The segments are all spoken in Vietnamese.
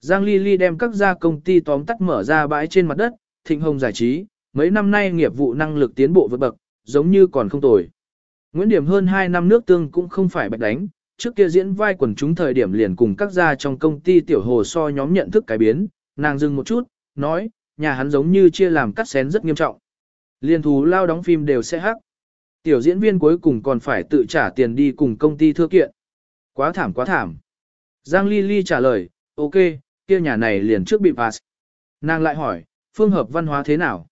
Giang Ly Ly đem các gia công ty tóm tắt mở ra bãi trên mặt đất, thịnh hồng giải trí, mấy năm nay nghiệp vụ năng lực tiến bộ vượt bậc, giống như còn không tồi. Nguyễn Điểm hơn 2 năm nước tương cũng không phải bạch đánh, trước kia diễn vai quần chúng thời điểm liền cùng các gia trong công ty tiểu hồ so nhóm nhận thức cái biến, nàng dừng một chút, nói, nhà hắn giống như chia làm cắt xén rất nghiêm trọng. Liên thú lao đóng phim đều sẽ hắc. Tiểu diễn viên cuối cùng còn phải tự trả tiền đi cùng công ty thưa kiện. Quá thảm quá thảm. Giang Ly Ly trả lời, ok, kia nhà này liền trước bị pass. Nàng lại hỏi, phương hợp văn hóa thế nào?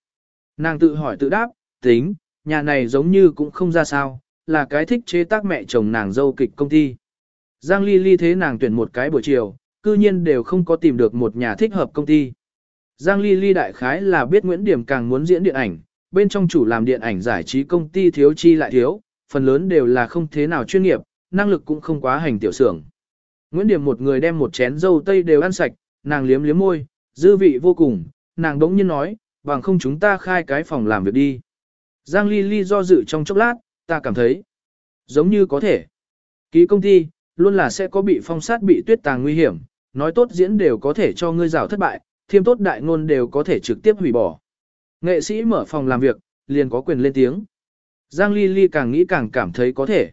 Nàng tự hỏi tự đáp, tính, nhà này giống như cũng không ra sao, là cái thích chế tác mẹ chồng nàng dâu kịch công ty. Giang Ly Ly thế nàng tuyển một cái buổi chiều, cư nhiên đều không có tìm được một nhà thích hợp công ty. Giang Ly Ly đại khái là biết Nguyễn Điểm càng muốn diễn điện ảnh, bên trong chủ làm điện ảnh giải trí công ty thiếu chi lại thiếu, phần lớn đều là không thế nào chuyên nghiệp, năng lực cũng không quá hành tiểu xưởng. Nguyễn Điểm một người đem một chén dâu tây đều ăn sạch, nàng liếm liếm môi, dư vị vô cùng, nàng đống nhiên nói, bằng không chúng ta khai cái phòng làm việc đi. Giang Ly Ly do dự trong chốc lát, ta cảm thấy, giống như có thể. Ký công ty, luôn là sẽ có bị phong sát bị tuyết tàng nguy hiểm, nói tốt diễn đều có thể cho ngươi rào thất bại, thiêm tốt đại ngôn đều có thể trực tiếp hủy bỏ. Nghệ sĩ mở phòng làm việc, liền có quyền lên tiếng. Giang Ly Ly càng nghĩ càng cảm thấy có thể.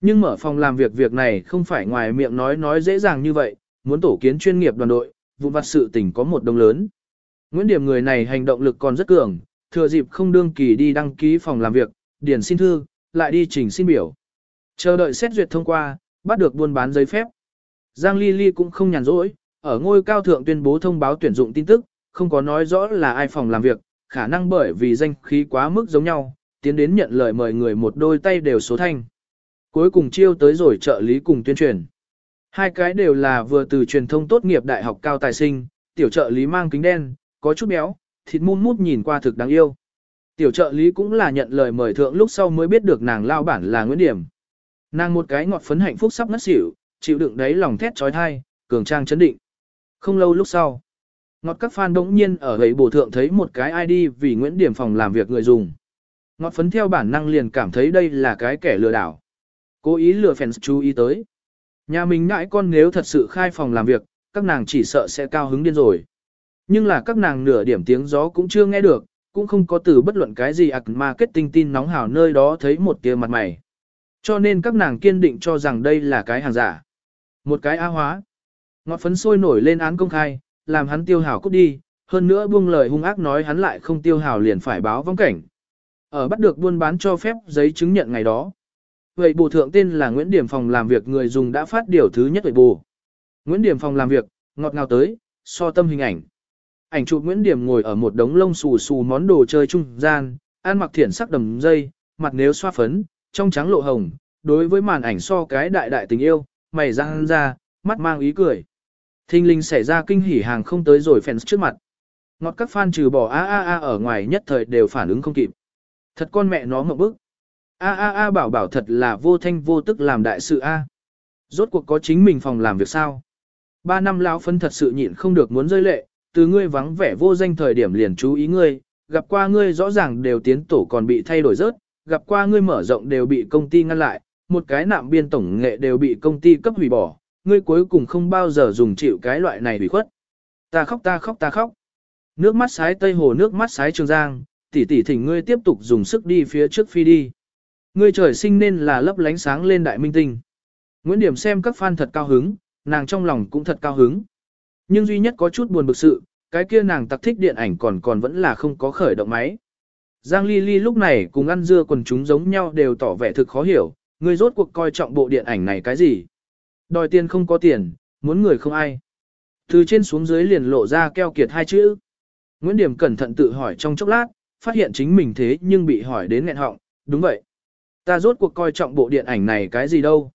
Nhưng mở phòng làm việc việc này không phải ngoài miệng nói nói dễ dàng như vậy, muốn tổ kiến chuyên nghiệp đoàn đội, vụ vặt sự tình có một đồng lớn. Nguyễn Điểm người này hành động lực còn rất cường, thừa dịp không đương kỳ đi đăng ký phòng làm việc, điền xin thư, lại đi trình xin biểu. Chờ đợi xét duyệt thông qua, bắt được buôn bán giấy phép. Giang Ly Ly cũng không nhàn rỗi, ở ngôi cao thượng tuyên bố thông báo tuyển dụng tin tức, không có nói rõ là ai phòng làm việc, khả năng bởi vì danh khí quá mức giống nhau, tiến đến nhận lời mời người một đôi tay đều số thanh. Cuối cùng chiêu tới rồi trợ lý cùng tuyên truyền. Hai cái đều là vừa từ truyền thông tốt nghiệp đại học cao tài sinh, tiểu trợ lý mang kính đen, có chút béo, thịt muôn mút nhìn qua thực đáng yêu. Tiểu trợ lý cũng là nhận lời mời thượng lúc sau mới biết được nàng lao bản là Nguyễn Điểm. Nàng một cái ngọt phấn hạnh phúc sắp ngất xỉu, chịu đựng đấy lòng thét trói thai, cường trang chấn định. Không lâu lúc sau, ngọt các fan đống nhiên ở gầy bổ thượng thấy một cái ID vì Nguyễn Điểm phòng làm việc người dùng. Ngọt phấn theo bản năng liền cảm thấy đây là cái kẻ lừa đảo. Cố ý lừa fans chú ý tới. Nhà mình ngãi con nếu thật sự khai phòng làm việc, các nàng chỉ sợ sẽ cao hứng điên rồi. Nhưng là các nàng nửa điểm tiếng gió cũng chưa nghe được, cũng không có từ bất luận cái gì ạc marketing tin nóng hào nơi đó thấy một tia mặt mày. Cho nên các nàng kiên định cho rằng đây là cái hàng giả. Một cái a hóa. Ngọt phấn sôi nổi lên án công khai, làm hắn tiêu hào cút đi, hơn nữa buông lời hung ác nói hắn lại không tiêu hào liền phải báo vong cảnh. Ở bắt được buôn bán cho phép giấy chứng nhận ngày đó. Vậy bù thượng tên là Nguyễn Điểm phòng làm việc người dùng đã phát điều thứ nhất vậy bù. Nguyễn Điểm phòng làm việc, ngọt ngào tới, so tâm hình ảnh. Ảnh chụp Nguyễn Điểm ngồi ở một đống lông xù xù món đồ chơi trung gian, ăn mặc thiển sắc đầm dây, mặt nếu xoa phấn, trong trắng lộ hồng, đối với màn ảnh so cái đại đại tình yêu, mày răng ra, mắt mang ý cười. Thinh linh xảy ra kinh hỉ hàng không tới rồi fans trước mặt. Ngọt các fan trừ bỏ a a a ở ngoài nhất thời đều phản ứng không kịp. Thật con mẹ nó ngậm bức. A a a bảo bảo thật là vô thanh vô tức làm đại sự a. Rốt cuộc có chính mình phòng làm việc sao? Ba năm lão phân thật sự nhịn không được muốn rơi lệ, từ ngươi vắng vẻ vô danh thời điểm liền chú ý ngươi, gặp qua ngươi rõ ràng đều tiến tổ còn bị thay đổi rớt, gặp qua ngươi mở rộng đều bị công ty ngăn lại, một cái nạm biên tổng nghệ đều bị công ty cấp hủy bỏ, ngươi cuối cùng không bao giờ dùng chịu cái loại này hủy khuất. Ta khóc ta khóc ta khóc. Nước mắt sái Tây Hồ nước mắt sái Trường Giang, tỷ tỷ thỉnh ngươi tiếp tục dùng sức đi phía trước phi đi. Ngươi trời sinh nên là lấp lánh sáng lên đại minh tinh. Nguyễn Điểm xem các fan thật cao hứng, nàng trong lòng cũng thật cao hứng. Nhưng duy nhất có chút buồn bực sự, cái kia nàng tặc thích điện ảnh còn còn vẫn là không có khởi động máy. Giang Ly Ly lúc này cùng ăn dưa quần chúng giống nhau đều tỏ vẻ thực khó hiểu, người rốt cuộc coi trọng bộ điện ảnh này cái gì. Đòi tiền không có tiền, muốn người không ai. Từ trên xuống dưới liền lộ ra keo kiệt hai chữ. Nguyễn Điểm cẩn thận tự hỏi trong chốc lát, phát hiện chính mình thế nhưng bị hỏi đến nghẹn họng, đúng vậy. Ta rốt cuộc coi trọng bộ điện ảnh này cái gì đâu.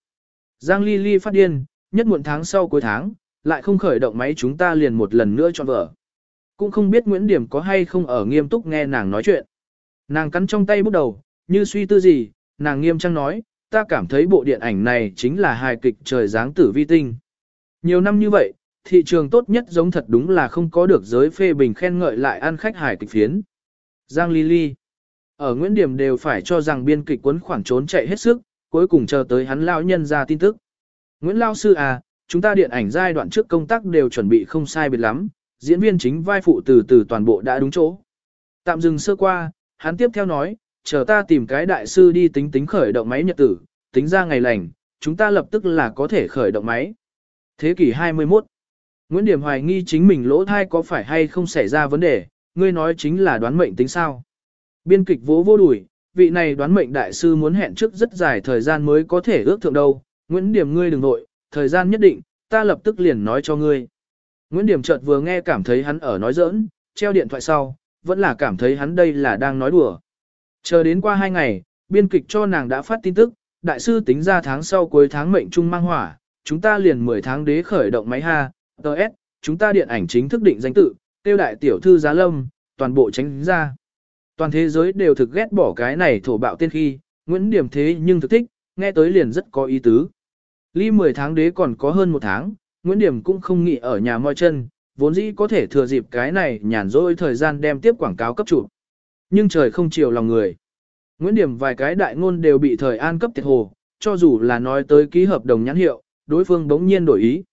Giang Ly Ly phát điên, nhất muộn tháng sau cuối tháng, lại không khởi động máy chúng ta liền một lần nữa cho vợ. Cũng không biết Nguyễn Điểm có hay không ở nghiêm túc nghe nàng nói chuyện. Nàng cắn trong tay bút đầu, như suy tư gì, nàng nghiêm trang nói, ta cảm thấy bộ điện ảnh này chính là hài kịch trời dáng tử vi tinh. Nhiều năm như vậy, thị trường tốt nhất giống thật đúng là không có được giới phê bình khen ngợi lại ăn khách hài kịch phiến. Giang Ly Ly ở Nguyễn Điểm đều phải cho rằng biên kịch quấn khoảng trốn chạy hết sức, cuối cùng chờ tới hắn lão nhân ra tin tức. Nguyễn Lao Sư à, chúng ta điện ảnh giai đoạn trước công tác đều chuẩn bị không sai biệt lắm, diễn viên chính vai phụ từ từ toàn bộ đã đúng chỗ. Tạm dừng sơ qua, hắn tiếp theo nói, chờ ta tìm cái đại sư đi tính tính khởi động máy nhật tử, tính ra ngày lành, chúng ta lập tức là có thể khởi động máy. Thế kỷ 21 Nguyễn Điểm hoài nghi chính mình lỗ thai có phải hay không xảy ra vấn đề, ngươi nói chính là đoán mệnh tính sao. Biên kịch vỗ vô đùi, vị này đoán mệnh đại sư muốn hẹn trước rất dài thời gian mới có thể ước thượng đâu, Nguyễn Điểm ngươi đừng nội, thời gian nhất định, ta lập tức liền nói cho ngươi. Nguyễn Điểm chợt vừa nghe cảm thấy hắn ở nói giỡn, treo điện thoại sau, vẫn là cảm thấy hắn đây là đang nói đùa. Chờ đến qua hai ngày, biên kịch cho nàng đã phát tin tức, đại sư tính ra tháng sau cuối tháng mệnh trung mang hỏa, chúng ta liền 10 tháng đế khởi động máy ha, TS, chúng ta điện ảnh chính thức định danh tự, tiêu đại tiểu thư giá lâm, toàn bộ tránh ra. Toàn thế giới đều thực ghét bỏ cái này thổ bạo tiên khi, Nguyễn Điểm thế nhưng thực thích, nghe tới liền rất có ý tứ. Ly 10 tháng đế còn có hơn một tháng, Nguyễn Điểm cũng không nghĩ ở nhà moi chân, vốn dĩ có thể thừa dịp cái này nhàn rỗi thời gian đem tiếp quảng cáo cấp chủ. Nhưng trời không chiều lòng người. Nguyễn Điểm vài cái đại ngôn đều bị thời an cấp thiệt hồ, cho dù là nói tới ký hợp đồng nhãn hiệu, đối phương bỗng nhiên đổi ý.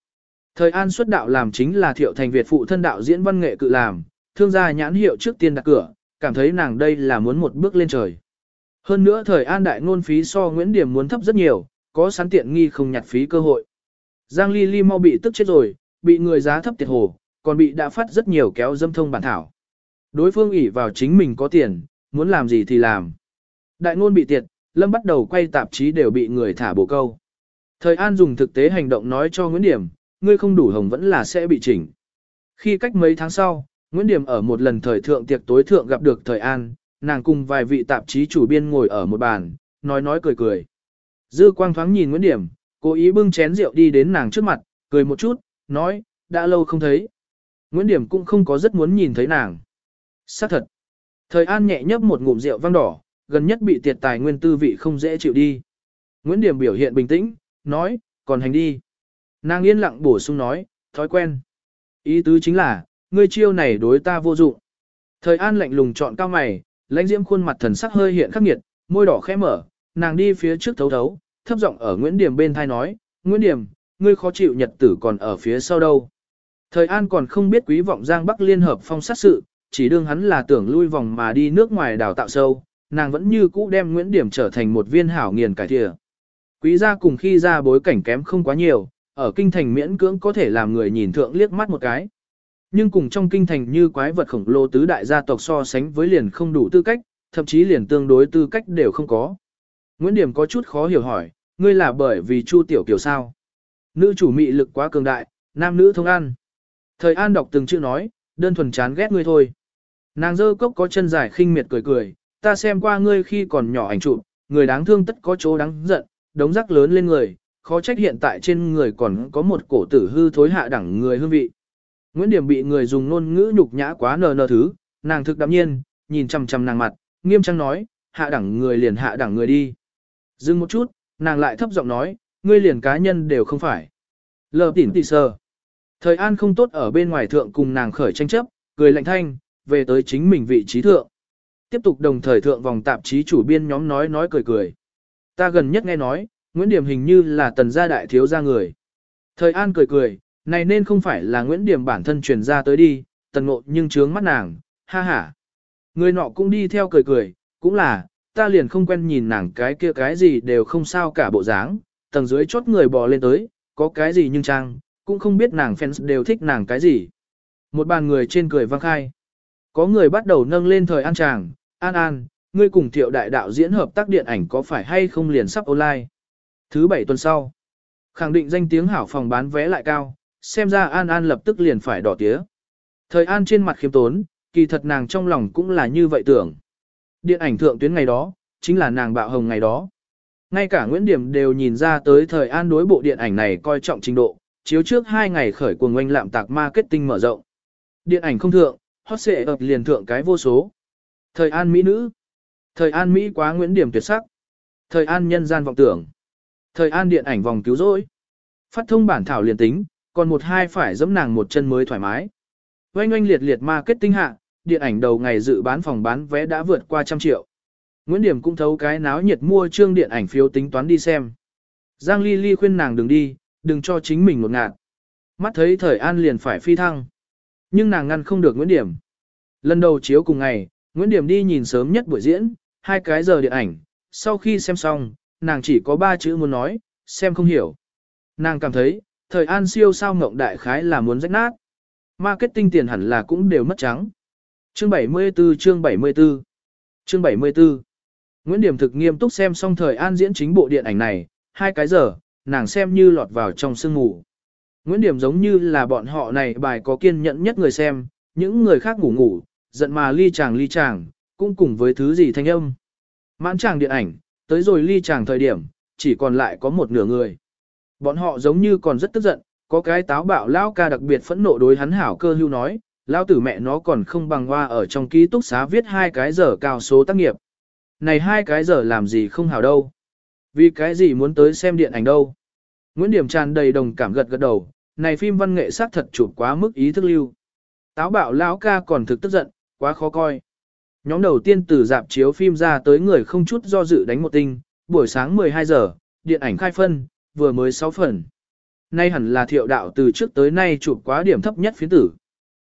Thời an xuất đạo làm chính là thiệu thành Việt phụ thân đạo diễn văn nghệ cự làm, thương gia nhãn hiệu trước tiên đặt cửa, cảm thấy nàng đây là muốn một bước lên trời. Hơn nữa thời an đại ngôn phí so Nguyễn Điểm muốn thấp rất nhiều, có sẵn tiện nghi không nhặt phí cơ hội. Giang Ly Ly mau bị tức chết rồi, bị người giá thấp tiệt hồ, còn bị đã phát rất nhiều kéo dâm thông bản thảo. Đối phương ủy vào chính mình có tiền, muốn làm gì thì làm. Đại ngôn bị tiệt, Lâm bắt đầu quay tạp chí đều bị người thả bổ câu. Thời An dùng thực tế hành động nói cho Nguyễn Điểm, ngươi không đủ hồng vẫn là sẽ bị chỉnh. Khi cách mấy tháng sau, Nguyễn Điểm ở một lần thời thượng tiệc tối thượng gặp được Thời An, nàng cùng vài vị tạp chí chủ biên ngồi ở một bàn, nói nói cười cười. Dư quang thoáng nhìn Nguyễn Điểm, cố ý bưng chén rượu đi đến nàng trước mặt, cười một chút, nói, đã lâu không thấy. Nguyễn Điểm cũng không có rất muốn nhìn thấy nàng. Xác thật. Thời An nhẹ nhấp một ngụm rượu vang đỏ, gần nhất bị tiệt tài nguyên tư vị không dễ chịu đi. Nguyễn Điểm biểu hiện bình tĩnh, nói, còn hành đi. Nàng yên lặng bổ sung nói, thói quen. Ý tứ chính là, ngươi chiêu này đối ta vô dụng. Thời An lạnh lùng chọn cao mày, lãnh diễm khuôn mặt thần sắc hơi hiện khắc nghiệt, môi đỏ khẽ mở, nàng đi phía trước thấu thấu, thấp giọng ở Nguyễn Điểm bên thai nói, Nguyễn Điểm, ngươi khó chịu nhật tử còn ở phía sau đâu. Thời An còn không biết quý vọng Giang Bắc Liên Hợp phong sát sự, chỉ đương hắn là tưởng lui vòng mà đi nước ngoài đào tạo sâu, nàng vẫn như cũ đem Nguyễn Điểm trở thành một viên hảo nghiền cải thịa. Quý gia cùng khi ra bối cảnh kém không quá nhiều, ở kinh thành miễn cưỡng có thể làm người nhìn thượng liếc mắt một cái. Nhưng cùng trong kinh thành như quái vật khổng lồ tứ đại gia tộc so sánh với liền không đủ tư cách, thậm chí liền tương đối tư cách đều không có. Nguyễn Điểm có chút khó hiểu hỏi, ngươi là bởi vì Chu Tiểu Kiều sao? Nữ chủ mị lực quá cường đại, nam nữ thông ăn. Thời An đọc từng chữ nói, đơn thuần chán ghét ngươi thôi. Nàng dơ cốc có chân dài khinh miệt cười cười, ta xem qua ngươi khi còn nhỏ ảnh chụp, người đáng thương tất có chỗ đáng giận, đống rắc lớn lên người, khó trách hiện tại trên người còn có một cổ tử hư thối hạ đẳng người hương vị. Nguyễn Điểm bị người dùng ngôn ngữ nhục nhã quá nờ nờ thứ, nàng thực đạm nhiên, nhìn chằm chằm nàng mặt, nghiêm trang nói, hạ đẳng người liền hạ đẳng người đi. Dừng một chút, nàng lại thấp giọng nói, ngươi liền cá nhân đều không phải. Lờ tỉn tỉ sơ. Thời an không tốt ở bên ngoài thượng cùng nàng khởi tranh chấp, cười lạnh thanh, về tới chính mình vị trí thượng. Tiếp tục đồng thời thượng vòng tạp chí chủ biên nhóm nói nói cười cười. Ta gần nhất nghe nói, Nguyễn Điểm hình như là tần gia đại thiếu gia người. Thời an cười cười, này nên không phải là Nguyễn Điểm bản thân truyền ra tới đi, tần ngộ nhưng trướng mắt nàng, ha ha. Người nọ cũng đi theo cười cười, cũng là, ta liền không quen nhìn nàng cái kia cái gì đều không sao cả bộ dáng, tầng dưới chốt người bò lên tới, có cái gì nhưng trang, cũng không biết nàng fans đều thích nàng cái gì. Một bàn người trên cười vang khai. Có người bắt đầu nâng lên thời an chàng, an an, ngươi cùng thiệu đại đạo diễn hợp tác điện ảnh có phải hay không liền sắp online. Thứ bảy tuần sau, khẳng định danh tiếng hảo phòng bán vé lại cao, xem ra an an lập tức liền phải đỏ tía. Thời an trên mặt khiêm tốn, kỳ thật nàng trong lòng cũng là như vậy tưởng. Điện ảnh thượng tuyến ngày đó, chính là nàng bạo hồng ngày đó. Ngay cả Nguyễn Điểm đều nhìn ra tới thời an đối bộ điện ảnh này coi trọng trình độ, chiếu trước hai ngày khởi cuồng oanh lạm tạc marketing mở rộng. Điện ảnh không thượng, hot xệ ập liền thượng cái vô số. Thời an Mỹ nữ. Thời an Mỹ quá Nguyễn Điểm tuyệt sắc. Thời an nhân gian vọng tưởng. Thời an điện ảnh vòng cứu rỗi. Phát thông bản thảo liền tính, còn một hai phải giẫm nàng một chân mới thoải mái. Oanh oanh liệt liệt marketing hạ, điện ảnh đầu ngày dự bán phòng bán vé đã vượt qua trăm triệu. Nguyễn Điểm cũng thấu cái náo nhiệt mua trương điện ảnh phiếu tính toán đi xem. Giang Ly Ly khuyên nàng đừng đi, đừng cho chính mình một ngạt. Mắt thấy thời an liền phải phi thăng. Nhưng nàng ngăn không được Nguyễn Điểm. Lần đầu chiếu cùng ngày, Nguyễn Điểm đi nhìn sớm nhất buổi diễn, hai cái giờ điện ảnh, sau khi xem xong, nàng chỉ có ba chữ muốn nói, xem không hiểu. Nàng cảm thấy, thời an siêu sao ngộng đại khái là muốn rách nát. Marketing tiền hẳn là cũng đều mất trắng. Chương 74 chương 74 Chương 74 Nguyễn Điểm thực nghiêm túc xem xong thời an diễn chính bộ điện ảnh này, hai cái giờ, nàng xem như lọt vào trong sương ngủ. Nguyễn Điểm giống như là bọn họ này bài có kiên nhẫn nhất người xem, những người khác ngủ ngủ, giận mà ly chàng ly chàng, cũng cùng với thứ gì thanh âm. Mãn chàng điện ảnh, tới rồi ly chàng thời điểm, chỉ còn lại có một nửa người. Bọn họ giống như còn rất tức giận, có cái táo bạo lao ca đặc biệt phẫn nộ đối hắn hảo cơ hưu nói, lao tử mẹ nó còn không bằng hoa ở trong ký túc xá viết hai cái giờ cao số tác nghiệp. Này hai cái giờ làm gì không hảo đâu. Vì cái gì muốn tới xem điện ảnh đâu. Nguyễn Điểm tràn đầy đồng cảm gật gật đầu, này phim văn nghệ sát thật chụp quá mức ý thức lưu. Táo bạo lão ca còn thực tức giận, quá khó coi. Nhóm đầu tiên từ dạp chiếu phim ra tới người không chút do dự đánh một tinh, buổi sáng 12 giờ, điện ảnh khai phân, vừa mới 6 phần. Nay hẳn là thiệu đạo từ trước tới nay chụp quá điểm thấp nhất phiến tử.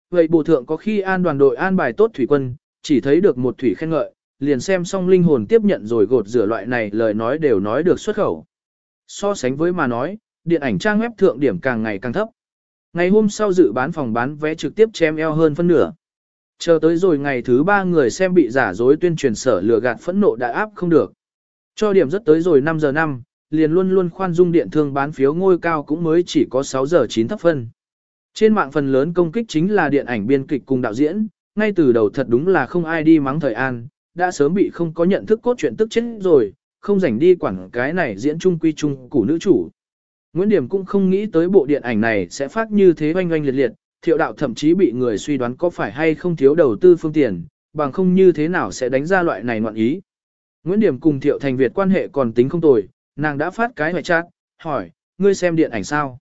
Vậy bộ thượng có khi an đoàn đội an bài tốt thủy quân, chỉ thấy được một thủy khen ngợi, liền xem xong linh hồn tiếp nhận rồi gột rửa loại này lời nói đều nói được xuất khẩu. So sánh với mà nói, điện ảnh trang web thượng điểm càng ngày càng thấp. Ngày hôm sau dự bán phòng bán vé trực tiếp chém eo hơn phân nửa. Chờ tới rồi ngày thứ ba người xem bị giả dối tuyên truyền sở lừa gạt phẫn nộ đã áp không được. Cho điểm rất tới rồi 5 giờ 5, liền luôn luôn khoan dung điện thương bán phiếu ngôi cao cũng mới chỉ có 6 giờ 9 thấp phân. Trên mạng phần lớn công kích chính là điện ảnh biên kịch cùng đạo diễn, ngay từ đầu thật đúng là không ai đi mắng thời an, đã sớm bị không có nhận thức cốt truyện tức chết rồi, không rảnh đi quản cái này diễn trung quy trung của nữ chủ. Nguyễn Điểm cũng không nghĩ tới bộ điện ảnh này sẽ phát như thế oanh oanh liệt liệt, thiệu đạo thậm chí bị người suy đoán có phải hay không thiếu đầu tư phương tiền, bằng không như thế nào sẽ đánh ra loại này ngoạn ý. Nguyễn Điểm cùng thiệu thành Việt quan hệ còn tính không tồi, nàng đã phát cái hoài chat, hỏi, ngươi xem điện ảnh sao?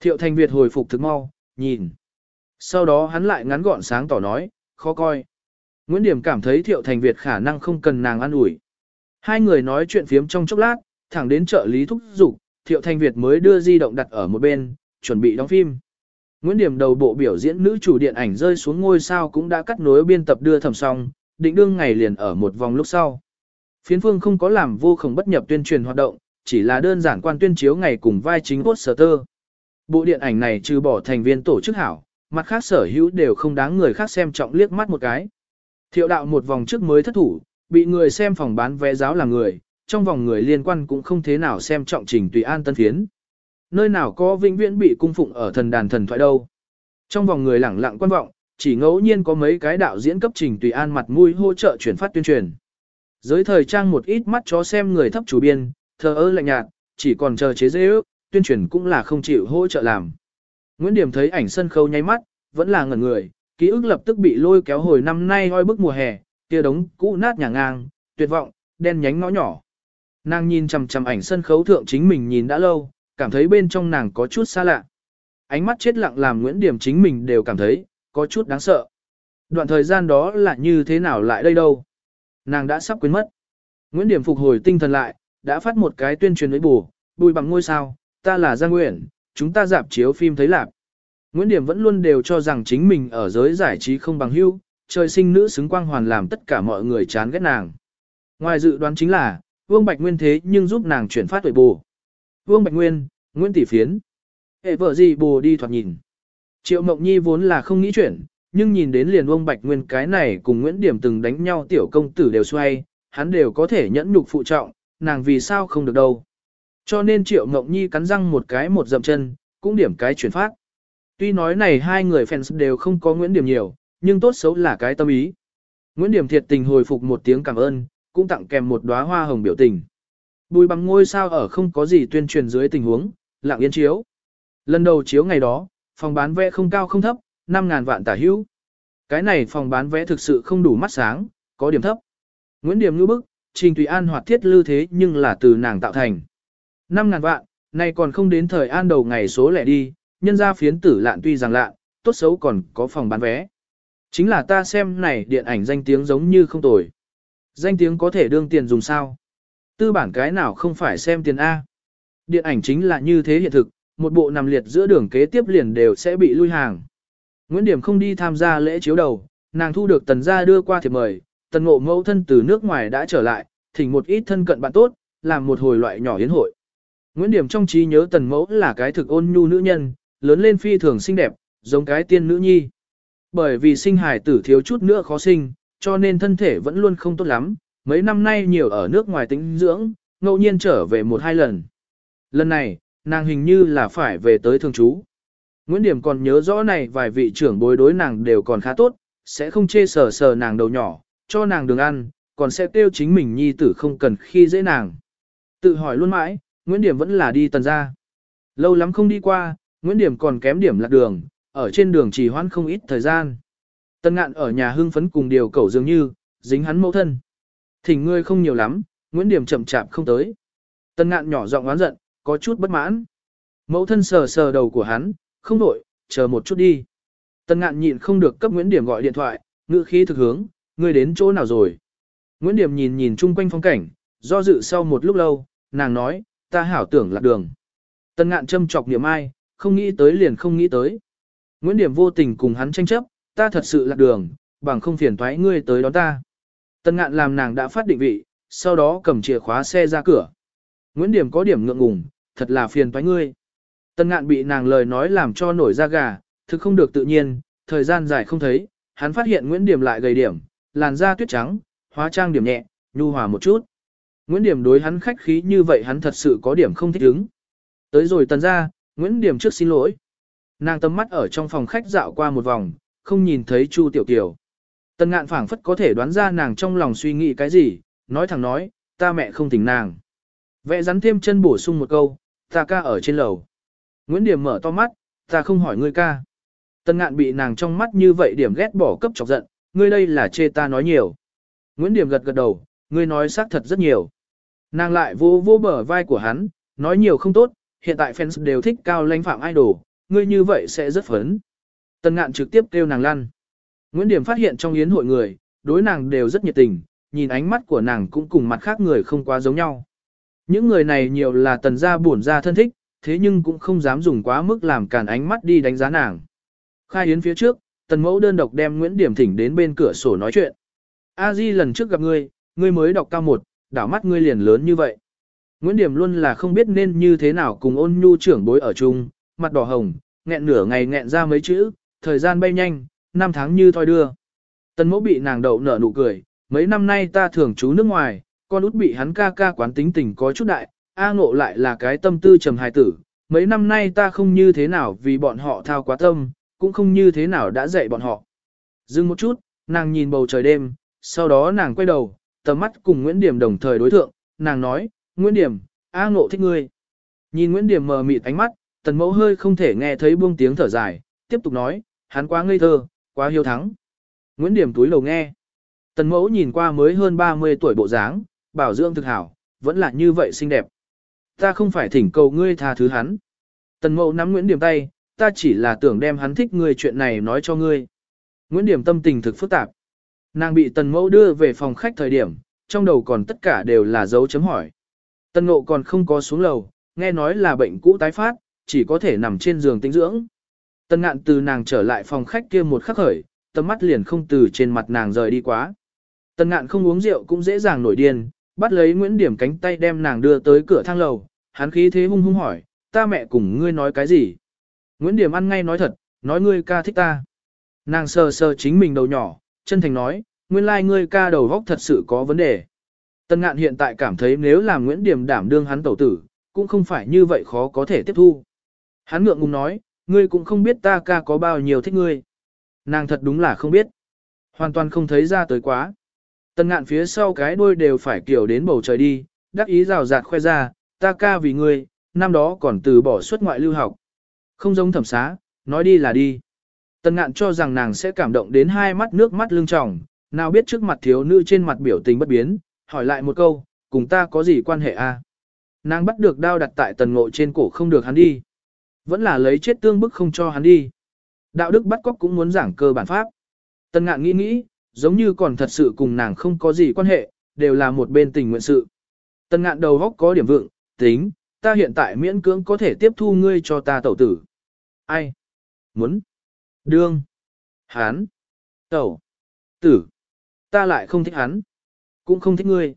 Thiệu thành Việt hồi phục thực mau, nhìn. Sau đó hắn lại ngắn gọn sáng tỏ nói, khó coi. Nguyễn Điểm cảm thấy Thiệu Thành Việt khả năng không cần nàng ăn ủi. Hai người nói chuyện phiếm trong chốc lát, thẳng đến trợ lý thúc giục, Thiệu Thành Việt mới đưa di động đặt ở một bên, chuẩn bị đóng phim. Nguyễn Điểm đầu bộ biểu diễn nữ chủ điện ảnh rơi xuống ngôi sao cũng đã cắt nối biên tập đưa thầm xong, định đương ngày liền ở một vòng lúc sau. Phiến phương không có làm vô khổng bất nhập tuyên truyền hoạt động, chỉ là đơn giản quan tuyên chiếu ngày cùng vai chính poster. Bộ điện ảnh này trừ bỏ thành viên tổ chức hảo, mặt khác sở hữu đều không đáng người khác xem trọng liếc mắt một cái. Thiệu đạo một vòng trước mới thất thủ, bị người xem phòng bán vé giáo là người, trong vòng người liên quan cũng không thế nào xem trọng trình tùy an tân phiến. Nơi nào có vĩnh viễn bị cung phụng ở thần đàn thần thoại đâu. Trong vòng người lẳng lặng quan vọng, chỉ ngẫu nhiên có mấy cái đạo diễn cấp trình tùy an mặt mũi hỗ trợ chuyển phát tuyên truyền. Giới thời trang một ít mắt chó xem người thấp chủ biên, thờ ơ lạnh nhạt, chỉ còn chờ chế dễ ước, tuyên truyền cũng là không chịu hỗ trợ làm. Nguyễn Điểm thấy ảnh sân khấu nháy mắt, vẫn là ngẩn người, ký ức lập tức bị lôi kéo hồi năm nay oi bức mùa hè, kia đống cũ nát nhà ngang, tuyệt vọng, đen nhánh ngõ nhỏ. Nàng nhìn chằm chằm ảnh sân khấu thượng chính mình nhìn đã lâu, cảm thấy bên trong nàng có chút xa lạ. Ánh mắt chết lặng làm Nguyễn Điểm chính mình đều cảm thấy, có chút đáng sợ. Đoạn thời gian đó là như thế nào lại đây đâu? Nàng đã sắp quên mất. Nguyễn Điểm phục hồi tinh thần lại, đã phát một cái tuyên truyền với bù, bùi bằng ngôi sao, ta là Giang Nguyễn, chúng ta dạp chiếu phim thấy lạc. Nguyễn Điểm vẫn luôn đều cho rằng chính mình ở giới giải trí không bằng hưu, trời sinh nữ xứng quang hoàn làm tất cả mọi người chán ghét nàng. Ngoài dự đoán chính là, Vương Bạch Nguyên thế nhưng giúp nàng chuyển phát tuổi bù. Vương Bạch Nguyên, Nguyễn Tỷ Phiến. Hệ vợ gì bù đi thoạt nhìn. Triệu Mộng Nhi vốn là không nghĩ chuyển, nhưng nhìn đến liền Vương Bạch Nguyên cái này cùng Nguyễn Điểm từng đánh nhau tiểu công tử đều xoay, hắn đều có thể nhẫn nhục phụ trọng, nàng vì sao không được đâu. Cho nên Triệu Ngọc Nhi cắn răng một cái một dậm chân, cũng điểm cái chuyển phát. Tuy nói này hai người fans đều không có Nguyễn Điểm nhiều, nhưng tốt xấu là cái tâm ý. Nguyễn Điểm thiệt tình hồi phục một tiếng cảm ơn, cũng tặng kèm một đóa hoa hồng biểu tình. Bùi bằng ngôi sao ở không có gì tuyên truyền dưới tình huống, lặng yên chiếu. Lần đầu chiếu ngày đó, phòng bán vé không cao không thấp, 5.000 vạn tả hữu. Cái này phòng bán vé thực sự không đủ mắt sáng, có điểm thấp. Nguyễn Điểm ngữ bức, Trình Tùy An hoạt thiết lưu thế nhưng là từ nàng tạo thành. 5.000 vạn, này còn không đến thời an đầu ngày số lẻ đi, nhân ra phiến tử lạn tuy rằng lạ, tốt xấu còn có phòng bán vé. Chính là ta xem này điện ảnh danh tiếng giống như không tồi. Danh tiếng có thể đương tiền dùng sao? Tư bản cái nào không phải xem tiền A. Điện ảnh chính là như thế hiện thực, một bộ nằm liệt giữa đường kế tiếp liền đều sẽ bị lui hàng. Nguyễn Điểm không đi tham gia lễ chiếu đầu, nàng thu được tần gia đưa qua thiệp mời, tần ngộ mẫu thân từ nước ngoài đã trở lại, thỉnh một ít thân cận bạn tốt, làm một hồi loại nhỏ yến hội. Nguyễn Điểm trong trí nhớ tần mẫu là cái thực ôn nhu nữ nhân, lớn lên phi thường xinh đẹp, giống cái tiên nữ nhi. Bởi vì sinh hài tử thiếu chút nữa khó sinh, cho nên thân thể vẫn luôn không tốt lắm, mấy năm nay nhiều ở nước ngoài tính dưỡng, ngẫu nhiên trở về một hai lần. Lần này, nàng hình như là phải về tới thường trú. Nguyễn Điểm còn nhớ rõ này vài vị trưởng bối đối nàng đều còn khá tốt, sẽ không chê sờ sờ nàng đầu nhỏ, cho nàng đường ăn, còn sẽ tiêu chính mình nhi tử không cần khi dễ nàng. Tự hỏi luôn mãi, Nguyễn Điểm vẫn là đi tần ra. Lâu lắm không đi qua, Nguyễn Điểm còn kém điểm lạc đường, ở trên đường chỉ hoãn không ít thời gian. Tân ngạn ở nhà hưng phấn cùng điều cẩu dường như, dính hắn mẫu thân. Thỉnh ngươi không nhiều lắm, Nguyễn Điểm chậm chạp không tới. Tân ngạn nhỏ giọng oán giận, có chút bất mãn. Mẫu thân sờ sờ đầu của hắn, không đổi, chờ một chút đi. Tân ngạn nhịn không được cấp Nguyễn Điểm gọi điện thoại, ngữ khí thực hướng, ngươi đến chỗ nào rồi. Nguyễn Điểm nhìn nhìn chung quanh phong cảnh, do dự sau một lúc lâu, nàng nói, ta hảo tưởng lạc đường. Tân ngạn châm chọc niệm ai, không nghĩ tới liền không nghĩ tới. Nguyễn Điểm vô tình cùng hắn tranh chấp, ta thật sự lạc đường, bằng không phiền thoái ngươi tới đón ta. Tân ngạn làm nàng đã phát định vị, sau đó cầm chìa khóa xe ra cửa. Nguyễn Điểm có điểm ngượng ngùng, thật là phiền thoái ngươi. Tân ngạn bị nàng lời nói làm cho nổi da gà, thực không được tự nhiên, thời gian dài không thấy, hắn phát hiện Nguyễn Điểm lại gầy điểm, làn da tuyết trắng, hóa trang điểm nhẹ, nhu hòa một chút. Nguyễn Điểm đối hắn khách khí như vậy hắn thật sự có điểm không thích ứng. Tới rồi tần ra, Nguyễn Điểm trước xin lỗi. Nàng tầm mắt ở trong phòng khách dạo qua một vòng, không nhìn thấy Chu Tiểu Kiều. Tần ngạn phảng phất có thể đoán ra nàng trong lòng suy nghĩ cái gì, nói thẳng nói, ta mẹ không tỉnh nàng. Vẽ rắn thêm chân bổ sung một câu, ta ca ở trên lầu. Nguyễn Điểm mở to mắt, ta không hỏi ngươi ca. Tần ngạn bị nàng trong mắt như vậy điểm ghét bỏ cấp chọc giận, ngươi đây là chê ta nói nhiều. Nguyễn Điểm gật gật đầu, ngươi nói xác thật rất nhiều. Nàng lại vô vô bờ vai của hắn, nói nhiều không tốt, hiện tại fans đều thích cao lãnh phạm idol, ngươi như vậy sẽ rất phấn. Tần ngạn trực tiếp kêu nàng lăn. Nguyễn Điểm phát hiện trong yến hội người, đối nàng đều rất nhiệt tình, nhìn ánh mắt của nàng cũng cùng mặt khác người không quá giống nhau. Những người này nhiều là tần gia buồn gia thân thích, thế nhưng cũng không dám dùng quá mức làm càn ánh mắt đi đánh giá nàng. Khai yến phía trước, tần mẫu đơn độc đem Nguyễn Điểm thỉnh đến bên cửa sổ nói chuyện. A Di lần trước gặp ngươi, ngươi mới đọc cao một, đảo mắt ngươi liền lớn như vậy. Nguyễn Điểm luôn là không biết nên như thế nào cùng ôn nhu trưởng bối ở chung, mặt đỏ hồng, nghẹn nửa ngày nghẹn ra mấy chữ, thời gian bay nhanh, năm tháng như thoi đưa. Tần mẫu bị nàng đậu nở nụ cười, mấy năm nay ta thường trú nước ngoài, con út bị hắn ca ca quán tính tình có chút đại, A ngộ lại là cái tâm tư trầm hài tử, mấy năm nay ta không như thế nào vì bọn họ thao quá tâm, cũng không như thế nào đã dạy bọn họ. Dừng một chút, nàng nhìn bầu trời đêm, sau đó nàng quay đầu, tầm mắt cùng Nguyễn Điểm đồng thời đối thượng, nàng nói, Nguyễn Điểm, A ngộ thích ngươi. Nhìn Nguyễn Điểm mờ mịt ánh mắt, tần mẫu hơi không thể nghe thấy buông tiếng thở dài, tiếp tục nói, hắn quá ngây thơ, quá hiếu thắng. Nguyễn Điểm túi lầu nghe. Tần mẫu nhìn qua mới hơn 30 tuổi bộ dáng, bảo dưỡng thực hảo, vẫn là như vậy xinh đẹp. Ta không phải thỉnh cầu ngươi tha thứ hắn. Tần mẫu nắm Nguyễn Điểm tay, ta chỉ là tưởng đem hắn thích ngươi chuyện này nói cho ngươi. Nguyễn Điểm tâm tình thực phức tạp. Nàng bị tần mẫu đưa về phòng khách thời điểm, trong đầu còn tất cả đều là dấu chấm hỏi. Tần ngộ còn không có xuống lầu, nghe nói là bệnh cũ tái phát, chỉ có thể nằm trên giường tĩnh dưỡng. Tần ngạn từ nàng trở lại phòng khách kia một khắc khởi, tầm mắt liền không từ trên mặt nàng rời đi quá. Tần ngạn không uống rượu cũng dễ dàng nổi điên, bắt lấy Nguyễn Điểm cánh tay đem nàng đưa tới cửa thang lầu, hắn khí thế hung hung hỏi, ta mẹ cùng ngươi nói cái gì? Nguyễn Điểm ăn ngay nói thật, nói ngươi ca thích ta. Nàng sờ sờ chính mình đầu nhỏ, chân thành nói, nguyên lai like ngươi ca đầu góc thật sự có vấn đề. tân ngạn hiện tại cảm thấy nếu làm Nguyễn Điểm đảm đương hắn tẩu tử, cũng không phải như vậy khó có thể tiếp thu. Hắn ngượng ngùng nói, ngươi cũng không biết ta ca có bao nhiêu thích ngươi. Nàng thật đúng là không biết. Hoàn toàn không thấy ra tới quá. Tần ngạn phía sau cái đuôi đều phải kiểu đến bầu trời đi, đắc ý rào rạt khoe ra, ta ca vì ngươi, năm đó còn từ bỏ xuất ngoại lưu học. Không giống thẩm xá, nói đi là đi. Tần ngạn cho rằng nàng sẽ cảm động đến hai mắt nước mắt lưng tròng, nào biết trước mặt thiếu nữ trên mặt biểu tình bất biến, hỏi lại một câu, cùng ta có gì quan hệ a? À? Nàng bắt được đao đặt tại tần ngộ trên cổ không được hắn đi. Vẫn là lấy chết tương bức không cho hắn đi. Đạo đức bắt cóc cũng muốn giảng cơ bản pháp. Tần ngạn nghĩ nghĩ, giống như còn thật sự cùng nàng không có gì quan hệ, đều là một bên tình nguyện sự. Tần ngạn đầu góc có điểm vượng, tính, ta hiện tại miễn cưỡng có thể tiếp thu ngươi cho ta tẩu tử. Ai? Muốn? Đương? Hán? Tẩu? Tử? Ta lại không thích hắn. Cũng không thích ngươi.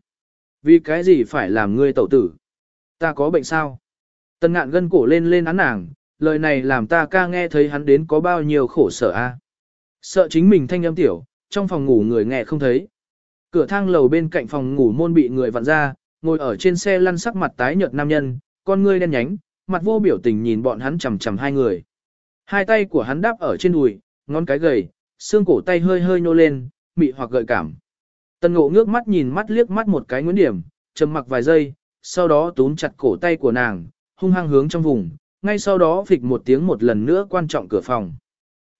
Vì cái gì phải làm ngươi tẩu tử? Ta có bệnh sao? Tần ngạn gân cổ lên lên án nàng, lời này làm ta ca nghe thấy hắn đến có bao nhiêu khổ sở a. Sợ chính mình thanh âm tiểu, trong phòng ngủ người nghe không thấy. Cửa thang lầu bên cạnh phòng ngủ môn bị người vặn ra, ngồi ở trên xe lăn sắc mặt tái nhợt nam nhân, con ngươi đen nhánh, mặt vô biểu tình nhìn bọn hắn chằm chằm hai người. Hai tay của hắn đáp ở trên đùi, ngón cái gầy, xương cổ tay hơi hơi nhô lên, mị hoặc gợi cảm. tân ngộ ngước mắt nhìn mắt liếc mắt một cái nguyễn điểm, trầm mặc vài giây, sau đó túm chặt cổ tay của nàng, hung hăng hướng trong vùng, ngay sau đó phịch một tiếng một lần nữa quan trọng cửa phòng.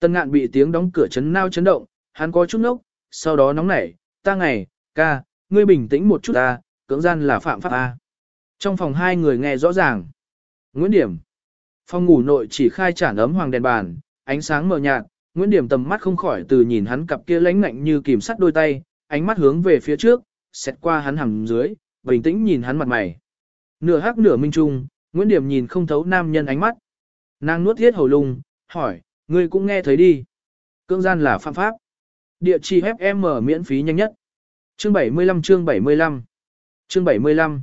tân ngạn bị tiếng đóng cửa chấn nao chấn động, hắn có chút nốc, sau đó nóng nảy, ta ngày, ca, ngươi bình tĩnh một chút ta, cưỡng gian là phạm pháp A. Trong phòng hai người nghe rõ ràng. Nguyễn Điểm. Phòng ngủ nội chỉ khai chản ấm hoàng đèn bàn, ánh sáng mờ nhạt, Nguyễn Điểm tầm mắt không khỏi từ nhìn hắn cặp kia lãnh ngạnh như kìm sắt đôi tay, ánh mắt hướng về phía trước, xét qua hắn hầm dưới, bình tĩnh nhìn hắn mặt mày. Nửa hắc nửa minh trung, Nguyễn Điểm nhìn không thấu nam nhân ánh mắt. Nàng nuốt thiết hầu lung, hỏi, ngươi cũng nghe thấy đi. Cưỡng gian là phạm pháp. Địa chỉ FM miễn phí nhanh nhất. Chương 75 chương 75 Chương 75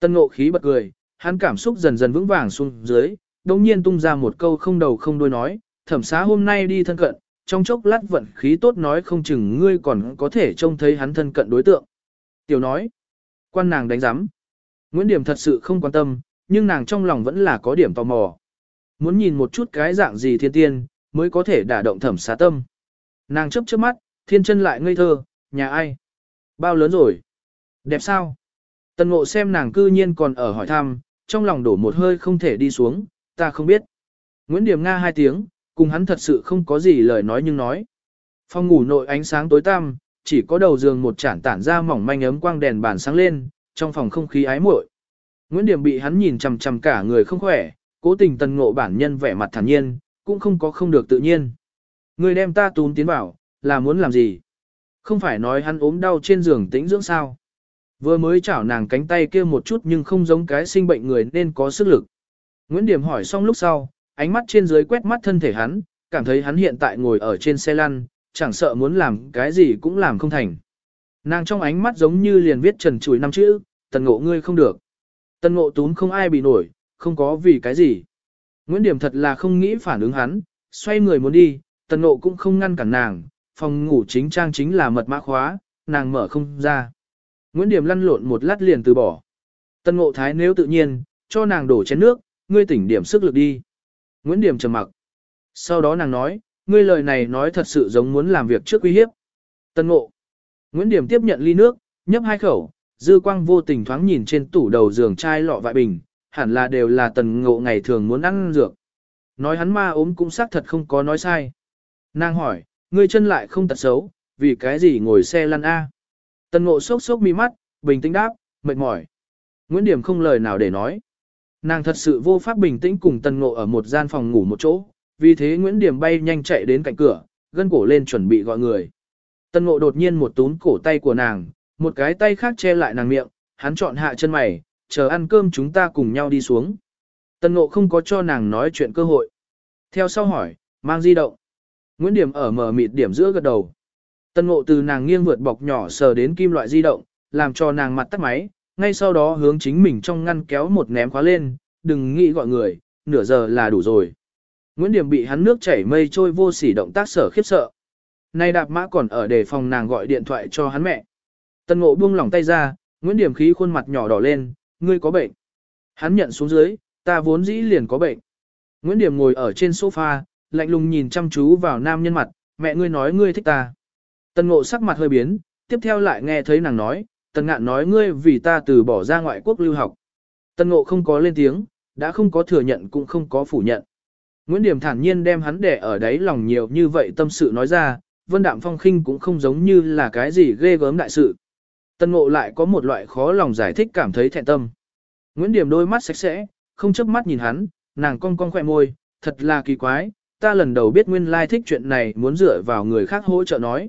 Tân ngộ khí bật cười, hắn cảm xúc dần dần vững vàng xuống dưới, đồng nhiên tung ra một câu không đầu không đuôi nói, thẩm xá hôm nay đi thân cận, trong chốc lát vận khí tốt nói không chừng ngươi còn có thể trông thấy hắn thân cận đối tượng. Tiểu nói, quan nàng đánh giám. Nguyễn Điểm thật sự không quan tâm, nhưng nàng trong lòng vẫn là có điểm tò mò. Muốn nhìn một chút cái dạng gì thiên tiên, mới có thể đả động thẩm xá tâm. Nàng chấp chớp mắt, thiên chân lại ngây thơ, nhà ai? Bao lớn rồi? Đẹp sao? Tần ngộ xem nàng cư nhiên còn ở hỏi thăm, trong lòng đổ một hơi không thể đi xuống, ta không biết. Nguyễn Điểm Nga hai tiếng, cùng hắn thật sự không có gì lời nói nhưng nói. Phòng ngủ nội ánh sáng tối tăm, chỉ có đầu giường một chản tản ra mỏng manh ấm quang đèn bàn sáng lên, trong phòng không khí ái muội. Nguyễn Điểm bị hắn nhìn chằm chằm cả người không khỏe, cố tình tần ngộ bản nhân vẻ mặt thản nhiên, cũng không có không được tự nhiên. Người đem ta tún tiến vào, là muốn làm gì? Không phải nói hắn ốm đau trên giường tĩnh dưỡng sao? Vừa mới chảo nàng cánh tay kia một chút nhưng không giống cái sinh bệnh người nên có sức lực. Nguyễn Điểm hỏi xong lúc sau, ánh mắt trên dưới quét mắt thân thể hắn, cảm thấy hắn hiện tại ngồi ở trên xe lăn, chẳng sợ muốn làm cái gì cũng làm không thành. Nàng trong ánh mắt giống như liền viết trần chùi năm chữ, tần ngộ ngươi không được. Tần ngộ tún không ai bị nổi, không có vì cái gì. Nguyễn Điểm thật là không nghĩ phản ứng hắn, xoay người muốn đi, tần ngộ cũng không ngăn cản nàng, phòng ngủ chính trang chính là mật mã khóa, nàng mở không ra. Nguyễn Điểm lăn lộn một lát liền từ bỏ. Tân ngộ thái nếu tự nhiên, cho nàng đổ chén nước, ngươi tỉnh điểm sức lực đi. Nguyễn Điểm trầm mặc. Sau đó nàng nói, ngươi lời này nói thật sự giống muốn làm việc trước uy hiếp. Tân ngộ. Nguyễn Điểm tiếp nhận ly nước, nhấp hai khẩu, dư quang vô tình thoáng nhìn trên tủ đầu giường chai lọ vại bình, hẳn là đều là tần ngộ ngày thường muốn ăn dược. Nói hắn ma ốm cũng xác thật không có nói sai. Nàng hỏi, ngươi chân lại không tật xấu, vì cái gì ngồi xe lăn A. Tần ngộ sốc sốc mi mắt, bình tĩnh đáp, mệt mỏi. Nguyễn Điểm không lời nào để nói. Nàng thật sự vô pháp bình tĩnh cùng tần ngộ ở một gian phòng ngủ một chỗ, vì thế Nguyễn Điểm bay nhanh chạy đến cạnh cửa, gân cổ lên chuẩn bị gọi người. Tần ngộ đột nhiên một túm cổ tay của nàng, một cái tay khác che lại nàng miệng, hắn chọn hạ chân mày, chờ ăn cơm chúng ta cùng nhau đi xuống. Tần ngộ không có cho nàng nói chuyện cơ hội. Theo sau hỏi, mang di động. Nguyễn Điểm ở mở mịt điểm giữa gật đầu. Tân ngộ từ nàng nghiêng vượt bọc nhỏ sờ đến kim loại di động, làm cho nàng mặt tắt máy, ngay sau đó hướng chính mình trong ngăn kéo một ném khóa lên, đừng nghĩ gọi người, nửa giờ là đủ rồi. Nguyễn Điểm bị hắn nước chảy mây trôi vô sỉ động tác sở khiếp sợ. Nay đạp mã còn ở đề phòng nàng gọi điện thoại cho hắn mẹ. Tân ngộ buông lỏng tay ra, Nguyễn Điểm khí khuôn mặt nhỏ đỏ lên, ngươi có bệnh. Hắn nhận xuống dưới, ta vốn dĩ liền có bệnh. Nguyễn Điểm ngồi ở trên sofa, lạnh lùng nhìn chăm chú vào nam nhân mặt, mẹ ngươi nói ngươi thích ta. Tần ngộ sắc mặt hơi biến, tiếp theo lại nghe thấy nàng nói, tần ngạn nói ngươi vì ta từ bỏ ra ngoại quốc lưu học. Tần ngộ không có lên tiếng, đã không có thừa nhận cũng không có phủ nhận. Nguyễn Điểm thản nhiên đem hắn để ở đấy lòng nhiều như vậy tâm sự nói ra, vân đạm phong khinh cũng không giống như là cái gì ghê gớm đại sự. Tần ngộ lại có một loại khó lòng giải thích cảm thấy thẹn tâm. Nguyễn Điểm đôi mắt sạch sẽ, không chớp mắt nhìn hắn, nàng cong cong khỏe môi, thật là kỳ quái, ta lần đầu biết nguyên lai thích chuyện này muốn dựa vào người khác hỗ trợ nói.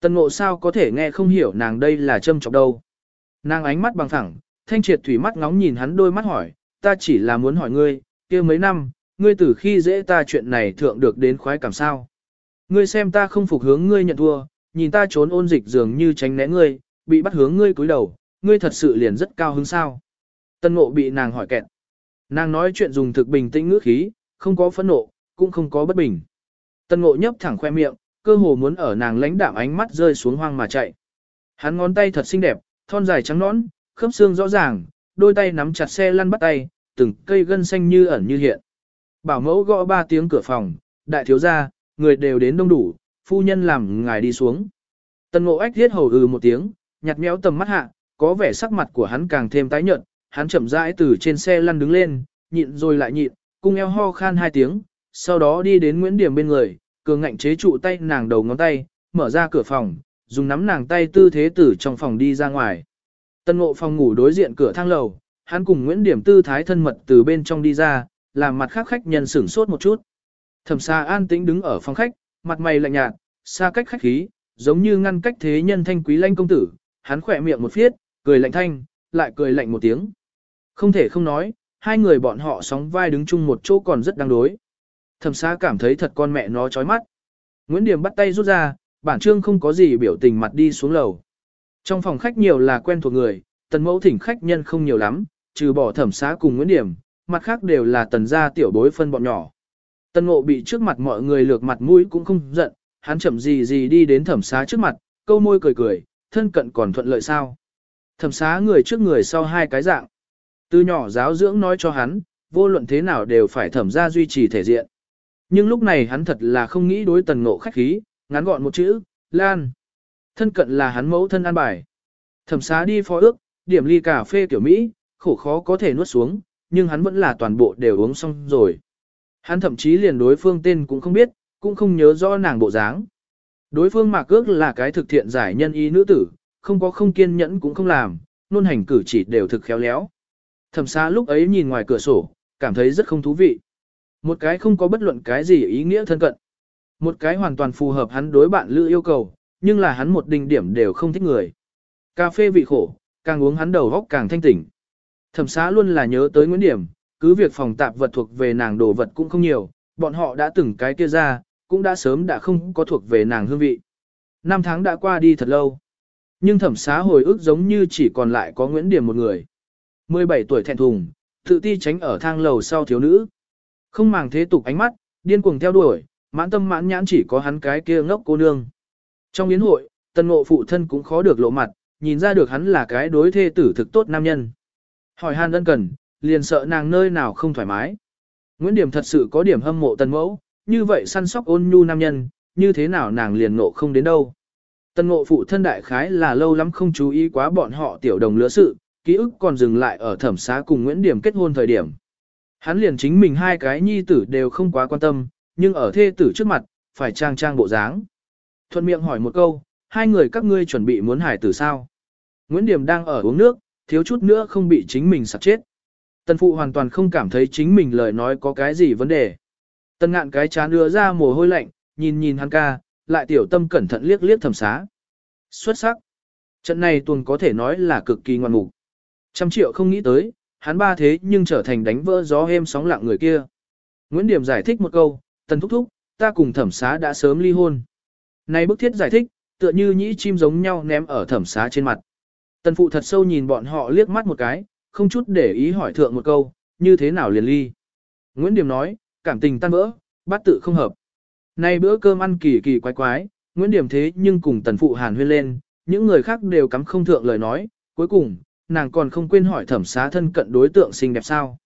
Tần ngộ sao có thể nghe không hiểu nàng đây là châm chọc đâu. Nàng ánh mắt bằng thẳng, thanh triệt thủy mắt ngóng nhìn hắn đôi mắt hỏi, ta chỉ là muốn hỏi ngươi, kia mấy năm, ngươi từ khi dễ ta chuyện này thượng được đến khoái cảm sao. Ngươi xem ta không phục hướng ngươi nhận thua, nhìn ta trốn ôn dịch dường như tránh né ngươi, bị bắt hướng ngươi cúi đầu, ngươi thật sự liền rất cao hứng sao. Tân ngộ bị nàng hỏi kẹt. Nàng nói chuyện dùng thực bình tĩnh ngữ khí, không có phẫn nộ, cũng không có bất bình. Tân ngộ nhấp thẳng khoe miệng, cơ hồ muốn ở nàng lãnh đạm ánh mắt rơi xuống hoang mà chạy. Hắn ngón tay thật xinh đẹp, thon dài trắng nõn, khớp xương rõ ràng, đôi tay nắm chặt xe lăn bắt tay, từng cây gân xanh như ẩn như hiện. Bảo mẫu gõ ba tiếng cửa phòng, đại thiếu gia, người đều đến đông đủ, phu nhân làm ngài đi xuống. Tân ngộ ách thiết hầu ừ một tiếng, nhặt méo tầm mắt hạ, có vẻ sắc mặt của hắn càng thêm tái nhợt, hắn chậm rãi từ trên xe lăn đứng lên, nhịn rồi lại nhịn, cung eo ho khan hai tiếng, sau đó đi đến Nguyễn Điểm bên người, cường ngạnh chế trụ tay nàng đầu ngón tay, mở ra cửa phòng, dùng nắm nàng tay tư thế tử trong phòng đi ra ngoài. Tân ngộ phòng ngủ đối diện cửa thang lầu, hắn cùng Nguyễn Điểm tư thái thân mật từ bên trong đi ra, làm mặt khác khách nhân sửng sốt một chút. Thẩm xa an tĩnh đứng ở phòng khách, mặt mày lạnh nhạt, xa cách khách khí, giống như ngăn cách thế nhân thanh quý lanh công tử, hắn khỏe miệng một phiết, cười lạnh thanh, lại cười lạnh một tiếng. Không thể không nói, hai người bọn họ sóng vai đứng chung một chỗ còn rất đáng đối. Thẩm xá cảm thấy thật con mẹ nó chói mắt. Nguyễn Điểm bắt tay rút ra, bản trương không có gì biểu tình mặt đi xuống lầu. Trong phòng khách nhiều là quen thuộc người, tần mẫu thỉnh khách nhân không nhiều lắm, trừ bỏ thẩm xá cùng Nguyễn Điểm, mặt khác đều là tần gia tiểu bối phân bọn nhỏ. Tần ngộ bị trước mặt mọi người lược mặt mũi cũng không giận, hắn chậm gì gì đi đến thẩm xá trước mặt, câu môi cười cười, thân cận còn thuận lợi sao. Thẩm xá người trước người sau hai cái dạng. Từ nhỏ giáo dưỡng nói cho hắn, vô luận thế nào đều phải thẩm ra duy trì thể diện. Nhưng lúc này hắn thật là không nghĩ đối tần ngộ khách khí, ngắn gọn một chữ, lan. Thân cận là hắn mẫu thân an bài. Thẩm xá đi phó ước, điểm ly cà phê kiểu Mỹ, khổ khó có thể nuốt xuống, nhưng hắn vẫn là toàn bộ đều uống xong rồi. Hắn thậm chí liền đối phương tên cũng không biết, cũng không nhớ rõ nàng bộ dáng. Đối phương mạc ước là cái thực thiện giải nhân y nữ tử, không có không kiên nhẫn cũng không làm, nôn hành cử chỉ đều thực khéo léo. Thẩm xá lúc ấy nhìn ngoài cửa sổ, cảm thấy rất không thú vị. Một cái không có bất luận cái gì ý nghĩa thân cận. Một cái hoàn toàn phù hợp hắn đối bạn lữ yêu cầu, nhưng là hắn một đỉnh điểm đều không thích người. Cà phê vị khổ, càng uống hắn đầu góc càng thanh tỉnh. Thẩm xá luôn là nhớ tới Nguyễn Điểm, cứ việc phòng tạp vật thuộc về nàng đồ vật cũng không nhiều, bọn họ đã từng cái kia ra, cũng đã sớm đã không có thuộc về nàng hương vị. Năm tháng đã qua đi thật lâu. Nhưng thẩm xá hồi ức giống như chỉ còn lại có Nguyễn Điểm một người. 17 tuổi thẹn thùng, tự ti tránh ở thang lầu sau thiếu nữ. Không màng thế tục ánh mắt, điên cuồng theo đuổi, mãn tâm mãn nhãn chỉ có hắn cái kia ngốc cô nương. Trong yến hội, tân ngộ phụ thân cũng khó được lộ mặt, nhìn ra được hắn là cái đối thê tử thực tốt nam nhân. Hỏi han đơn cần, liền sợ nàng nơi nào không thoải mái. Nguyễn Điểm thật sự có điểm hâm mộ tần mẫu, như vậy săn sóc ôn nhu nam nhân, như thế nào nàng liền nộ không đến đâu. Tần ngộ phụ thân đại khái là lâu lắm không chú ý quá bọn họ tiểu đồng lứa sự, ký ức còn dừng lại ở thẩm xá cùng Nguyễn Điểm kết hôn thời điểm. Hắn liền chính mình hai cái nhi tử đều không quá quan tâm, nhưng ở thê tử trước mặt, phải trang trang bộ dáng. Thuận miệng hỏi một câu, hai người các ngươi chuẩn bị muốn hải tử sao? Nguyễn Điểm đang ở uống nước, thiếu chút nữa không bị chính mình sặc chết. Tần phụ hoàn toàn không cảm thấy chính mình lời nói có cái gì vấn đề. Tần ngạn cái chán đưa ra mồ hôi lạnh, nhìn nhìn hắn ca, lại tiểu tâm cẩn thận liếc liếc thẩm xá. Xuất sắc. Trận này tuần có thể nói là cực kỳ ngoan mục. Trăm triệu không nghĩ tới, hắn ba thế nhưng trở thành đánh vỡ gió êm sóng lặng người kia. Nguyễn Điểm giải thích một câu, tần thúc thúc, ta cùng thẩm xá đã sớm ly hôn. Này bức thiết giải thích, tựa như nhĩ chim giống nhau ném ở thẩm xá trên mặt. Tần phụ thật sâu nhìn bọn họ liếc mắt một cái, không chút để ý hỏi thượng một câu, như thế nào liền ly. Nguyễn Điểm nói, cảm tình tan vỡ, bát tự không hợp. Nay bữa cơm ăn kỳ kỳ quái quái, Nguyễn Điểm thế nhưng cùng tần phụ hàn huyên lên, những người khác đều cắm không thượng lời nói, cuối cùng, nàng còn không quên hỏi thẩm xá thân cận đối tượng xinh đẹp sao.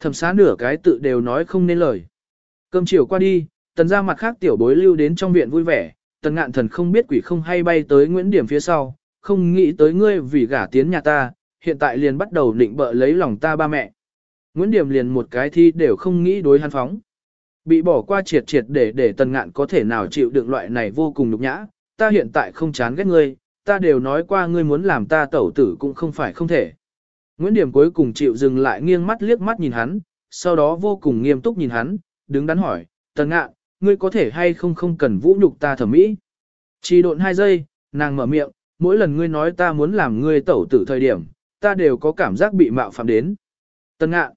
Thẩm xá nửa cái tự đều nói không nên lời. Cơm chiều qua đi, tần ra mặt khác tiểu bối lưu đến trong viện vui vẻ, tần ngạn thần không biết quỷ không hay bay tới Nguyễn Điểm phía sau, không nghĩ tới ngươi vì gả tiến nhà ta, hiện tại liền bắt đầu định bợ lấy lòng ta ba mẹ. Nguyễn Điểm liền một cái thi đều không nghĩ đối hắn phóng. Bị bỏ qua triệt triệt để để tần ngạn có thể nào chịu đựng loại này vô cùng nhục nhã, ta hiện tại không chán ghét ngươi, ta đều nói qua ngươi muốn làm ta tẩu tử cũng không phải không thể. Nguyễn Điểm cuối cùng chịu dừng lại nghiêng mắt liếc mắt nhìn hắn, sau đó vô cùng nghiêm túc nhìn hắn, đứng đắn hỏi, tần ngạ, ngươi có thể hay không không cần vũ nhục ta thẩm mỹ. Chỉ độn hai giây, nàng mở miệng, mỗi lần ngươi nói ta muốn làm ngươi tẩu tử thời điểm, ta đều có cảm giác bị mạo phạm đến. Tần ngạ,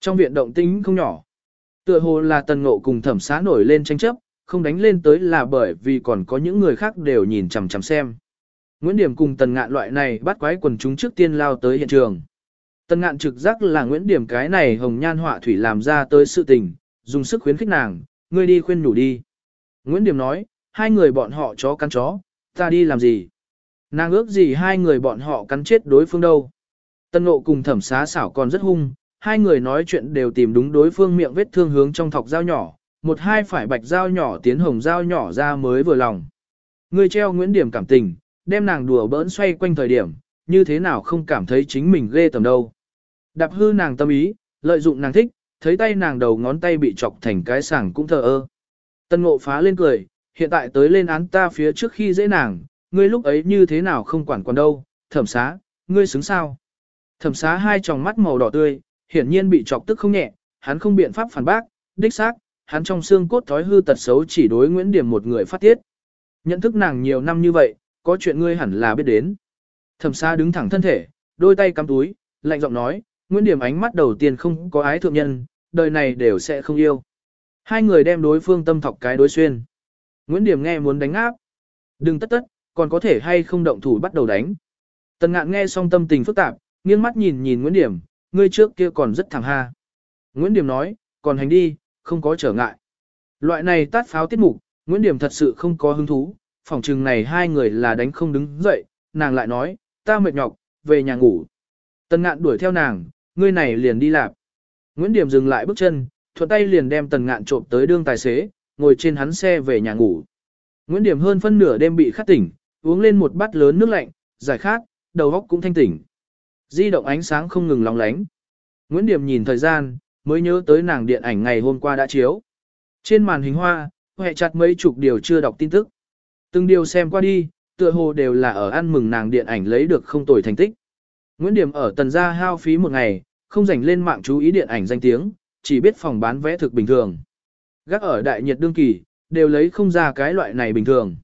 Trong viện động tĩnh không nhỏ. Tựa hồ là tần ngộ cùng thẩm xá nổi lên tranh chấp, không đánh lên tới là bởi vì còn có những người khác đều nhìn chằm chằm xem. Nguyễn Điểm cùng tần ngạn loại này bắt quái quần chúng trước tiên lao tới hiện trường. Tần ngạn trực giác là Nguyễn Điểm cái này hồng nhan họa thủy làm ra tới sự tình, dùng sức khuyến khích nàng, ngươi đi khuyên nhủ đi. Nguyễn Điểm nói, hai người bọn họ chó cắn chó, ta đi làm gì? Nàng ước gì hai người bọn họ cắn chết đối phương đâu? Tân ngộ cùng thẩm xá xảo còn rất hung, hai người nói chuyện đều tìm đúng đối phương miệng vết thương hướng trong thọc dao nhỏ, một hai phải bạch dao nhỏ tiến hồng dao nhỏ ra mới vừa lòng. Người treo Nguyễn Điểm cảm tình, đem nàng đùa bỡn xoay quanh thời điểm, như thế nào không cảm thấy chính mình ghê tầm đâu. Đạp hư nàng tâm ý, lợi dụng nàng thích, thấy tay nàng đầu ngón tay bị chọc thành cái sàng cũng thờ ơ. Tân ngộ phá lên cười, hiện tại tới lên án ta phía trước khi dễ nàng, ngươi lúc ấy như thế nào không quản quản đâu, thẩm xá, ngươi xứng sao. Thẩm xá hai tròng mắt màu đỏ tươi, hiển nhiên bị chọc tức không nhẹ, hắn không biện pháp phản bác, đích xác, hắn trong xương cốt thói hư tật xấu chỉ đối Nguyễn Điểm một người phát tiết. Nhận thức nàng nhiều năm như vậy, có chuyện ngươi hẳn là biết đến. Thẩm Sa đứng thẳng thân thể, đôi tay cắm túi, lạnh giọng nói, Nguyễn Điểm ánh mắt đầu tiên không có ái thượng nhân, đời này đều sẽ không yêu. Hai người đem đối phương tâm thọc cái đối xuyên. Nguyễn Điểm nghe muốn đánh áp. Đừng tất tất, còn có thể hay không động thủ bắt đầu đánh. Tần ngạn nghe xong tâm tình phức tạp, nghiêng mắt nhìn nhìn Nguyễn Điểm, ngươi trước kia còn rất thẳng ha. Nguyễn Điểm nói, còn hành đi, không có trở ngại. Loại này tát pháo tiết mục, Nguyễn Điểm thật sự không có hứng thú, phòng trừng này hai người là đánh không đứng dậy, nàng lại nói, ta mệt nhọc, về nhà ngủ. Tần ngạn đuổi theo nàng, ngươi này liền đi lạp. Nguyễn Điểm dừng lại bước chân, thuận tay liền đem tần ngạn trộm tới đương tài xế, ngồi trên hắn xe về nhà ngủ. Nguyễn Điểm hơn phân nửa đêm bị khát tỉnh, uống lên một bát lớn nước lạnh, giải khát, đầu óc cũng thanh tỉnh. Di động ánh sáng không ngừng lóng lánh. Nguyễn Điểm nhìn thời gian, mới nhớ tới nàng điện ảnh ngày hôm qua đã chiếu. Trên màn hình hoa, hệ chặt mấy chục điều chưa đọc tin tức. Từng điều xem qua đi, tựa hồ đều là ở ăn mừng nàng điện ảnh lấy được không tồi thành tích. Nguyễn Điểm ở tần gia hao phí một ngày, không dành lên mạng chú ý điện ảnh danh tiếng, chỉ biết phòng bán vé thực bình thường. Gác ở đại nhiệt đương kỳ, đều lấy không ra cái loại này bình thường.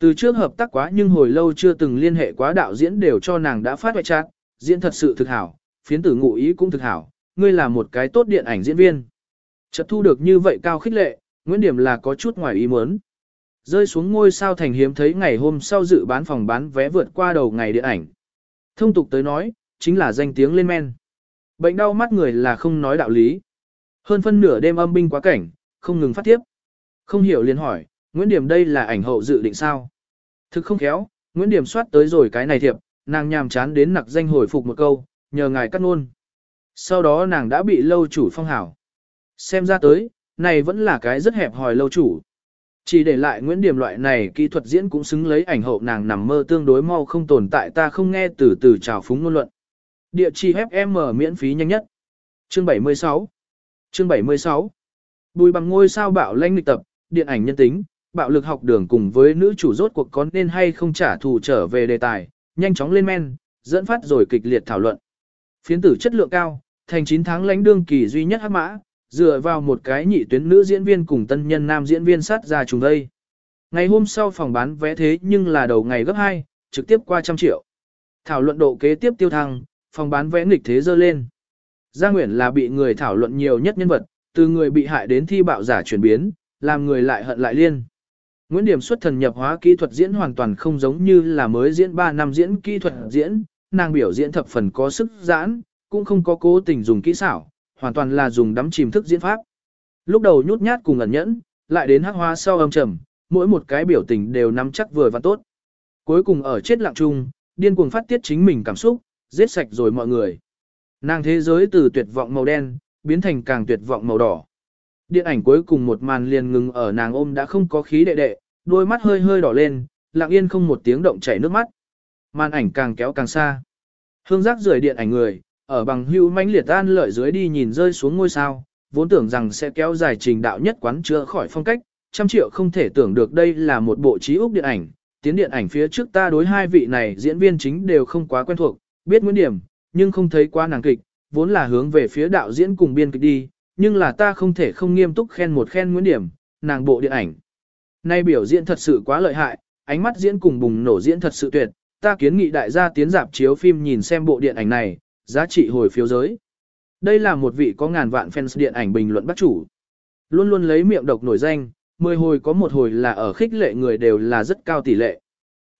Từ trước hợp tác quá nhưng hồi lâu chưa từng liên hệ quá đạo diễn đều cho nàng đã phát hoại chát, diễn thật sự thực hảo, phiến tử ngụ ý cũng thực hảo, ngươi là một cái tốt điện ảnh diễn viên. Chợt thu được như vậy cao khích lệ, Nguyễn Điểm là có chút ngoài ý muốn. Rơi xuống ngôi sao thành hiếm thấy ngày hôm sau dự bán phòng bán vé vượt qua đầu ngày điện ảnh. Thông tục tới nói, chính là danh tiếng lên men. Bệnh đau mắt người là không nói đạo lý. Hơn phân nửa đêm âm binh quá cảnh, không ngừng phát tiếp. Không hiểu liền hỏi, Nguyễn Điểm đây là ảnh hậu dự định sao? Thực không khéo, Nguyễn Điểm soát tới rồi cái này thiệp, nàng nhàm chán đến nặc danh hồi phục một câu, nhờ ngài cắt ngôn. Sau đó nàng đã bị lâu chủ phong hảo. Xem ra tới, này vẫn là cái rất hẹp hòi lâu chủ. Chỉ để lại Nguyễn Điểm loại này kỹ thuật diễn cũng xứng lấy ảnh hậu nàng nằm mơ tương đối mau không tồn tại ta không nghe từ từ trào phúng ngôn luận. Địa chỉ FM miễn phí nhanh nhất. Chương 76 Chương 76 Bùi bằng ngôi sao bạo lanh lịch tập, điện ảnh nhân tính, bạo lực học đường cùng với nữ chủ rốt cuộc có nên hay không trả thù trở về đề tài, nhanh chóng lên men, dẫn phát rồi kịch liệt thảo luận. Phiến tử chất lượng cao, thành 9 tháng lãnh đương kỳ duy nhất hắc mã, dựa vào một cái nhị tuyến nữ diễn viên cùng tân nhân nam diễn viên sát ra trùng đây. Ngày hôm sau phòng bán vé thế nhưng là đầu ngày gấp 2, trực tiếp qua trăm triệu. Thảo luận độ kế tiếp tiêu thăng, phòng bán vé nghịch thế dơ lên. Gia Nguyễn là bị người thảo luận nhiều nhất nhân vật, từ người bị hại đến thi bạo giả chuyển biến, làm người lại hận lại liên. Nguyễn Điểm xuất thần nhập hóa kỹ thuật diễn hoàn toàn không giống như là mới diễn 3 năm diễn kỹ thuật diễn, nàng biểu diễn thập phần có sức giãn, cũng không có cố tình dùng kỹ xảo, hoàn toàn là dùng đắm chìm thức diễn pháp. Lúc đầu nhút nhát cùng ẩn nhẫn, lại đến hắc hoa sau âm trầm, mỗi một cái biểu tình đều nắm chắc vừa và tốt. Cuối cùng ở chết lặng chung, điên cuồng phát tiết chính mình cảm xúc, giết sạch rồi mọi người. Nàng thế giới từ tuyệt vọng màu đen, biến thành càng tuyệt vọng màu đỏ. Điện ảnh cuối cùng một màn liền ngừng ở nàng ôm đã không có khí đệ đệ, đôi mắt hơi hơi đỏ lên, lặng yên không một tiếng động chảy nước mắt. Màn ảnh càng kéo càng xa. Hương giác rời điện ảnh người, ở bằng hưu mãnh liệt an lợi dưới đi nhìn rơi xuống ngôi sao, vốn tưởng rằng sẽ kéo dài trình đạo nhất quán chữa khỏi phong cách, trăm triệu không thể tưởng được đây là một bộ trí úc điện ảnh. Tiến điện ảnh phía trước ta đối hai vị này diễn viên chính đều không quá quen thuộc, biết nguyên điểm, nhưng không thấy quá nàng kịch, vốn là hướng về phía đạo diễn cùng biên kịch đi, nhưng là ta không thể không nghiêm túc khen một khen Nguyễn Điểm, nàng bộ điện ảnh. Nay biểu diễn thật sự quá lợi hại, ánh mắt diễn cùng bùng nổ diễn thật sự tuyệt, ta kiến nghị đại gia tiến dạp chiếu phim nhìn xem bộ điện ảnh này, giá trị hồi phiếu giới. Đây là một vị có ngàn vạn fans điện ảnh bình luận bắt chủ. Luôn luôn lấy miệng độc nổi danh, mười hồi có một hồi là ở khích lệ người đều là rất cao tỷ lệ.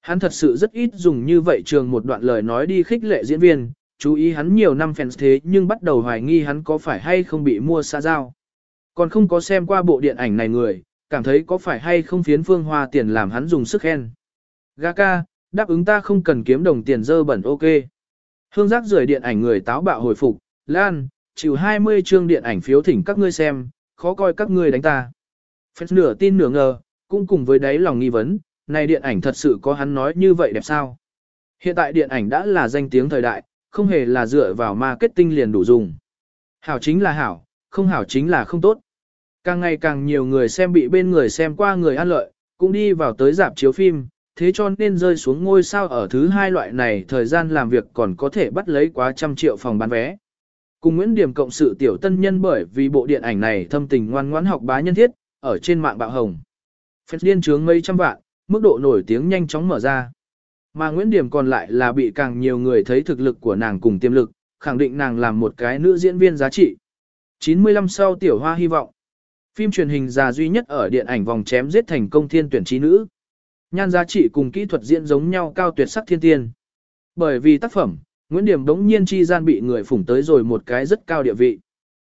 Hắn thật sự rất ít dùng như vậy trường một đoạn lời nói đi khích lệ diễn viên, chú ý hắn nhiều năm fans thế nhưng bắt đầu hoài nghi hắn có phải hay không bị mua xa giao. Còn không có xem qua bộ điện ảnh này người, cảm thấy có phải hay không phiến phương hoa tiền làm hắn dùng sức khen. Gaka, đáp ứng ta không cần kiếm đồng tiền dơ bẩn ok. Hương giác rời điện ảnh người táo bạo hồi phục, Lan, chịu 20 chương điện ảnh phiếu thỉnh các ngươi xem, khó coi các ngươi đánh ta. Phép nửa tin nửa ngờ, cũng cùng với đáy lòng nghi vấn, này điện ảnh thật sự có hắn nói như vậy đẹp sao? Hiện tại điện ảnh đã là danh tiếng thời đại, không hề là dựa vào marketing liền đủ dùng. Hảo chính là hảo, không hảo chính là không tốt. Càng ngày càng nhiều người xem bị bên người xem qua người ăn lợi, cũng đi vào tới dạp chiếu phim, thế cho nên rơi xuống ngôi sao ở thứ hai loại này thời gian làm việc còn có thể bắt lấy quá trăm triệu phòng bán vé. Cùng Nguyễn Điểm cộng sự tiểu tân nhân bởi vì bộ điện ảnh này thâm tình ngoan ngoãn học bá nhân thiết, ở trên mạng bạo hồng. Phép điên trướng mấy trăm vạn, mức độ nổi tiếng nhanh chóng mở ra. Mà Nguyễn Điểm còn lại là bị càng nhiều người thấy thực lực của nàng cùng tiềm lực, khẳng định nàng làm một cái nữ diễn viên giá trị. 95 sau tiểu hoa hy vọng. Phim truyền hình già duy nhất ở điện ảnh vòng chém giết thành công thiên tuyển trí nữ. Nhan giá trị cùng kỹ thuật diễn giống nhau cao tuyệt sắc thiên tiên. Bởi vì tác phẩm, Nguyễn Điểm đống nhiên chi gian bị người phủng tới rồi một cái rất cao địa vị.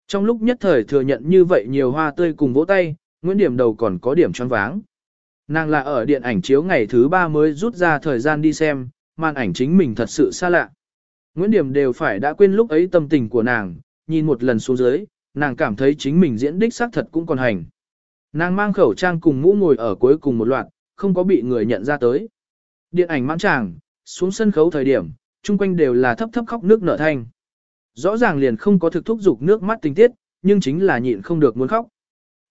Trong lúc nhất thời thừa nhận như vậy nhiều hoa tươi cùng vỗ tay, Nguyễn Điểm đầu còn có điểm choáng váng. Nàng là ở điện ảnh chiếu ngày thứ ba mới rút ra thời gian đi xem, màn ảnh chính mình thật sự xa lạ. Nguyễn Điểm đều phải đã quên lúc ấy tâm tình của nàng, nhìn một lần xuống dưới, nàng cảm thấy chính mình diễn đích xác thật cũng còn hành. Nàng mang khẩu trang cùng mũ ngồi ở cuối cùng một loạt, không có bị người nhận ra tới. Điện ảnh mãn tràng, xuống sân khấu thời điểm, chung quanh đều là thấp thấp khóc nước nở thanh. Rõ ràng liền không có thực thúc dục nước mắt tình tiết, nhưng chính là nhịn không được muốn khóc.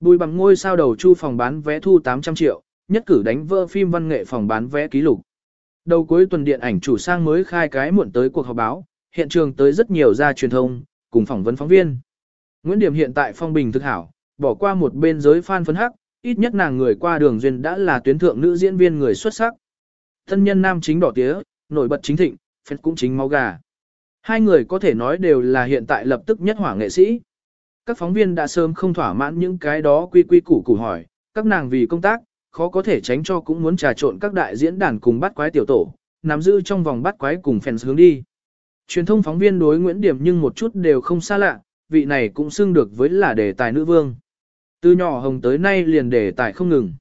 Bùi bằng ngôi sao đầu chu phòng bán vé thu 800 triệu, nhất cử đánh vỡ phim văn nghệ phòng bán vé ký lục. Đầu cuối tuần điện ảnh chủ sang mới khai cái muộn tới cuộc họp báo, hiện trường tới rất nhiều gia truyền thông, cùng phỏng vấn phóng viên. Nguyễn Điểm hiện tại phong bình thực hảo, bỏ qua một bên giới fan phấn hắc, ít nhất nàng người qua đường duyên đã là tuyến thượng nữ diễn viên người xuất sắc. Thân nhân nam chính đỏ tía, nổi bật chính thịnh, phết cũng chính máu gà. Hai người có thể nói đều là hiện tại lập tức nhất hỏa nghệ sĩ. Các phóng viên đã sớm không thỏa mãn những cái đó quy quy củ củ hỏi, các nàng vì công tác, khó có thể tránh cho cũng muốn trà trộn các đại diễn đàn cùng bắt quái tiểu tổ, nắm giữ trong vòng bắt quái cùng fans hướng đi. Truyền thông phóng viên đối Nguyễn Điểm nhưng một chút đều không xa lạ, vị này cũng xưng được với là đề tài nữ vương. Từ nhỏ hồng tới nay liền để tài không ngừng.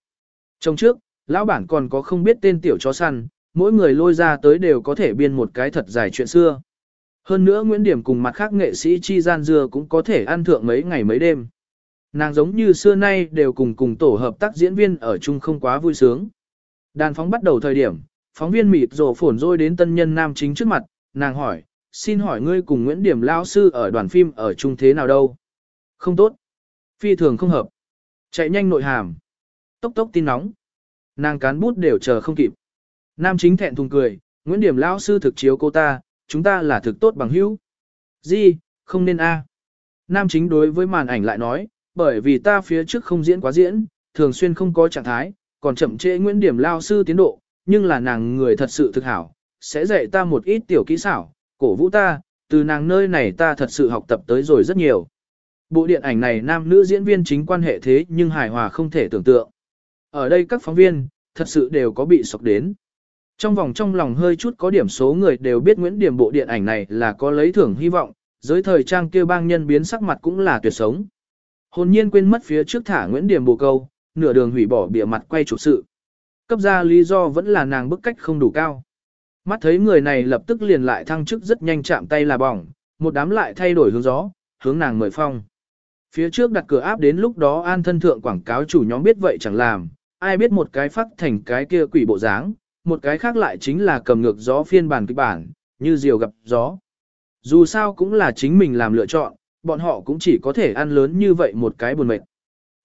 Trong trước, lão bản còn có không biết tên tiểu chó săn, mỗi người lôi ra tới đều có thể biên một cái thật dài chuyện xưa. Hơn nữa Nguyễn Điểm cùng mặt khác nghệ sĩ chi gian dưa cũng có thể ăn thượng mấy ngày mấy đêm. Nàng giống như xưa nay đều cùng cùng tổ hợp tác diễn viên ở chung không quá vui sướng. Đàn phóng bắt đầu thời điểm, phóng viên mịt rổ phổn rôi đến tân nhân nam chính trước mặt, nàng hỏi, xin hỏi ngươi cùng Nguyễn Điểm lao sư ở đoàn phim ở chung thế nào đâu? Không tốt. Phi thường không hợp. Chạy nhanh nội hàm. Tốc tốc tin nóng. Nàng cán bút đều chờ không kịp. Nam chính thẹn thùng cười, Nguyễn Điểm Lão sư thực chiếu cô ta, chúng ta là thực tốt bằng hữu. Gì, không nên a. Nam chính đối với màn ảnh lại nói, bởi vì ta phía trước không diễn quá diễn, thường xuyên không có trạng thái, còn chậm trễ Nguyễn Điểm lao sư tiến độ, nhưng là nàng người thật sự thực hảo, sẽ dạy ta một ít tiểu kỹ xảo, cổ vũ ta, từ nàng nơi này ta thật sự học tập tới rồi rất nhiều. Bộ điện ảnh này nam nữ diễn viên chính quan hệ thế nhưng hài hòa không thể tưởng tượng. Ở đây các phóng viên, thật sự đều có bị sọc đến. Trong vòng trong lòng hơi chút có điểm số người đều biết Nguyễn Điểm bộ điện ảnh này là có lấy thưởng hy vọng, giới thời trang kia bang nhân biến sắc mặt cũng là tuyệt sống. Hồn nhiên quên mất phía trước thả Nguyễn Điểm bộ câu, nửa đường hủy bỏ bịa mặt quay chủ sự. Cấp ra lý do vẫn là nàng bức cách không đủ cao. Mắt thấy người này lập tức liền lại thăng chức rất nhanh chạm tay là bỏng, một đám lại thay đổi hướng gió, hướng nàng mời phong. Phía trước đặt cửa áp đến lúc đó an thân thượng quảng cáo chủ nhóm biết vậy chẳng làm, ai biết một cái phát thành cái kia quỷ bộ dáng, một cái khác lại chính là cầm ngược gió phiên bản kịch bản, như diều gặp gió. Dù sao cũng là chính mình làm lựa chọn, bọn họ cũng chỉ có thể ăn lớn như vậy một cái buồn mệt.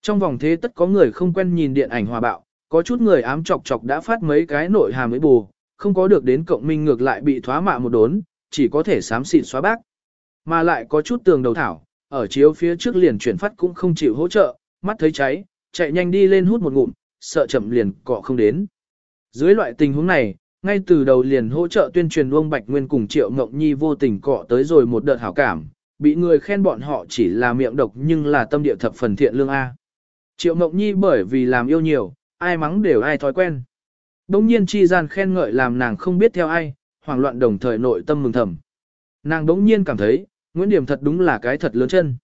Trong vòng thế tất có người không quen nhìn điện ảnh hòa bạo, có chút người ám chọc chọc đã phát mấy cái nội hàm mới bù, không có được đến cộng minh ngược lại bị thoá mạ một đốn, chỉ có thể sám xịt xóa bác. Mà lại có chút tường đầu thảo, ở chiếu phía trước liền chuyển phát cũng không chịu hỗ trợ, mắt thấy cháy, chạy nhanh đi lên hút một ngụm, sợ chậm liền cọ không đến. Dưới loại tình huống này, ngay từ đầu liền hỗ trợ tuyên truyền Uông Bạch Nguyên cùng Triệu Ngộng Nhi vô tình cọ tới rồi một đợt hảo cảm, bị người khen bọn họ chỉ là miệng độc nhưng là tâm địa thập phần thiện lương A. Triệu Ngộng Nhi bởi vì làm yêu nhiều, ai mắng đều ai thói quen. Đông nhiên chi gian khen ngợi làm nàng không biết theo ai, hoảng loạn đồng thời nội tâm mừng thầm. Nàng đống nhiên cảm thấy, Nguyễn Điểm thật đúng là cái thật lớn chân.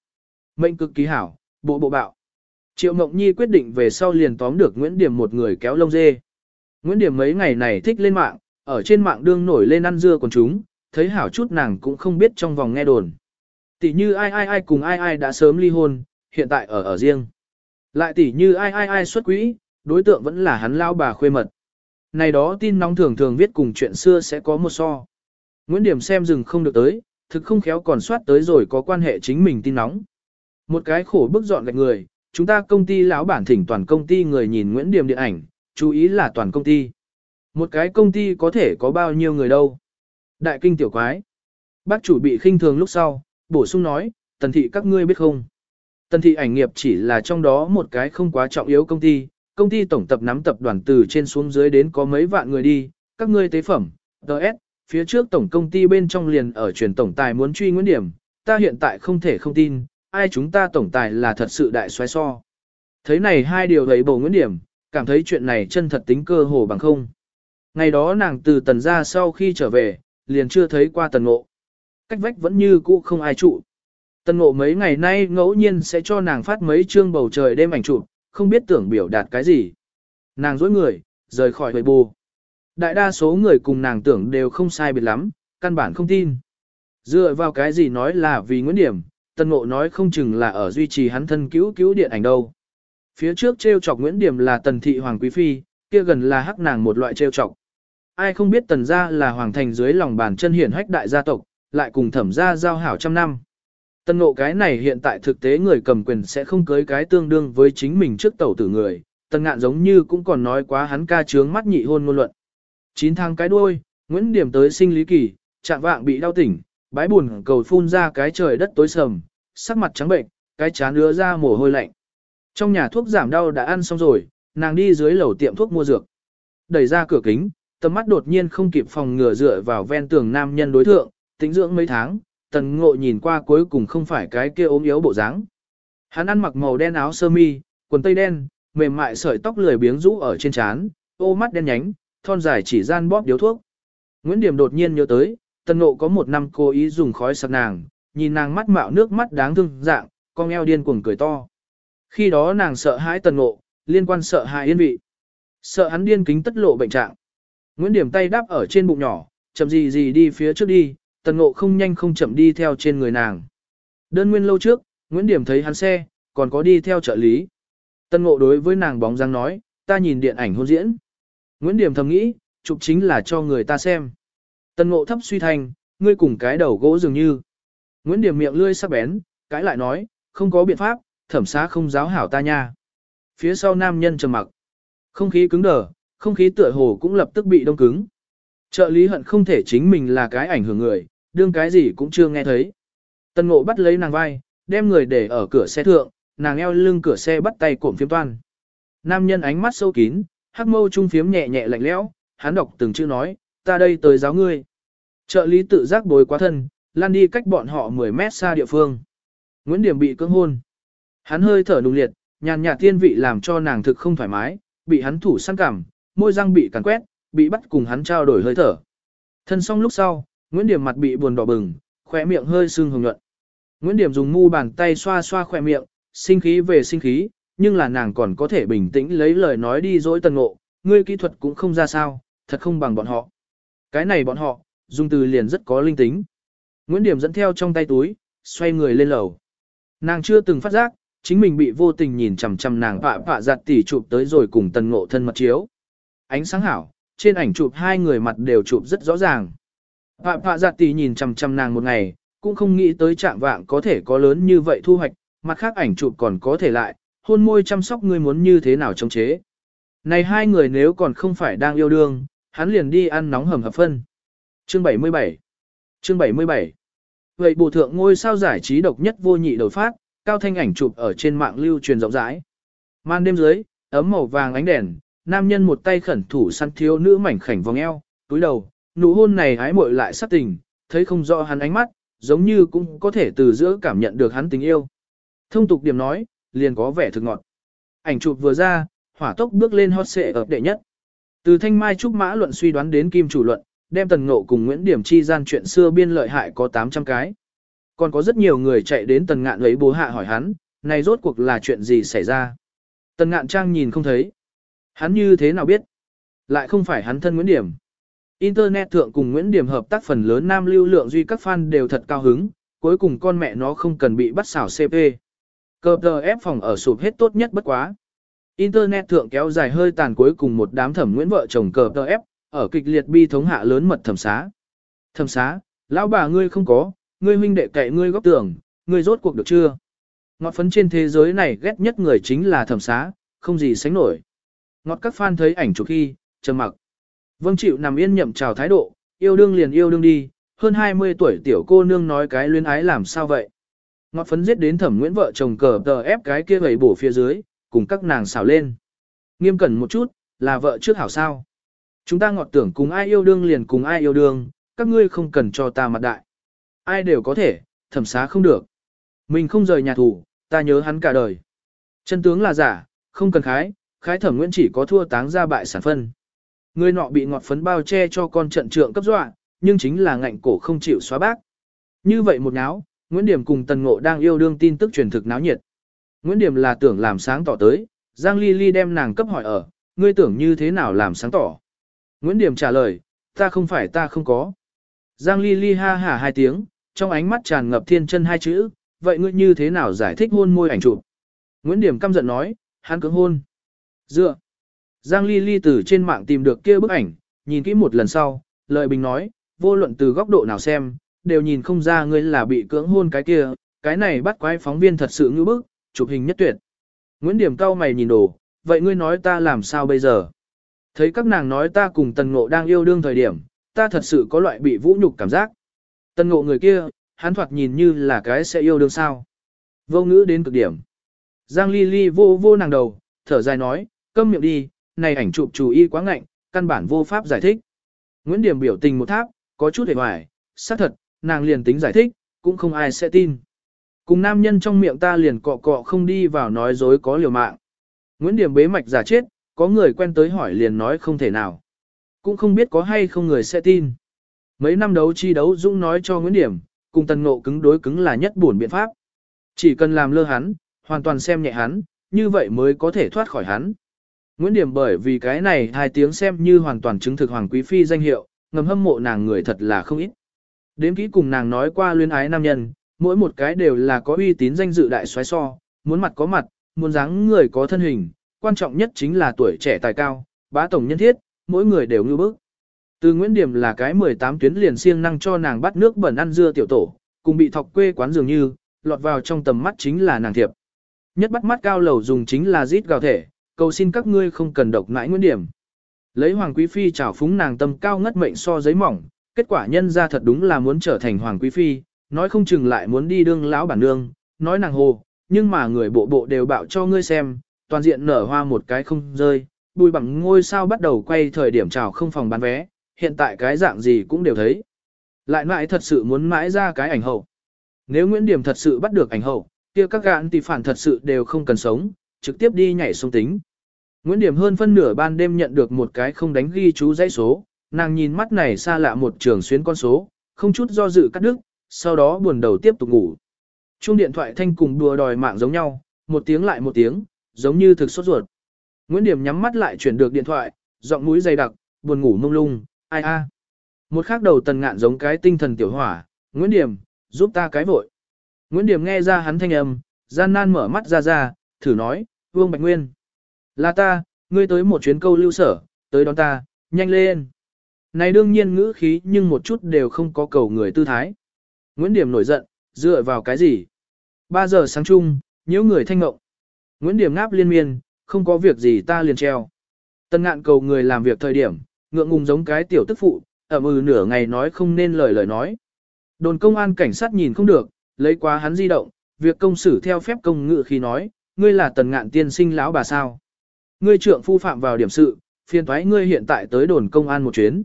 Mệnh cực kỳ hảo, bộ bộ bạo. Triệu Mộng Nhi quyết định về sau liền tóm được Nguyễn Điểm một người kéo lông dê. Nguyễn Điểm mấy ngày này thích lên mạng, ở trên mạng đương nổi lên ăn dưa còn chúng, thấy hảo chút nàng cũng không biết trong vòng nghe đồn. Tỷ như ai ai ai cùng ai ai đã sớm ly hôn, hiện tại ở ở riêng. Lại tỷ như ai ai ai xuất quỹ, đối tượng vẫn là hắn lao bà khuê mật. Này đó tin nóng thường thường viết cùng chuyện xưa sẽ có một so. Nguyễn Điểm xem dừng không được tới, thực không khéo còn soát tới rồi có quan hệ chính mình tin nóng. Một cái khổ bức dọn gạch người, chúng ta công ty lão bản thỉnh toàn công ty người nhìn Nguyễn Điểm điện ảnh, chú ý là toàn công ty. Một cái công ty có thể có bao nhiêu người đâu. Đại kinh tiểu quái. Bác chủ bị khinh thường lúc sau, bổ sung nói, tần thị các ngươi biết không. Tần thị ảnh nghiệp chỉ là trong đó một cái không quá trọng yếu công ty, công ty tổng tập nắm tập đoàn từ trên xuống dưới đến có mấy vạn người đi, các ngươi tế phẩm, DS, phía trước tổng công ty bên trong liền ở truyền tổng tài muốn truy Nguyễn Điểm, ta hiện tại không thể không tin, ai chúng ta tổng tài là thật sự đại xoáy so. Thấy này hai điều thấy bầu Nguyễn Điểm, cảm thấy chuyện này chân thật tính cơ hồ bằng không. Ngày đó nàng từ tần ra sau khi trở về, liền chưa thấy qua tần ngộ. Cách vách vẫn như cũ không ai trụ. Tần ngộ mấy ngày nay ngẫu nhiên sẽ cho nàng phát mấy chương bầu trời đêm ảnh chụp, không biết tưởng biểu đạt cái gì. Nàng dối người, rời khỏi bầy bù. Đại đa số người cùng nàng tưởng đều không sai biệt lắm, căn bản không tin. Dựa vào cái gì nói là vì Nguyễn Điểm, Tân Ngộ nói không chừng là ở duy trì hắn thân cứu cứu điện ảnh đâu. Phía trước treo chọc Nguyễn Điểm là Tần Thị Hoàng Quý Phi, kia gần là hắc nàng một loại treo chọc. Ai không biết Tần gia là Hoàng Thành dưới lòng bàn chân hiển hách đại gia tộc, lại cùng thẩm gia giao hảo trăm năm. Tân ngộ cái này hiện tại thực tế người cầm quyền sẽ không cưới cái tương đương với chính mình trước tẩu tử người, tân ngạn giống như cũng còn nói quá hắn ca trướng mắt nhị hôn ngôn luận. 9 tháng cái đuôi, Nguyễn Điểm tới sinh lý kỳ, chạm vạng bị đau tỉnh, bái buồn cầu phun ra cái trời đất tối sầm, sắc mặt trắng bệnh, cái chán đưa ra mồ hôi lạnh. Trong nhà thuốc giảm đau đã ăn xong rồi, nàng đi dưới lầu tiệm thuốc mua dược. Đẩy ra cửa kính, tầm mắt đột nhiên không kịp phòng ngừa dựa vào ven tường nam nhân đối thượng, tính dưỡng mấy tháng, tần ngộ nhìn qua cuối cùng không phải cái kia ốm yếu bộ dáng. Hắn ăn mặc màu đen áo sơ mi, quần tây đen, mềm mại sợi tóc lười biếng rũ ở trên trán, ô mắt đen nhánh, thon dài chỉ gian bóp điếu thuốc. Nguyễn Điểm đột nhiên nhớ tới, tần ngộ có một năm cố ý dùng khói sặc nàng, nhìn nàng mắt mạo nước mắt đáng thương dạng, con eo điên cuồng cười to. Khi đó nàng sợ hãi tần ngộ, liên quan sợ hãi yên vị. Sợ hắn điên kính tất lộ bệnh trạng. Nguyễn Điểm tay đáp ở trên bụng nhỏ, chậm gì gì đi phía trước đi, tần ngộ không nhanh không chậm đi theo trên người nàng. Đơn nguyên lâu trước, Nguyễn Điểm thấy hắn xe, còn có đi theo trợ lý. Tần ngộ đối với nàng bóng dáng nói, ta nhìn điện ảnh hôn diễn. Nguyễn Điểm thầm nghĩ, chụp chính là cho người ta xem. Tần ngộ thấp suy thành, ngươi cùng cái đầu gỗ dường như. Nguyễn Điểm miệng lươi sắc bén, cãi lại nói, không có biện pháp, thẩm xá không giáo hảo ta nha. Phía sau nam nhân trầm mặc. Không khí cứng đờ, không khí tựa hồ cũng lập tức bị đông cứng. Trợ lý hận không thể chính mình là cái ảnh hưởng người, đương cái gì cũng chưa nghe thấy. Tân ngộ bắt lấy nàng vai, đem người để ở cửa xe thượng, nàng eo lưng cửa xe bắt tay cộm phiếm toan. Nam nhân ánh mắt sâu kín, hắc mâu trung phiếm nhẹ nhẹ lạnh lẽo, hắn đọc từng chữ nói, ta đây tới giáo ngươi. Trợ lý tự giác bối quá thân, lan đi cách bọn họ 10 mét xa địa phương. Nguyễn Điểm bị cưỡng hôn. Hắn hơi thở nung liệt, nhàn nhạt tiên vị làm cho nàng thực không thoải mái, bị hắn thủ săn cảm, môi răng bị cắn quét, bị bắt cùng hắn trao đổi hơi thở. Thân xong lúc sau, Nguyễn Điểm mặt bị buồn đỏ bừng, khỏe miệng hơi sưng hồng nhuận. Nguyễn Điểm dùng mu bàn tay xoa xoa khỏe miệng, sinh khí về sinh khí, nhưng là nàng còn có thể bình tĩnh lấy lời nói đi dối tần ngộ, ngươi kỹ thuật cũng không ra sao, thật không bằng bọn họ. Cái này bọn họ, dùng từ liền rất có linh tính. Nguyễn Điểm dẫn theo trong tay túi, xoay người lên lầu. Nàng chưa từng phát giác, chính mình bị vô tình nhìn chằm chằm nàng vạ vạ giặt tỉ chụp tới rồi cùng tần ngộ thân mật chiếu. Ánh sáng hảo, trên ảnh chụp hai người mặt đều chụp rất rõ ràng. Vạ vạ giặt tỉ nhìn chằm chằm nàng một ngày, cũng không nghĩ tới trạng vạng có thể có lớn như vậy thu hoạch, mặt khác ảnh chụp còn có thể lại, hôn môi chăm sóc người muốn như thế nào chống chế. Này hai người nếu còn không phải đang yêu đương, hắn liền đi ăn nóng hầm hập phân. Chương 77 Chương 77 Vậy bộ thượng ngôi sao giải trí độc nhất vô nhị đầu phát, cao thanh ảnh chụp ở trên mạng lưu truyền rộng rãi. Màn đêm dưới, ấm màu vàng ánh đèn, nam nhân một tay khẩn thủ săn thiếu nữ mảnh khảnh vòng eo, túi đầu, nụ hôn này hái muội lại sát tình, thấy không rõ hắn ánh mắt, giống như cũng có thể từ giữa cảm nhận được hắn tình yêu. Thông tục điểm nói, liền có vẻ thực ngọt. Ảnh chụp vừa ra, hỏa tốc bước lên hot xệ ở đệ nhất. Từ thanh mai trúc mã luận suy đoán đến kim chủ luận, đem tần ngộ cùng Nguyễn Điểm chi gian chuyện xưa biên lợi hại có 800 cái. Còn có rất nhiều người chạy đến tần ngạn ấy bố hạ hỏi hắn, này rốt cuộc là chuyện gì xảy ra. Tần ngạn trang nhìn không thấy. Hắn như thế nào biết? Lại không phải hắn thân Nguyễn Điểm. Internet thượng cùng Nguyễn Điểm hợp tác phần lớn nam lưu lượng duy các fan đều thật cao hứng, cuối cùng con mẹ nó không cần bị bắt xảo CP. Cờ tờ ép phòng ở sụp hết tốt nhất bất quá. Internet thượng kéo dài hơi tàn cuối cùng một đám thẩm Nguyễn vợ chồng cờ tờ ép, ở kịch liệt bi thống hạ lớn mật thẩm xá. Thẩm xá, lão bà ngươi không có, ngươi huynh đệ cậy ngươi góc tưởng, ngươi rốt cuộc được chưa? Ngọt phấn trên thế giới này ghét nhất người chính là thẩm xá, không gì sánh nổi. Ngọt các fan thấy ảnh chụp khi, trầm mặc. Vâng chịu nằm yên nhậm chào thái độ, yêu đương liền yêu đương đi, hơn 20 tuổi tiểu cô nương nói cái luyến ái làm sao vậy. Ngọt phấn giết đến thẩm Nguyễn vợ chồng cờ tờ ép cái kia gầy bổ phía dưới, cùng các nàng xào lên. Nghiêm cẩn một chút, là vợ trước hảo sao. Chúng ta ngọt tưởng cùng ai yêu đương liền cùng ai yêu đương, các ngươi không cần cho ta mặt đại. Ai đều có thể, thẩm xá không được. Mình không rời nhà thủ, ta nhớ hắn cả đời. Chân tướng là giả, không cần khái, khái thẩm Nguyễn chỉ có thua táng ra bại sản phân. Người nọ bị ngọt phấn bao che cho con trận trượng cấp dọa, nhưng chính là ngạnh cổ không chịu xóa bác. Như vậy một náo, Nguyễn Điểm cùng Tần Ngộ đang yêu đương tin tức truyền thực náo nhiệt. Nguyễn Điểm là tưởng làm sáng tỏ tới, Giang Ly Ly đem nàng cấp hỏi ở, ngươi tưởng như thế nào làm sáng tỏ. Nguyễn Điểm trả lời, ta không phải ta không có. Giang Ly Ly ha hả hai tiếng, trong ánh mắt tràn ngập thiên chân hai chữ, vậy ngươi như thế nào giải thích hôn môi ảnh chụp? Nguyễn Điểm căm giận nói, hắn cưỡng hôn. Dựa. Giang Ly Ly từ trên mạng tìm được kia bức ảnh, nhìn kỹ một lần sau, lợi bình nói, vô luận từ góc độ nào xem, đều nhìn không ra ngươi là bị cưỡng hôn cái kia, cái này bắt quái phóng viên thật sự ngưỡng bức, chụp hình nhất tuyệt. Nguyễn Điểm cao mày nhìn đồ, vậy ngươi nói ta làm sao bây giờ? Thấy các nàng nói ta cùng Tần Ngộ đang yêu đương thời điểm, ta thật sự có loại bị vũ nhục cảm giác. Tần Ngộ người kia, hắn thoạt nhìn như là cái sẽ yêu đương sao. Vô ngữ đến cực điểm. Giang Ly Ly vô vô nàng đầu, thở dài nói, câm miệng đi, này ảnh chụp chủ y quá ngạnh, căn bản vô pháp giải thích. Nguyễn Điểm biểu tình một tháp, có chút hề hoài, xác thật, nàng liền tính giải thích, cũng không ai sẽ tin. Cùng nam nhân trong miệng ta liền cọ cọ không đi vào nói dối có liều mạng. Nguyễn Điểm bế mạch giả chết, có người quen tới hỏi liền nói không thể nào. Cũng không biết có hay không người sẽ tin. Mấy năm đấu chi đấu Dũng nói cho Nguyễn Điểm, cùng tần ngộ cứng đối cứng là nhất buồn biện pháp. Chỉ cần làm lơ hắn, hoàn toàn xem nhẹ hắn, như vậy mới có thể thoát khỏi hắn. Nguyễn Điểm bởi vì cái này hai tiếng xem như hoàn toàn chứng thực Hoàng Quý Phi danh hiệu, ngầm hâm mộ nàng người thật là không ít. Đếm kỹ cùng nàng nói qua luyến ái nam nhân, mỗi một cái đều là có uy tín danh dự đại xoáy so, muốn mặt có mặt, muốn dáng người có thân hình, quan trọng nhất chính là tuổi trẻ tài cao, bá tổng nhân thiết, mỗi người đều ngư bức. Từ Nguyễn Điểm là cái 18 tuyến liền siêng năng cho nàng bắt nước bẩn ăn dưa tiểu tổ, cùng bị thọc quê quán dường như, lọt vào trong tầm mắt chính là nàng thiệp. Nhất bắt mắt cao lầu dùng chính là rít gào thể, cầu xin các ngươi không cần độc ngãi Nguyễn Điểm. Lấy Hoàng Quý Phi trảo phúng nàng tâm cao ngất mệnh so giấy mỏng, kết quả nhân ra thật đúng là muốn trở thành Hoàng Quý Phi, nói không chừng lại muốn đi đương lão bản nương, nói nàng hồ, nhưng mà người bộ bộ đều bạo cho ngươi xem, toàn diện nở hoa một cái không rơi, bùi bằng ngôi sao bắt đầu quay thời điểm chào không phòng bán vé, hiện tại cái dạng gì cũng đều thấy. Lại mãi thật sự muốn mãi ra cái ảnh hậu. Nếu Nguyễn Điểm thật sự bắt được ảnh hậu, kia các gạn tỷ phản thật sự đều không cần sống, trực tiếp đi nhảy sông tính. Nguyễn Điểm hơn phân nửa ban đêm nhận được một cái không đánh ghi chú dãy số, nàng nhìn mắt này xa lạ một trường xuyến con số, không chút do dự cắt đứt, sau đó buồn đầu tiếp tục ngủ. Chuông điện thoại thanh cùng đùa đòi mạng giống nhau, một tiếng lại một tiếng, giống như thực sốt ruột. Nguyễn Điểm nhắm mắt lại chuyển được điện thoại, giọng mũi dày đặc, buồn ngủ mông lung, ai a. Một khắc đầu tần ngạn giống cái tinh thần tiểu hỏa, Nguyễn Điểm, giúp ta cái vội. Nguyễn Điểm nghe ra hắn thanh âm, gian nan mở mắt ra ra, thử nói, Vương Bạch Nguyên. Là ta, ngươi tới một chuyến câu lưu sở, tới đón ta, nhanh lên. Này đương nhiên ngữ khí nhưng một chút đều không có cầu người tư thái. Nguyễn Điểm nổi giận, dựa vào cái gì? 3 giờ sáng chung, nhiễu người thanh ngộng. Nguyễn Điểm ngáp liên miên, không có việc gì ta liền treo. Tân ngạn cầu người làm việc thời điểm, ngượng ngùng giống cái tiểu tức phụ, ẩm ừ nửa ngày nói không nên lời lời nói. Đồn công an cảnh sát nhìn không được, lấy quá hắn di động, việc công xử theo phép công ngự khi nói, ngươi là tần ngạn tiên sinh lão bà sao. Ngươi trượng phu phạm vào điểm sự, phiền thoái ngươi hiện tại tới đồn công an một chuyến.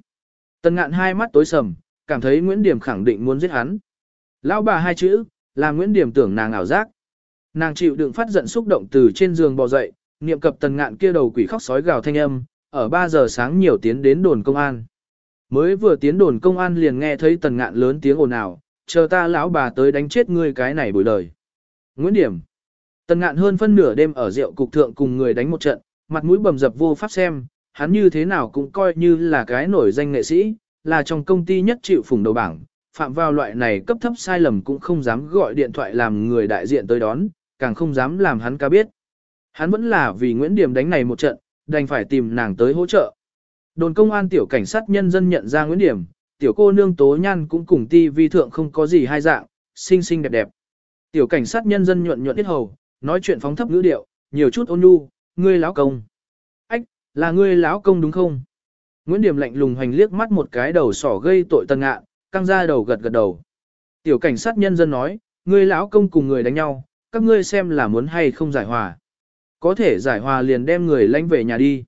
Tần ngạn hai mắt tối sầm, cảm thấy Nguyễn Điểm khẳng định muốn giết hắn. Lão bà hai chữ, là Nguyễn Điểm tưởng nàng ảo giác. Nàng chịu đựng phát giận xúc động từ trên giường bò dậy, niệm cập tần ngạn kia đầu quỷ khóc sói gào thanh âm, ở 3 giờ sáng nhiều tiến đến đồn công an. Mới vừa tiến đồn công an liền nghe thấy tần ngạn lớn tiếng ồn ào, chờ ta lão bà tới đánh chết ngươi cái này buổi đời. Nguyễn Điểm Tần ngạn hơn phân nửa đêm ở rượu cục thượng cùng người đánh một trận, mặt mũi bầm dập vô pháp xem, hắn như thế nào cũng coi như là cái nổi danh nghệ sĩ, là trong công ty nhất chịu phủng đầu bảng, phạm vào loại này cấp thấp sai lầm cũng không dám gọi điện thoại làm người đại diện tới đón, càng không dám làm hắn ca biết. Hắn vẫn là vì Nguyễn Điểm đánh này một trận, đành phải tìm nàng tới hỗ trợ. Đồn công an tiểu cảnh sát nhân dân nhận ra Nguyễn Điểm, tiểu cô nương tố nhan cũng cùng ti vi thượng không có gì hai dạng, xinh xinh đẹp đẹp. Tiểu cảnh sát nhân dân nhuận nhuận tiết hầu, nói chuyện phóng thấp ngữ điệu, nhiều chút ôn nhu, ngươi lão công. Là ngươi lão công đúng không? Nguyễn Điểm lạnh lùng hoành liếc mắt một cái đầu sỏ gây tội tân ngạ, căng ra đầu gật gật đầu. Tiểu cảnh sát nhân dân nói, ngươi lão công cùng người đánh nhau, các ngươi xem là muốn hay không giải hòa. Có thể giải hòa liền đem người lánh về nhà đi.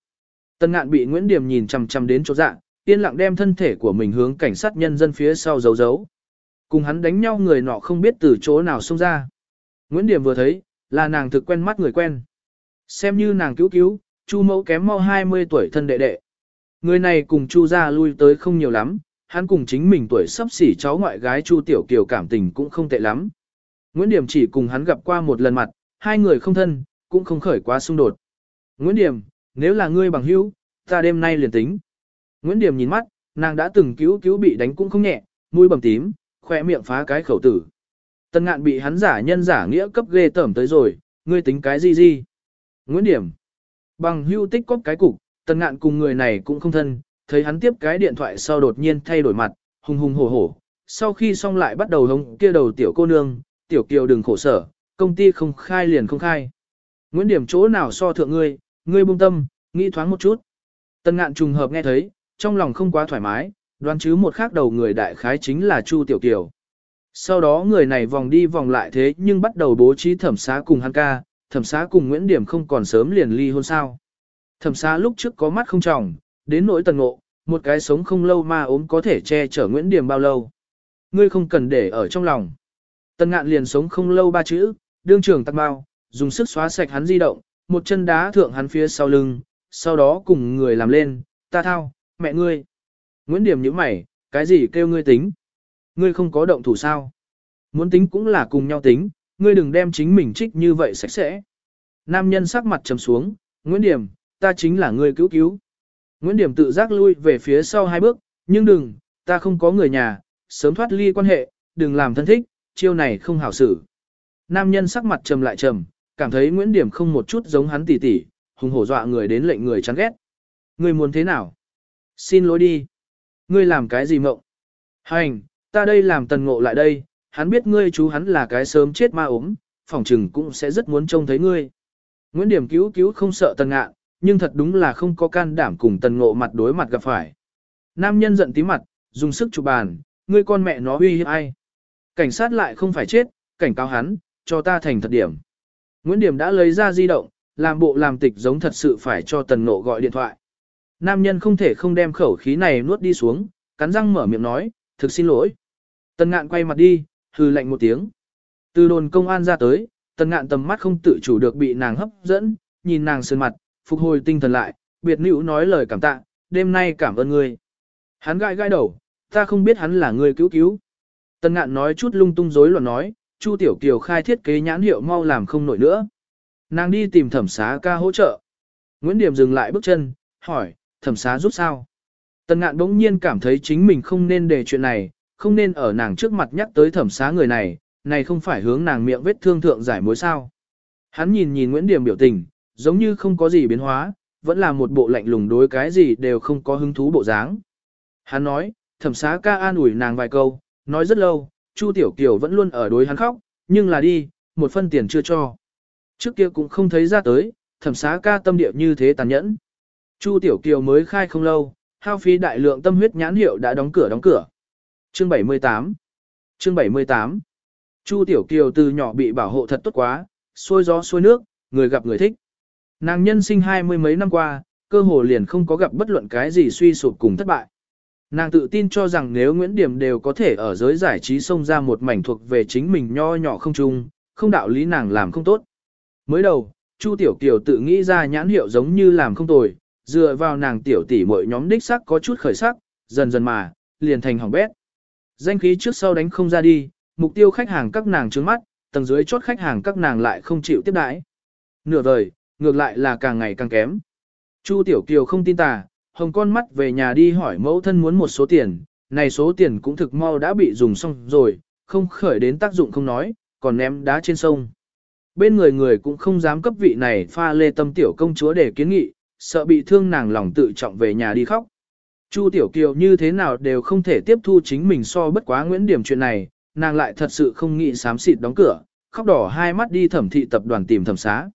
Tân ngạn bị Nguyễn Điểm nhìn chằm chằm đến chỗ dạng, yên lặng đem thân thể của mình hướng cảnh sát nhân dân phía sau giấu giấu. Cùng hắn đánh nhau người nọ không biết từ chỗ nào xông ra. Nguyễn Điểm vừa thấy, là nàng thực quen mắt người quen. Xem như nàng cứu cứu, Chu mẫu kém mau 20 tuổi thân đệ đệ. Người này cùng Chu ra lui tới không nhiều lắm, hắn cùng chính mình tuổi sắp xỉ cháu ngoại gái Chu Tiểu Kiều cảm tình cũng không tệ lắm. Nguyễn Điểm chỉ cùng hắn gặp qua một lần mặt, hai người không thân, cũng không khởi quá xung đột. Nguyễn Điểm, nếu là ngươi bằng hữu, ta đêm nay liền tính. Nguyễn Điểm nhìn mắt, nàng đã từng cứu cứu bị đánh cũng không nhẹ, mũi bầm tím, khoe miệng phá cái khẩu tử. Tân ngạn bị hắn giả nhân giả nghĩa cấp ghê tởm tới rồi, ngươi tính cái gì gì? Nguyễn Điểm. Bằng hưu tích cóp cái cục, tân ngạn cùng người này cũng không thân, thấy hắn tiếp cái điện thoại sau đột nhiên thay đổi mặt, hùng hùng hổ hổ. Sau khi xong lại bắt đầu hống kia đầu tiểu cô nương, tiểu kiều đừng khổ sở, công ty không khai liền không khai. Nguyễn Điểm chỗ nào so thượng ngươi, ngươi buông tâm, nghĩ thoáng một chút. Tân ngạn trùng hợp nghe thấy, trong lòng không quá thoải mái, đoán chứ một khác đầu người đại khái chính là Chu Tiểu Kiều. Sau đó người này vòng đi vòng lại thế nhưng bắt đầu bố trí thẩm xá cùng hắn ca, thẩm xá cùng Nguyễn Điểm không còn sớm liền ly hôn sao. Thẩm xá lúc trước có mắt không tròng, đến nỗi tần ngộ, một cái sống không lâu mà ốm có thể che chở Nguyễn Điểm bao lâu. Ngươi không cần để ở trong lòng. Tần ngạn liền sống không lâu ba chữ, đương trường tắc bao, dùng sức xóa sạch hắn di động, một chân đá thượng hắn phía sau lưng, sau đó cùng người làm lên, ta thao, mẹ ngươi. Nguyễn Điểm nhíu mày, cái gì kêu ngươi tính? Ngươi không có động thủ sao? Muốn tính cũng là cùng nhau tính, ngươi đừng đem chính mình trích như vậy sạch sẽ. Nam nhân sắc mặt trầm xuống, Nguyễn Điểm, ta chính là ngươi cứu cứu. Nguyễn Điểm tự giác lui về phía sau hai bước, nhưng đừng, ta không có người nhà, sớm thoát ly quan hệ, đừng làm thân thích, chiêu này không hảo xử. Nam nhân sắc mặt trầm lại trầm, cảm thấy Nguyễn Điểm không một chút giống hắn tỷ tỷ, hùng hổ dọa người đến lệnh người chán ghét. Ngươi muốn thế nào? Xin lỗi đi. Ngươi làm cái gì mộng? Hành, ta đây làm tần ngộ lại đây, hắn biết ngươi chú hắn là cái sớm chết ma ốm, phỏng trừng cũng sẽ rất muốn trông thấy ngươi. Nguyễn Điểm cứu cứu không sợ tần ngạn, nhưng thật đúng là không có can đảm cùng tần ngộ mặt đối mặt gặp phải. Nam nhân giận tí mặt, dùng sức chụp bàn, ngươi con mẹ nó uy hiếp ai. Cảnh sát lại không phải chết, cảnh cáo hắn, cho ta thành thật điểm. Nguyễn Điểm đã lấy ra di động, làm bộ làm tịch giống thật sự phải cho tần ngộ gọi điện thoại. Nam nhân không thể không đem khẩu khí này nuốt đi xuống, cắn răng mở miệng nói, thực xin lỗi. Tần ngạn quay mặt đi, hư lạnh một tiếng. Từ đồn công an ra tới, tần ngạn tầm mắt không tự chủ được bị nàng hấp dẫn, nhìn nàng sơn mặt, phục hồi tinh thần lại, biệt nữ nói lời cảm tạ, đêm nay cảm ơn ngươi. Hắn gãi gãi đầu, ta không biết hắn là người cứu cứu. Tần ngạn nói chút lung tung rối loạn nói, Chu Tiểu Kiều khai thiết kế nhãn hiệu mau làm không nổi nữa. Nàng đi tìm thẩm xá ca hỗ trợ. Nguyễn Điểm dừng lại bước chân, hỏi, thẩm xá giúp sao? Tần ngạn bỗng nhiên cảm thấy chính mình không nên để chuyện này, không nên ở nàng trước mặt nhắc tới thẩm xá người này, này không phải hướng nàng miệng vết thương thượng giải mối sao. Hắn nhìn nhìn Nguyễn Điểm biểu tình, giống như không có gì biến hóa, vẫn là một bộ lạnh lùng đối cái gì đều không có hứng thú bộ dáng. Hắn nói, thẩm xá ca an ủi nàng vài câu, nói rất lâu, Chu Tiểu Kiều vẫn luôn ở đối hắn khóc, nhưng là đi, một phân tiền chưa cho. Trước kia cũng không thấy ra tới, thẩm xá ca tâm địa như thế tàn nhẫn. Chu Tiểu Kiều mới khai không lâu, hao phí đại lượng tâm huyết nhãn hiệu đã đóng cửa đóng cửa. Chương 78 Chương 78 Chu Tiểu Kiều từ nhỏ bị bảo hộ thật tốt quá, xôi gió xôi nước, người gặp người thích. Nàng nhân sinh hai mươi mấy năm qua, cơ hồ liền không có gặp bất luận cái gì suy sụp cùng thất bại. Nàng tự tin cho rằng nếu Nguyễn Điểm đều có thể ở giới giải trí xông ra một mảnh thuộc về chính mình nho nhỏ không chung, không đạo lý nàng làm không tốt. Mới đầu, Chu Tiểu Kiều tự nghĩ ra nhãn hiệu giống như làm không tồi, dựa vào nàng tiểu tỷ mỗi nhóm đích sắc có chút khởi sắc, dần dần mà, liền thành hỏng bét. Danh khí trước sau đánh không ra đi, mục tiêu khách hàng các nàng trước mắt, tầng dưới chốt khách hàng các nàng lại không chịu tiếp đãi. Nửa vời, ngược lại là càng ngày càng kém. Chu Tiểu Kiều không tin tà, hồng con mắt về nhà đi hỏi mẫu thân muốn một số tiền, này số tiền cũng thực mau đã bị dùng xong rồi, không khởi đến tác dụng không nói, còn ném đá trên sông. Bên người người cũng không dám cấp vị này pha lê tâm tiểu công chúa để kiến nghị, sợ bị thương nàng lòng tự trọng về nhà đi khóc. Chu Tiểu Kiều như thế nào đều không thể tiếp thu chính mình so bất quá Nguyễn Điểm chuyện này, nàng lại thật sự không nghĩ sám xịt đóng cửa, khóc đỏ hai mắt đi thẩm thị tập đoàn tìm thẩm xá.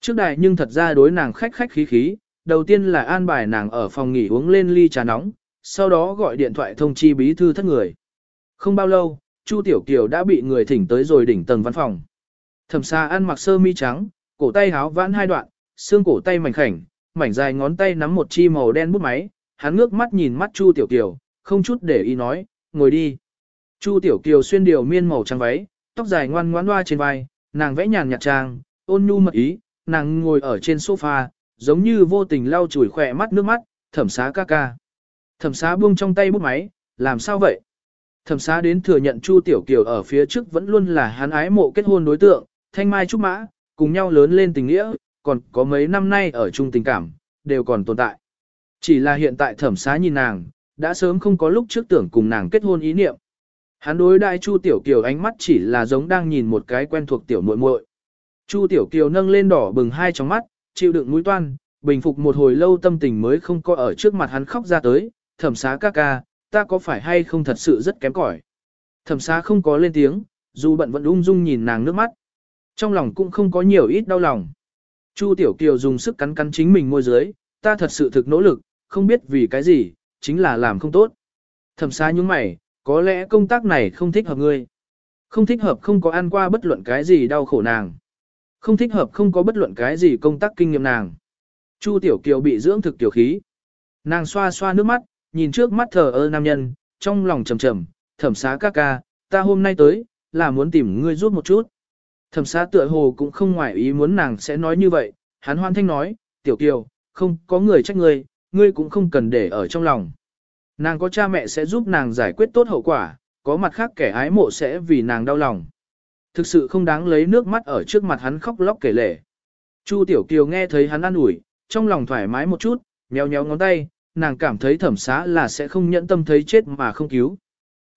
Trước đại nhưng thật ra đối nàng khách khách khí khí, đầu tiên là an bài nàng ở phòng nghỉ uống lên ly trà nóng, sau đó gọi điện thoại thông chi bí thư thất người. Không bao lâu, Chu Tiểu Kiều đã bị người thỉnh tới rồi đỉnh tầng văn phòng. Thẩm xa ăn mặc sơ mi trắng, cổ tay háo vãn hai đoạn, xương cổ tay mảnh khảnh, mảnh dài ngón tay nắm một chi màu đen bút máy, hắn ngước mắt nhìn mắt Chu Tiểu Kiều, không chút để ý nói, ngồi đi. Chu Tiểu Kiều xuyên điều miên màu trắng váy, tóc dài ngoan ngoãn loa trên vai, nàng vẽ nhàn nhạt trang, ôn nhu mật ý, nàng ngồi ở trên sofa, giống như vô tình lau chùi khỏe mắt nước mắt, thẩm xá ca ca. Thẩm xá buông trong tay bút máy, làm sao vậy? Thẩm xá đến thừa nhận Chu Tiểu Kiều ở phía trước vẫn luôn là hắn ái mộ kết hôn đối tượng, thanh mai trúc mã, cùng nhau lớn lên tình nghĩa, còn có mấy năm nay ở chung tình cảm, đều còn tồn tại. Chỉ là hiện tại thẩm xá nhìn nàng, đã sớm không có lúc trước tưởng cùng nàng kết hôn ý niệm. Hắn đối đại Chu Tiểu Kiều ánh mắt chỉ là giống đang nhìn một cái quen thuộc tiểu muội muội. Chu Tiểu Kiều nâng lên đỏ bừng hai tròng mắt, chịu đựng mũi toan, bình phục một hồi lâu tâm tình mới không có ở trước mặt hắn khóc ra tới, thẩm xá ca ca, ta có phải hay không thật sự rất kém cỏi. Thẩm xá không có lên tiếng, dù bận vẫn ung dung nhìn nàng nước mắt. Trong lòng cũng không có nhiều ít đau lòng. Chu Tiểu Kiều dùng sức cắn cắn chính mình môi dưới, ta thật sự thực nỗ lực, không biết vì cái gì, chính là làm không tốt. Thẩm xá nhúng mày, có lẽ công tác này không thích hợp ngươi. Không thích hợp không có ăn qua bất luận cái gì đau khổ nàng. Không thích hợp không có bất luận cái gì công tác kinh nghiệm nàng. Chu Tiểu Kiều bị dưỡng thực tiểu khí. Nàng xoa xoa nước mắt, nhìn trước mắt thờ ơ nam nhân, trong lòng trầm trầm, thẩm xá ca ca, ta hôm nay tới, là muốn tìm ngươi giúp một chút. Thẩm xá tựa hồ cũng không ngoại ý muốn nàng sẽ nói như vậy, hắn hoan thanh nói, Tiểu Kiều, không có người trách ngươi, ngươi cũng không cần để ở trong lòng. Nàng có cha mẹ sẽ giúp nàng giải quyết tốt hậu quả, có mặt khác kẻ ái mộ sẽ vì nàng đau lòng. Thực sự không đáng lấy nước mắt ở trước mặt hắn khóc lóc kể lể. Chu Tiểu Kiều nghe thấy hắn ăn ủi, trong lòng thoải mái một chút, nhéo nhéo ngón tay, nàng cảm thấy thẩm xá là sẽ không nhẫn tâm thấy chết mà không cứu.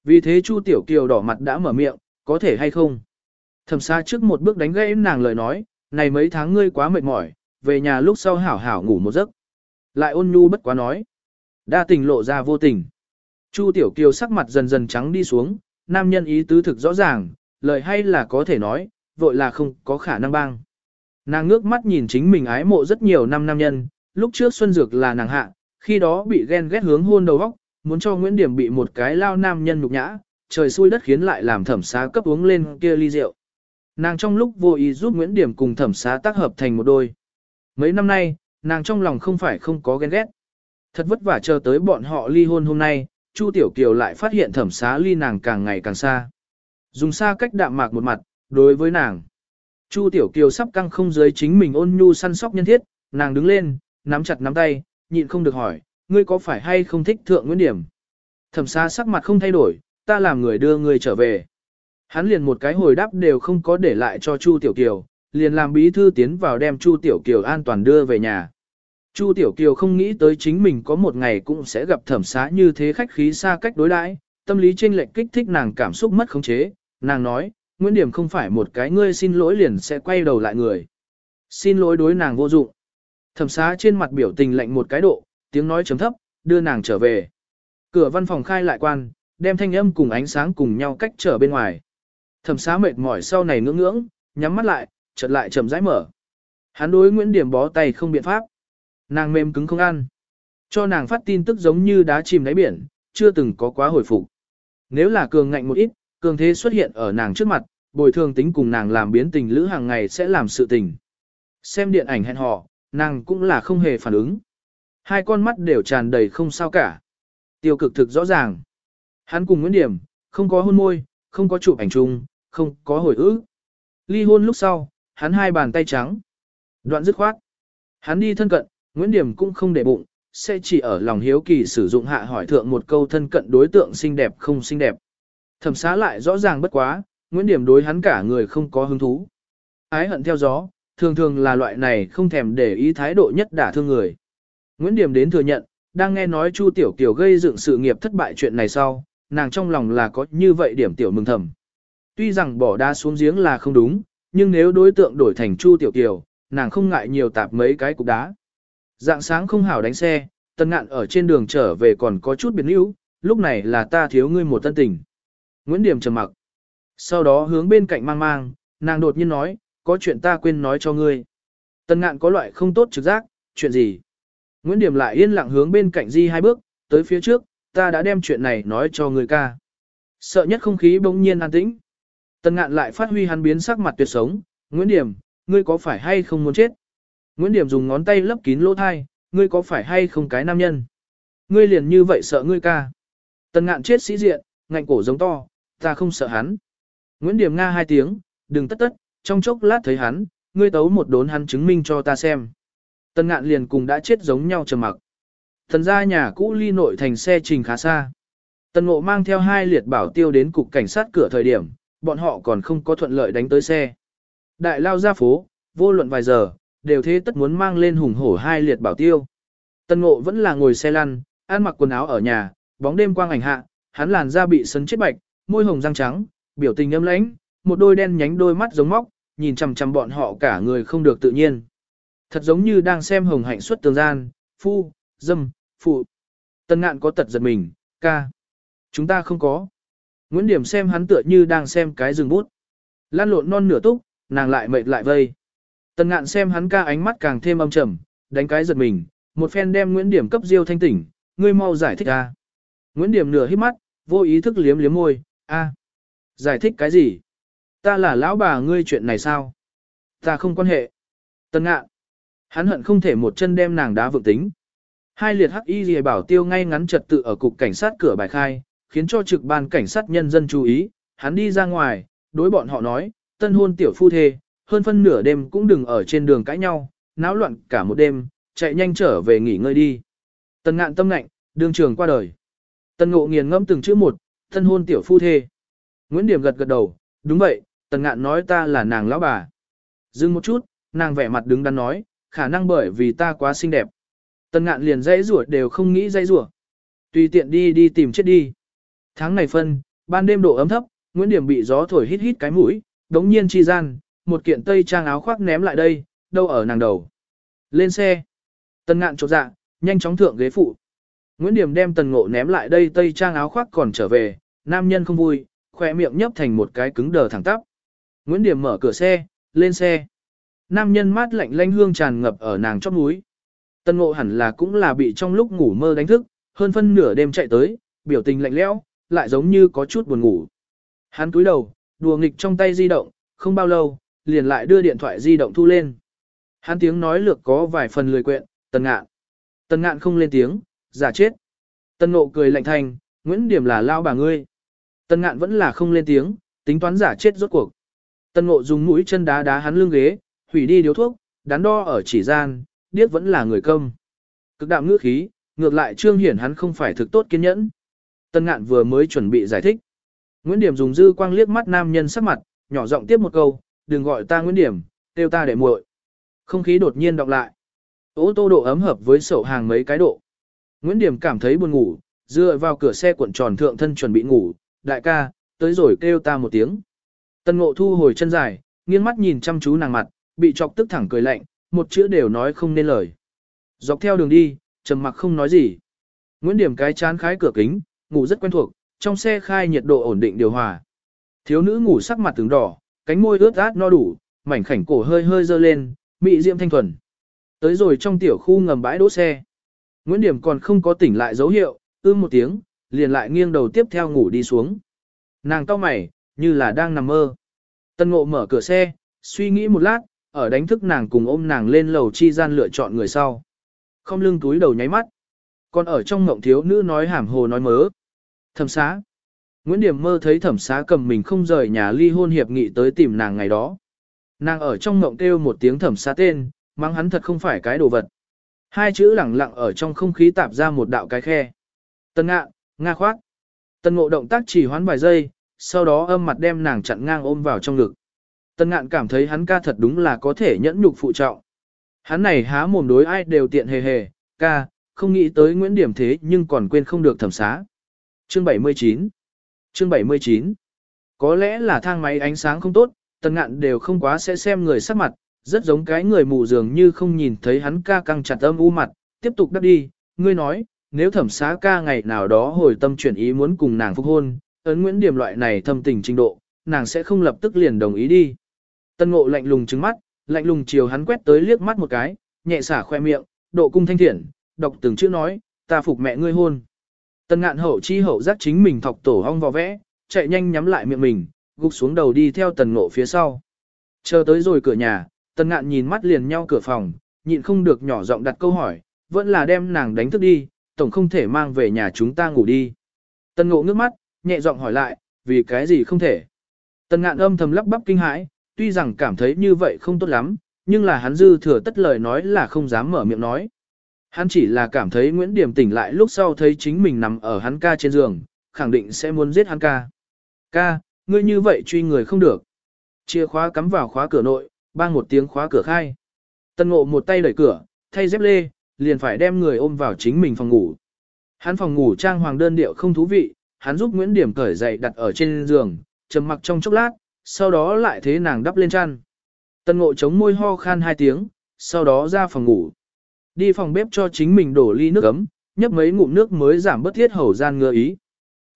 Vì thế Chu Tiểu Kiều đỏ mặt đã mở miệng, có thể hay không? Thẩm xá trước một bước đánh gãy nàng lời nói, này mấy tháng ngươi quá mệt mỏi, về nhà lúc sau hảo hảo ngủ một giấc. Lại ôn nhu bất quá nói. Đa tình lộ ra vô tình. Chu Tiểu Kiều sắc mặt dần dần trắng đi xuống, nam nhân ý tứ thực rõ ràng, lời hay là có thể nói, vội là không có khả năng băng. Nàng ngước mắt nhìn chính mình ái mộ rất nhiều năm nam nhân, lúc trước Xuân Dược là nàng hạ, khi đó bị ghen ghét hướng hôn đầu óc, muốn cho Nguyễn Điểm bị một cái lao nam nhân nhục nhã, trời xui đất khiến lại làm thẩm xá cấp uống lên kia ly rượu. Nàng trong lúc vô ý giúp Nguyễn Điểm cùng thẩm xá tác hợp thành một đôi. Mấy năm nay, nàng trong lòng không phải không có ghen ghét. Thật vất vả chờ tới bọn họ ly hôn hôm nay, Chu Tiểu Kiều lại phát hiện thẩm xá ly nàng càng ngày càng xa. Dùng xa cách đạm mạc một mặt, đối với nàng. Chu Tiểu Kiều sắp căng không dưới chính mình ôn nhu săn sóc nhân thiết, nàng đứng lên, nắm chặt nắm tay, nhịn không được hỏi, ngươi có phải hay không thích thượng nguyên Điểm? Thẩm xá sắc mặt không thay đổi, ta làm người đưa ngươi trở về. Hắn liền một cái hồi đáp đều không có để lại cho Chu Tiểu Kiều, liền làm bí thư tiến vào đem Chu Tiểu Kiều an toàn đưa về nhà. Chu Tiểu Kiều không nghĩ tới chính mình có một ngày cũng sẽ gặp thẩm xá như thế khách khí xa cách đối đãi, tâm lý chênh lệch kích thích nàng cảm xúc mất khống chế, nàng nói, Nguyễn Điểm không phải một cái ngươi xin lỗi liền sẽ quay đầu lại người. Xin lỗi đối nàng vô dụng. Thẩm xá trên mặt biểu tình lạnh một cái độ, tiếng nói chấm thấp, đưa nàng trở về. Cửa văn phòng khai lại quan, đem thanh âm cùng ánh sáng cùng nhau cách trở bên ngoài. Thẩm xá mệt mỏi sau này ngưỡng ngưỡng, nhắm mắt lại, chợt lại chậm rãi mở. Hắn đối Nguyễn Điểm bó tay không biện pháp. Nàng mềm cứng không ăn. Cho nàng phát tin tức giống như đá chìm đáy biển, chưa từng có quá hồi phục. Nếu là cường ngạnh một ít, cường thế xuất hiện ở nàng trước mặt, bồi thường tính cùng nàng làm biến tình lữ hàng ngày sẽ làm sự tình. Xem điện ảnh hẹn hò, nàng cũng là không hề phản ứng. Hai con mắt đều tràn đầy không sao cả. Tiêu cực thực rõ ràng. Hắn cùng Nguyễn Điểm, không có hôn môi, không có chụp ảnh chung, không có hồi ức. Ly hôn lúc sau, hắn hai bàn tay trắng. Đoạn dứt khoát. Hắn đi thân cận, Nguyễn Điểm cũng không để bụng, sẽ chỉ ở lòng hiếu kỳ sử dụng hạ hỏi thượng một câu thân cận đối tượng xinh đẹp không xinh đẹp. Thẩm xá lại rõ ràng bất quá, Nguyễn Điểm đối hắn cả người không có hứng thú. Ái hận theo gió, thường thường là loại này không thèm để ý thái độ nhất đả thương người. Nguyễn Điểm đến thừa nhận, đang nghe nói Chu Tiểu Kiều gây dựng sự nghiệp thất bại chuyện này sau, nàng trong lòng là có như vậy điểm tiểu mừng thầm. Tuy rằng bỏ đá xuống giếng là không đúng, nhưng nếu đối tượng đổi thành Chu Tiểu Kiều, nàng không ngại nhiều tạp mấy cái cục đá. Dạng sáng không hảo đánh xe, tân ngạn ở trên đường trở về còn có chút biến yếu, lúc này là ta thiếu ngươi một tân tình. Nguyễn Điểm trầm mặc. Sau đó hướng bên cạnh mang mang, nàng đột nhiên nói, có chuyện ta quên nói cho ngươi. Tân ngạn có loại không tốt trực giác, chuyện gì? Nguyễn Điểm lại yên lặng hướng bên cạnh di hai bước, tới phía trước, ta đã đem chuyện này nói cho ngươi ca. Sợ nhất không khí bỗng nhiên an tĩnh. Tần ngạn lại phát huy hắn biến sắc mặt tuyệt sống, Nguyễn Điểm, ngươi có phải hay không muốn chết? Nguyễn Điểm dùng ngón tay lấp kín lỗ thai, ngươi có phải hay không cái nam nhân? Ngươi liền như vậy sợ ngươi ca. Tần ngạn chết sĩ diện, ngạnh cổ giống to, ta không sợ hắn. Nguyễn Điểm nga hai tiếng, đừng tất tất, trong chốc lát thấy hắn, ngươi tấu một đốn hắn chứng minh cho ta xem. Tần ngạn liền cùng đã chết giống nhau trầm mặc. Thần ra nhà cũ ly nội thành xe trình khá xa. Tần ngộ mang theo hai liệt bảo tiêu đến cục cảnh sát cửa thời điểm, bọn họ còn không có thuận lợi đánh tới xe. Đại lao ra phố, vô luận vài giờ, đều thế tất muốn mang lên hùng hổ hai liệt bảo tiêu. Tân ngộ vẫn là ngồi xe lăn, ăn mặc quần áo ở nhà, bóng đêm quang ảnh hạ, hắn làn da bị sấn chết bạch, môi hồng răng trắng, biểu tình âm lãnh, một đôi đen nhánh đôi mắt giống móc, nhìn chằm chằm bọn họ cả người không được tự nhiên. Thật giống như đang xem hồng hạnh xuất tường gian, phu, dâm, phụ. Tân ngạn có tật giật mình, ca. Chúng ta không có. Nguyễn Điểm xem hắn tựa như đang xem cái rừng bút. Lan lộn non nửa túc, nàng lại mệt lại vây. Tần ngạn xem hắn ca ánh mắt càng thêm âm trầm, đánh cái giật mình, một phen đem Nguyễn Điểm cấp diêu thanh tỉnh, ngươi mau giải thích a. Nguyễn Điểm nửa hít mắt, vô ý thức liếm liếm môi, a. Giải thích cái gì? Ta là lão bà ngươi chuyện này sao? Ta không quan hệ. Tần ngạn. Hắn hận không thể một chân đem nàng đá vượng tính. Hai liệt hắc y gì bảo tiêu ngay ngắn trật tự ở cục cảnh sát cửa bài khai, khiến cho trực ban cảnh sát nhân dân chú ý, hắn đi ra ngoài, đối bọn họ nói, tân hôn tiểu phu thê, hơn phân nửa đêm cũng đừng ở trên đường cãi nhau, náo loạn cả một đêm, chạy nhanh trở về nghỉ ngơi đi. Tần ngạn tâm lạnh, đường trường qua đời. Tần ngộ nghiền ngẫm từng chữ một, tân hôn tiểu phu thê. Nguyễn Điểm gật gật đầu, đúng vậy, tần ngạn nói ta là nàng lão bà. Dừng một chút, nàng vẻ mặt đứng đắn nói, khả năng bởi vì ta quá xinh đẹp. Tần ngạn liền dãy rủa đều không nghĩ dãy rủa. Tùy tiện đi đi tìm chết đi. Tháng này phân, ban đêm độ ấm thấp, Nguyễn Điểm bị gió thổi hít hít cái mũi, đống nhiên chi gian, một kiện tây trang áo khoác ném lại đây, đâu ở nàng đầu. Lên xe. Tần ngạn chột dạ, nhanh chóng thượng ghế phụ. Nguyễn Điểm đem tần ngộ ném lại đây tây trang áo khoác còn trở về, nam nhân không vui, khỏe miệng nhấp thành một cái cứng đờ thẳng tắp. Nguyễn Điểm mở cửa xe, lên xe. Nam nhân mát lạnh lanh hương tràn ngập ở nàng chóp núi. Tần ngộ hẳn là cũng là bị trong lúc ngủ mơ đánh thức, hơn phân nửa đêm chạy tới, biểu tình lạnh lẽo, lại giống như có chút buồn ngủ. Hắn cúi đầu, đùa nghịch trong tay di động, không bao lâu, liền lại đưa điện thoại di động thu lên. Hắn tiếng nói lược có vài phần lười quyện, tần ngạn. Tần ngạn không lên tiếng, giả chết. Tần ngộ cười lạnh thành, Nguyễn Điểm là lao bà ngươi. Tần ngạn vẫn là không lên tiếng, tính toán giả chết rốt cuộc. Tần ngộ dùng mũi chân đá đá hắn lưng ghế, hủy đi điếu thuốc, đắn đo ở chỉ gian, điếc vẫn là người công. Cực đạm ngữ khí, ngược lại trương hiển hắn không phải thực tốt kiên nhẫn. Tân ngạn vừa mới chuẩn bị giải thích. Nguyễn Điểm dùng dư quang liếc mắt nam nhân sắc mặt, nhỏ giọng tiếp một câu, đừng gọi ta Nguyễn Điểm, kêu ta để muội. Không khí đột nhiên đọc lại. Ô tô độ ấm hợp với sổ hàng mấy cái độ. Nguyễn Điểm cảm thấy buồn ngủ, dựa vào cửa xe cuộn tròn thượng thân chuẩn bị ngủ, đại ca, tới rồi kêu ta một tiếng. Tân ngộ thu hồi chân dài, nghiêng mắt nhìn chăm chú nàng mặt, bị chọc tức thẳng cười lạnh, một chữ đều nói không nên lời. Dọc theo đường đi, trầm mặc không nói gì. Nguyễn Điểm cái chán khái cửa kính, ngủ rất quen thuộc, trong xe khai nhiệt độ ổn định điều hòa. Thiếu nữ ngủ sắc mặt tướng đỏ, cánh môi ướt át no đủ, mảnh khảnh cổ hơi hơi dơ lên, mị diễm thanh thuần. Tới rồi trong tiểu khu ngầm bãi đỗ xe. Nguyễn Điểm còn không có tỉnh lại dấu hiệu, ưm một tiếng, liền lại nghiêng đầu tiếp theo ngủ đi xuống. Nàng cau mày, như là đang nằm mơ. Tân ngộ mở cửa xe, suy nghĩ một lát, ở đánh thức nàng cùng ôm nàng lên lầu chi gian lựa chọn người sau. Không lưng túi đầu nháy mắt. Còn ở trong ngộng thiếu nữ nói hàm hồ nói mớ. Thẩm xá. Nguyễn Điểm mơ thấy thẩm xá cầm mình không rời nhà ly hôn hiệp nghị tới tìm nàng ngày đó. Nàng ở trong ngộng kêu một tiếng thẩm xá tên, mắng hắn thật không phải cái đồ vật. Hai chữ lẳng lặng ở trong không khí tạp ra một đạo cái khe. Tân ngạ, nga khoát. Tân ngộ động tác chỉ hoán vài giây, sau đó âm mặt đem nàng chặn ngang ôm vào trong ngực. Tân ngạn cảm thấy hắn ca thật đúng là có thể nhẫn nhục phụ trọng. Hắn này há mồm đối ai đều tiện hề hề, ca, không nghĩ tới Nguyễn Điểm thế nhưng còn quên không được thẩm xá. Chương 79 Chương 79 Có lẽ là thang máy ánh sáng không tốt, tần ngạn đều không quá sẽ xem người sắc mặt, rất giống cái người mù dường như không nhìn thấy hắn ca căng chặt âm u mặt, tiếp tục đắp đi, ngươi nói, nếu thẩm xá ca ngày nào đó hồi tâm chuyển ý muốn cùng nàng phục hôn, ấn Nguyễn Điểm loại này thâm tình trình độ, nàng sẽ không lập tức liền đồng ý đi. Tân ngộ lạnh lùng trứng mắt, lạnh lùng chiều hắn quét tới liếc mắt một cái, nhẹ xả khoe miệng, độ cung thanh thiện, đọc từng chữ nói, ta phục mẹ ngươi hôn. Tần ngạn hậu chi hậu giác chính mình thọc tổ hong vào vẽ, chạy nhanh nhắm lại miệng mình, gục xuống đầu đi theo tần ngộ phía sau. Chờ tới rồi cửa nhà, tần ngạn nhìn mắt liền nhau cửa phòng, nhịn không được nhỏ giọng đặt câu hỏi, vẫn là đem nàng đánh thức đi, tổng không thể mang về nhà chúng ta ngủ đi. Tần ngộ ngước mắt, nhẹ giọng hỏi lại, vì cái gì không thể. Tần ngạn âm thầm lắp bắp kinh hãi, tuy rằng cảm thấy như vậy không tốt lắm, nhưng là hắn dư thừa tất lời nói là không dám mở miệng nói. Hắn chỉ là cảm thấy Nguyễn Điểm tỉnh lại lúc sau thấy chính mình nằm ở hắn ca trên giường, khẳng định sẽ muốn giết hắn ca. Ca, ngươi như vậy truy người không được. Chìa khóa cắm vào khóa cửa nội, bang một tiếng khóa cửa khai. Tân ngộ một tay đẩy cửa, thay dép lê, liền phải đem người ôm vào chính mình phòng ngủ. Hắn phòng ngủ trang hoàng đơn điệu không thú vị, hắn giúp Nguyễn Điểm cởi dậy đặt ở trên giường, trầm mặc trong chốc lát, sau đó lại thế nàng đắp lên chăn. Tân ngộ chống môi ho khan hai tiếng, sau đó ra phòng ngủ. Đi phòng bếp cho chính mình đổ ly nước ấm, nhấp mấy ngụm nước mới giảm bất thiết hầu gian ngơ ý.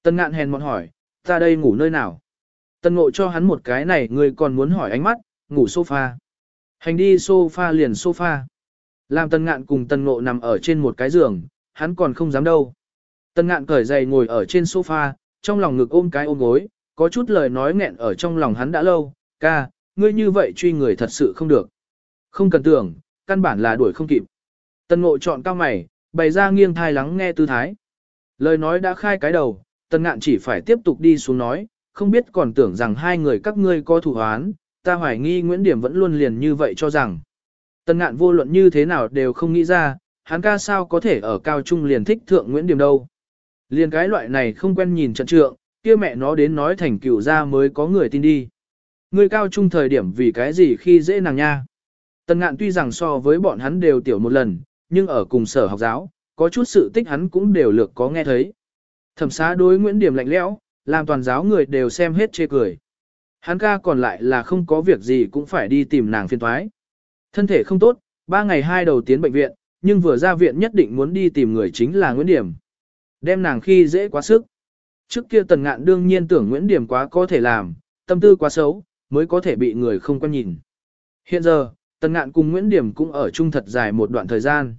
Tân ngạn hèn một hỏi, ta đây ngủ nơi nào? Tân ngộ cho hắn một cái này người còn muốn hỏi ánh mắt, ngủ sofa. Hành đi sofa liền sofa. Làm tân ngạn cùng tân ngộ nằm ở trên một cái giường, hắn còn không dám đâu. Tân ngạn cởi giày ngồi ở trên sofa, trong lòng ngực ôm cái ôm gối, có chút lời nói nghẹn ở trong lòng hắn đã lâu, ca, ngươi như vậy truy người thật sự không được. Không cần tưởng, căn bản là đuổi không kịp. Tần ngộ chọn cao mày, bày ra nghiêng thai lắng nghe tư thái. Lời nói đã khai cái đầu, tần ngạn chỉ phải tiếp tục đi xuống nói, không biết còn tưởng rằng hai người các ngươi có thủ hoán, ta hoài nghi Nguyễn Điểm vẫn luôn liền như vậy cho rằng. Tần ngạn vô luận như thế nào đều không nghĩ ra, hắn ca sao có thể ở cao trung liền thích thượng Nguyễn Điểm đâu. Liền cái loại này không quen nhìn trận trượng, kia mẹ nó đến nói thành cựu ra mới có người tin đi. Người cao trung thời điểm vì cái gì khi dễ nàng nha. Tần ngạn tuy rằng so với bọn hắn đều tiểu một lần, nhưng ở cùng sở học giáo, có chút sự tích hắn cũng đều lược có nghe thấy. Thẩm xá đối Nguyễn Điểm lạnh lẽo, làm toàn giáo người đều xem hết chê cười. Hắn ca còn lại là không có việc gì cũng phải đi tìm nàng phiên thoái. Thân thể không tốt, ba ngày hai đầu tiến bệnh viện, nhưng vừa ra viện nhất định muốn đi tìm người chính là Nguyễn Điểm. Đem nàng khi dễ quá sức. Trước kia tần ngạn đương nhiên tưởng Nguyễn Điểm quá có thể làm, tâm tư quá xấu, mới có thể bị người không quan nhìn. Hiện giờ, tần ngạn cùng Nguyễn Điểm cũng ở chung thật dài một đoạn thời gian.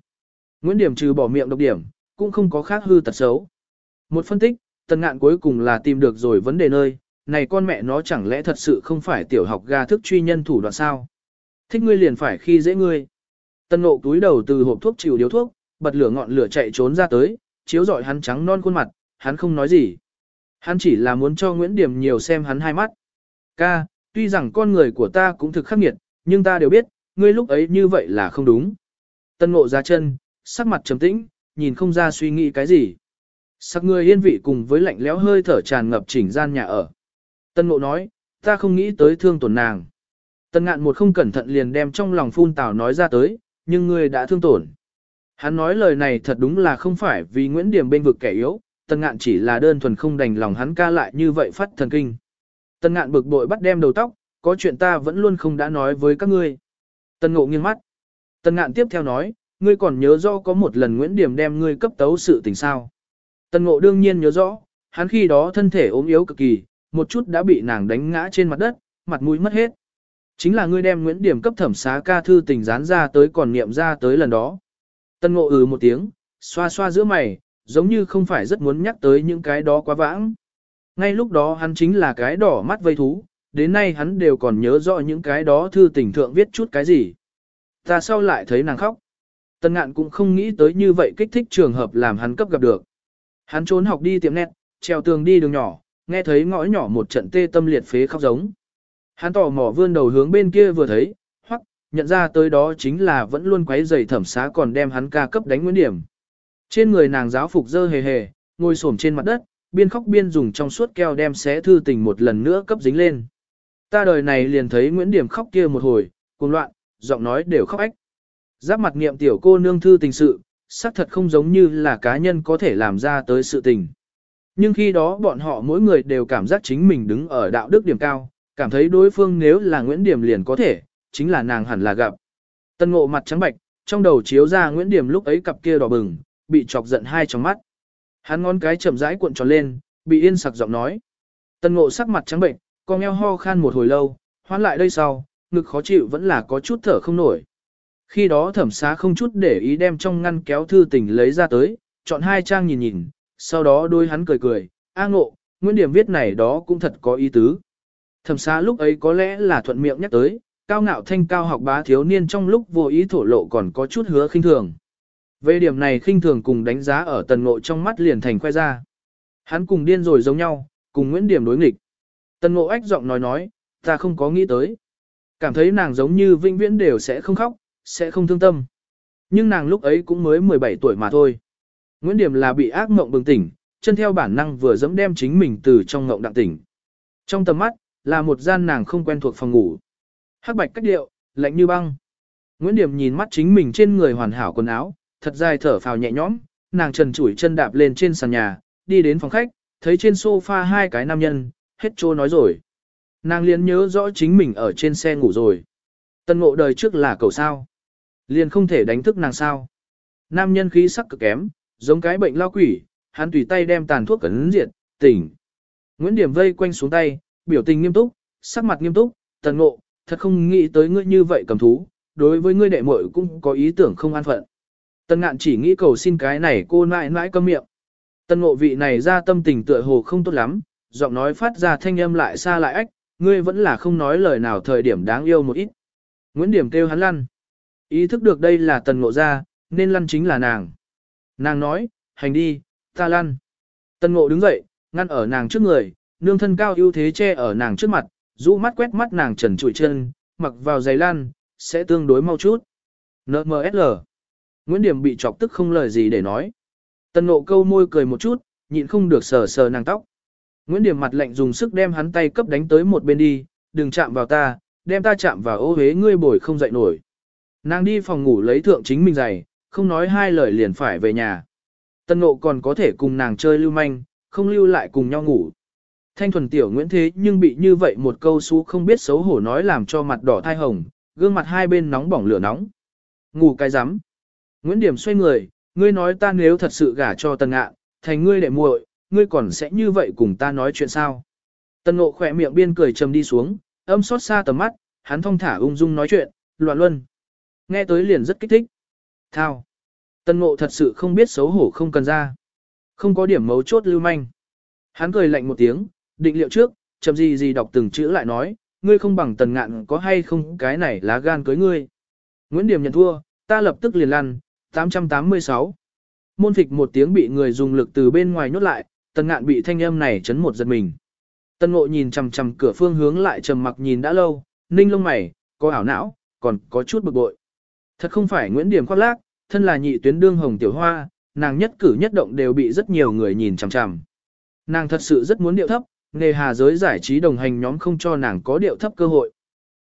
Nguyễn Điểm trừ bỏ miệng độc điểm, cũng không có khác hư tật xấu. Một phân tích, tần ngạn cuối cùng là tìm được rồi vấn đề nơi, này con mẹ nó chẳng lẽ thật sự không phải tiểu học ga thức truy nhân thủ đoạn sao? Thích ngươi liền phải khi dễ ngươi. Tần ngộ túi đầu từ hộp thuốc chịu điếu thuốc, bật lửa ngọn lửa chạy trốn ra tới, chiếu rọi hắn trắng non khuôn mặt, hắn không nói gì. Hắn chỉ là muốn cho Nguyễn Điểm nhiều xem hắn hai mắt. Ca, tuy rằng con người của ta cũng thực khắc nghiệt, nhưng ta đều biết, ngươi lúc ấy như vậy là không đúng. Tân ngộ ra chân, sắc mặt trầm tĩnh, nhìn không ra suy nghĩ cái gì. Sắc người yên vị cùng với lạnh lẽo hơi thở tràn ngập chỉnh gian nhà ở. Tân ngộ nói, ta không nghĩ tới thương tổn nàng. Tân ngạn một không cẩn thận liền đem trong lòng phun tào nói ra tới, nhưng ngươi đã thương tổn. Hắn nói lời này thật đúng là không phải vì Nguyễn Điểm bên vực kẻ yếu, Tân ngạn chỉ là đơn thuần không đành lòng hắn ca lại như vậy phát thần kinh. Tân ngạn bực bội bắt đem đầu tóc, có chuyện ta vẫn luôn không đã nói với các ngươi. Tân ngộ nghiêng mắt. Tân ngạn tiếp theo nói, ngươi còn nhớ rõ có một lần Nguyễn Điểm đem ngươi cấp tấu sự tình sao. Tân ngộ đương nhiên nhớ rõ, hắn khi đó thân thể ốm yếu cực kỳ, một chút đã bị nàng đánh ngã trên mặt đất, mặt mũi mất hết. Chính là ngươi đem Nguyễn Điểm cấp thẩm xá ca thư tình dán ra tới còn niệm ra tới lần đó. Tân ngộ ừ một tiếng, xoa xoa giữa mày, giống như không phải rất muốn nhắc tới những cái đó quá vãng. Ngay lúc đó hắn chính là cái đỏ mắt vây thú, đến nay hắn đều còn nhớ rõ những cái đó thư tình thượng viết chút cái gì. Ta sau lại thấy nàng khóc. Tân ngạn cũng không nghĩ tới như vậy kích thích trường hợp làm hắn cấp gặp được. Hắn trốn học đi tiệm nét, treo tường đi đường nhỏ, nghe thấy ngõ nhỏ một trận tê tâm liệt phế khóc giống. Hắn tò mò vươn đầu hướng bên kia vừa thấy, hoặc, nhận ra tới đó chính là vẫn luôn quấy giày thẩm xá còn đem hắn ca cấp đánh nguyên điểm. Trên người nàng giáo phục dơ hề hề, ngồi xổm trên mặt đất, biên khóc biên dùng trong suốt keo đem xé thư tình một lần nữa cấp dính lên. Ta đời này liền thấy Nguyễn Điểm khóc kia một hồi, cuồng loạn, giọng nói đều khóc ách. Giáp mặt nghiệm tiểu cô nương thư tình sự, xác thật không giống như là cá nhân có thể làm ra tới sự tình. Nhưng khi đó bọn họ mỗi người đều cảm giác chính mình đứng ở đạo đức điểm cao, cảm thấy đối phương nếu là Nguyễn Điểm liền có thể, chính là nàng hẳn là gặp. Tân ngộ mặt trắng bạch, trong đầu chiếu ra Nguyễn Điểm lúc ấy cặp kia đỏ bừng, bị chọc giận hai trong mắt. Hắn ngón cái chậm rãi cuộn tròn lên, bị yên sặc giọng nói. Tân ngộ sắc mặt trắng bệnh, con eo ho khan một hồi lâu, hoán lại đây sau, ngực khó chịu vẫn là có chút thở không nổi. Khi đó thẩm xá không chút để ý đem trong ngăn kéo thư tình lấy ra tới, chọn hai trang nhìn nhìn, sau đó đôi hắn cười cười, a ngộ, nguyên điểm viết này đó cũng thật có ý tứ. Thẩm xá lúc ấy có lẽ là thuận miệng nhắc tới, cao ngạo thanh cao học bá thiếu niên trong lúc vô ý thổ lộ còn có chút hứa khinh thường. Về điểm này khinh thường cùng đánh giá ở tần ngộ trong mắt liền thành khoe ra. Hắn cùng điên rồi giống nhau, cùng Nguyễn Điểm đối nghịch. Tần ngộ ách giọng nói nói, ta không có nghĩ tới. Cảm thấy nàng giống như vinh viễn đều sẽ không khóc, sẽ không thương tâm. Nhưng nàng lúc ấy cũng mới 17 tuổi mà thôi. Nguyễn Điểm là bị ác mộng bừng tỉnh, chân theo bản năng vừa dẫm đem chính mình từ trong ngộng đặng tỉnh. Trong tầm mắt, là một gian nàng không quen thuộc phòng ngủ. Hắc bạch cách điệu, lạnh như băng. Nguyễn Điểm nhìn mắt chính mình trên người hoàn hảo quần áo, thật dài thở phào nhẹ nhõm, nàng trần chủi chân đạp lên trên sàn nhà, đi đến phòng khách, thấy trên sofa hai cái nam nhân, hết trô nói rồi. Nàng liền nhớ rõ chính mình ở trên xe ngủ rồi. Tân ngộ đời trước là cầu sao. Liền không thể đánh thức nàng sao. Nam nhân khí sắc cực kém, giống cái bệnh lao quỷ, hắn tùy tay đem tàn thuốc cẩn diệt, tỉnh. Nguyễn Điểm vây quanh xuống tay, biểu tình nghiêm túc, sắc mặt nghiêm túc, tần ngộ, thật không nghĩ tới ngươi như vậy cầm thú, đối với ngươi đệ muội cũng có ý tưởng không an phận. Tần ngạn chỉ nghĩ cầu xin cái này cô nãi nãi câm miệng. Tần ngộ vị này ra tâm tình tựa hồ không tốt lắm, giọng nói phát ra thanh âm lại xa lại ách, ngươi vẫn là không nói lời nào thời điểm đáng yêu một ít. Nguyễn Điểm kêu hắn lăn. Ý thức được đây là tần ngộ ra, nên lăn chính là nàng. Nàng nói, hành đi, ta lăn. Tần ngộ đứng dậy, ngăn ở nàng trước người, nương thân cao ưu thế che ở nàng trước mặt, rũ mắt quét mắt nàng trần trụi chân, mặc vào giày lăn, sẽ tương đối mau chút. NMSL Nguyễn Điểm bị chọc tức không lời gì để nói. Tần ngộ câu môi cười một chút, nhịn không được sờ sờ nàng tóc. Nguyễn Điểm mặt lạnh dùng sức đem hắn tay cấp đánh tới một bên đi, đừng chạm vào ta, đem ta chạm vào ô hế ngươi bồi không dậy nổi. Nàng đi phòng ngủ lấy thượng chính mình giày, không nói hai lời liền phải về nhà. Tân ngộ còn có thể cùng nàng chơi lưu manh, không lưu lại cùng nhau ngủ. Thanh thuần tiểu Nguyễn thế nhưng bị như vậy một câu xú không biết xấu hổ nói làm cho mặt đỏ thai hồng, gương mặt hai bên nóng bỏng lửa nóng. Ngủ cái rắm Nguyễn Điểm xoay người, ngươi nói ta nếu thật sự gả cho tần ngạ, thành ngươi đệ muội, ngươi còn sẽ như vậy cùng ta nói chuyện sao? Tần ngộ khỏe miệng biên cười trầm đi xuống, âm xót xa tầm mắt, hắn thong thả ung dung nói chuyện, loạn luân. Nghe tới liền rất kích thích. Thao. Tần ngộ thật sự không biết xấu hổ không cần ra. Không có điểm mấu chốt lưu manh. Hắn cười lạnh một tiếng, định liệu trước, chậm gì gì đọc từng chữ lại nói, ngươi không bằng tần ngạn có hay không cái này lá gan cưới ngươi. Nguyễn Điểm nhận thua, ta lập tức liền lăn, 886. Môn phịch một tiếng bị người dùng lực từ bên ngoài nhốt lại, tần ngạn bị thanh âm này chấn một giật mình. Tần ngộ nhìn chằm chằm cửa phương hướng lại trầm mặc nhìn đã lâu, ninh lông mày, có ảo não, còn có chút bực bội. Thật không phải Nguyễn Điểm khoác lác, thân là nhị tuyến đương hồng tiểu hoa, nàng nhất cử nhất động đều bị rất nhiều người nhìn chằm chằm. Nàng thật sự rất muốn điệu thấp, nghề hà giới giải trí đồng hành nhóm không cho nàng có điệu thấp cơ hội.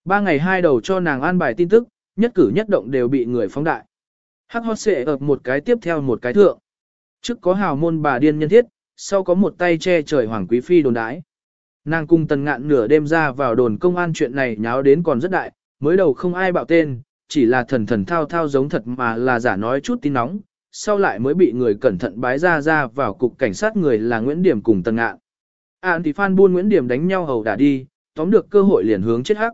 Ba ngày hai đầu cho nàng an bài tin tức, nhất cử nhất động đều bị người phóng đại. Hắc hot xệ ập một cái tiếp theo một cái thượng. Trước có hào môn bà điên nhân thiết, sau có một tay che trời hoàng quý phi đồn đái. Nàng cung tần ngạn nửa đêm ra vào đồn công an chuyện này nháo đến còn rất đại, mới đầu không ai bạo tên, chỉ là thần thần thao thao giống thật mà là giả nói chút tin nóng, sau lại mới bị người cẩn thận bái ra ra vào cục cảnh sát người là Nguyễn Điểm cùng tần ngạn. An thì Phan buôn Nguyễn Điểm đánh nhau hầu đả đi, tóm được cơ hội liền hướng chết hắc.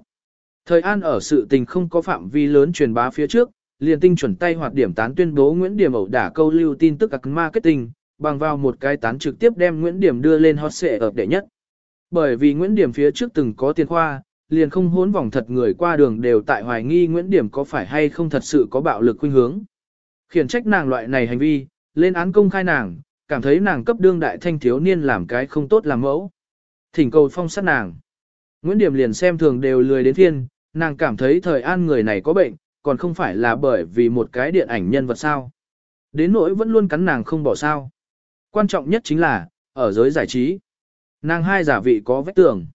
Thời An ở sự tình không có phạm vi lớn truyền bá phía trước, liền tinh chuẩn tay hoạt điểm tán tuyên bố Nguyễn Điểm ẩu đả câu lưu tin tức các marketing, bằng vào một cái tán trực tiếp đem Nguyễn Điểm đưa lên hot xệ ở đệ nhất. Bởi vì Nguyễn Điểm phía trước từng có tiền khoa, liền không hốn vòng thật người qua đường đều tại hoài nghi Nguyễn Điểm có phải hay không thật sự có bạo lực khuynh hướng. Khiển trách nàng loại này hành vi, lên án công khai nàng, cảm thấy nàng cấp đương đại thanh thiếu niên làm cái không tốt làm mẫu. Thỉnh cầu phong sát nàng. Nguyễn Điểm liền xem thường đều lười đến thiên, nàng cảm thấy thời an người này có bệnh, còn không phải là bởi vì một cái điện ảnh nhân vật sao. Đến nỗi vẫn luôn cắn nàng không bỏ sao. Quan trọng nhất chính là, ở giới giải trí. Nàng hai giả vị có vết tường.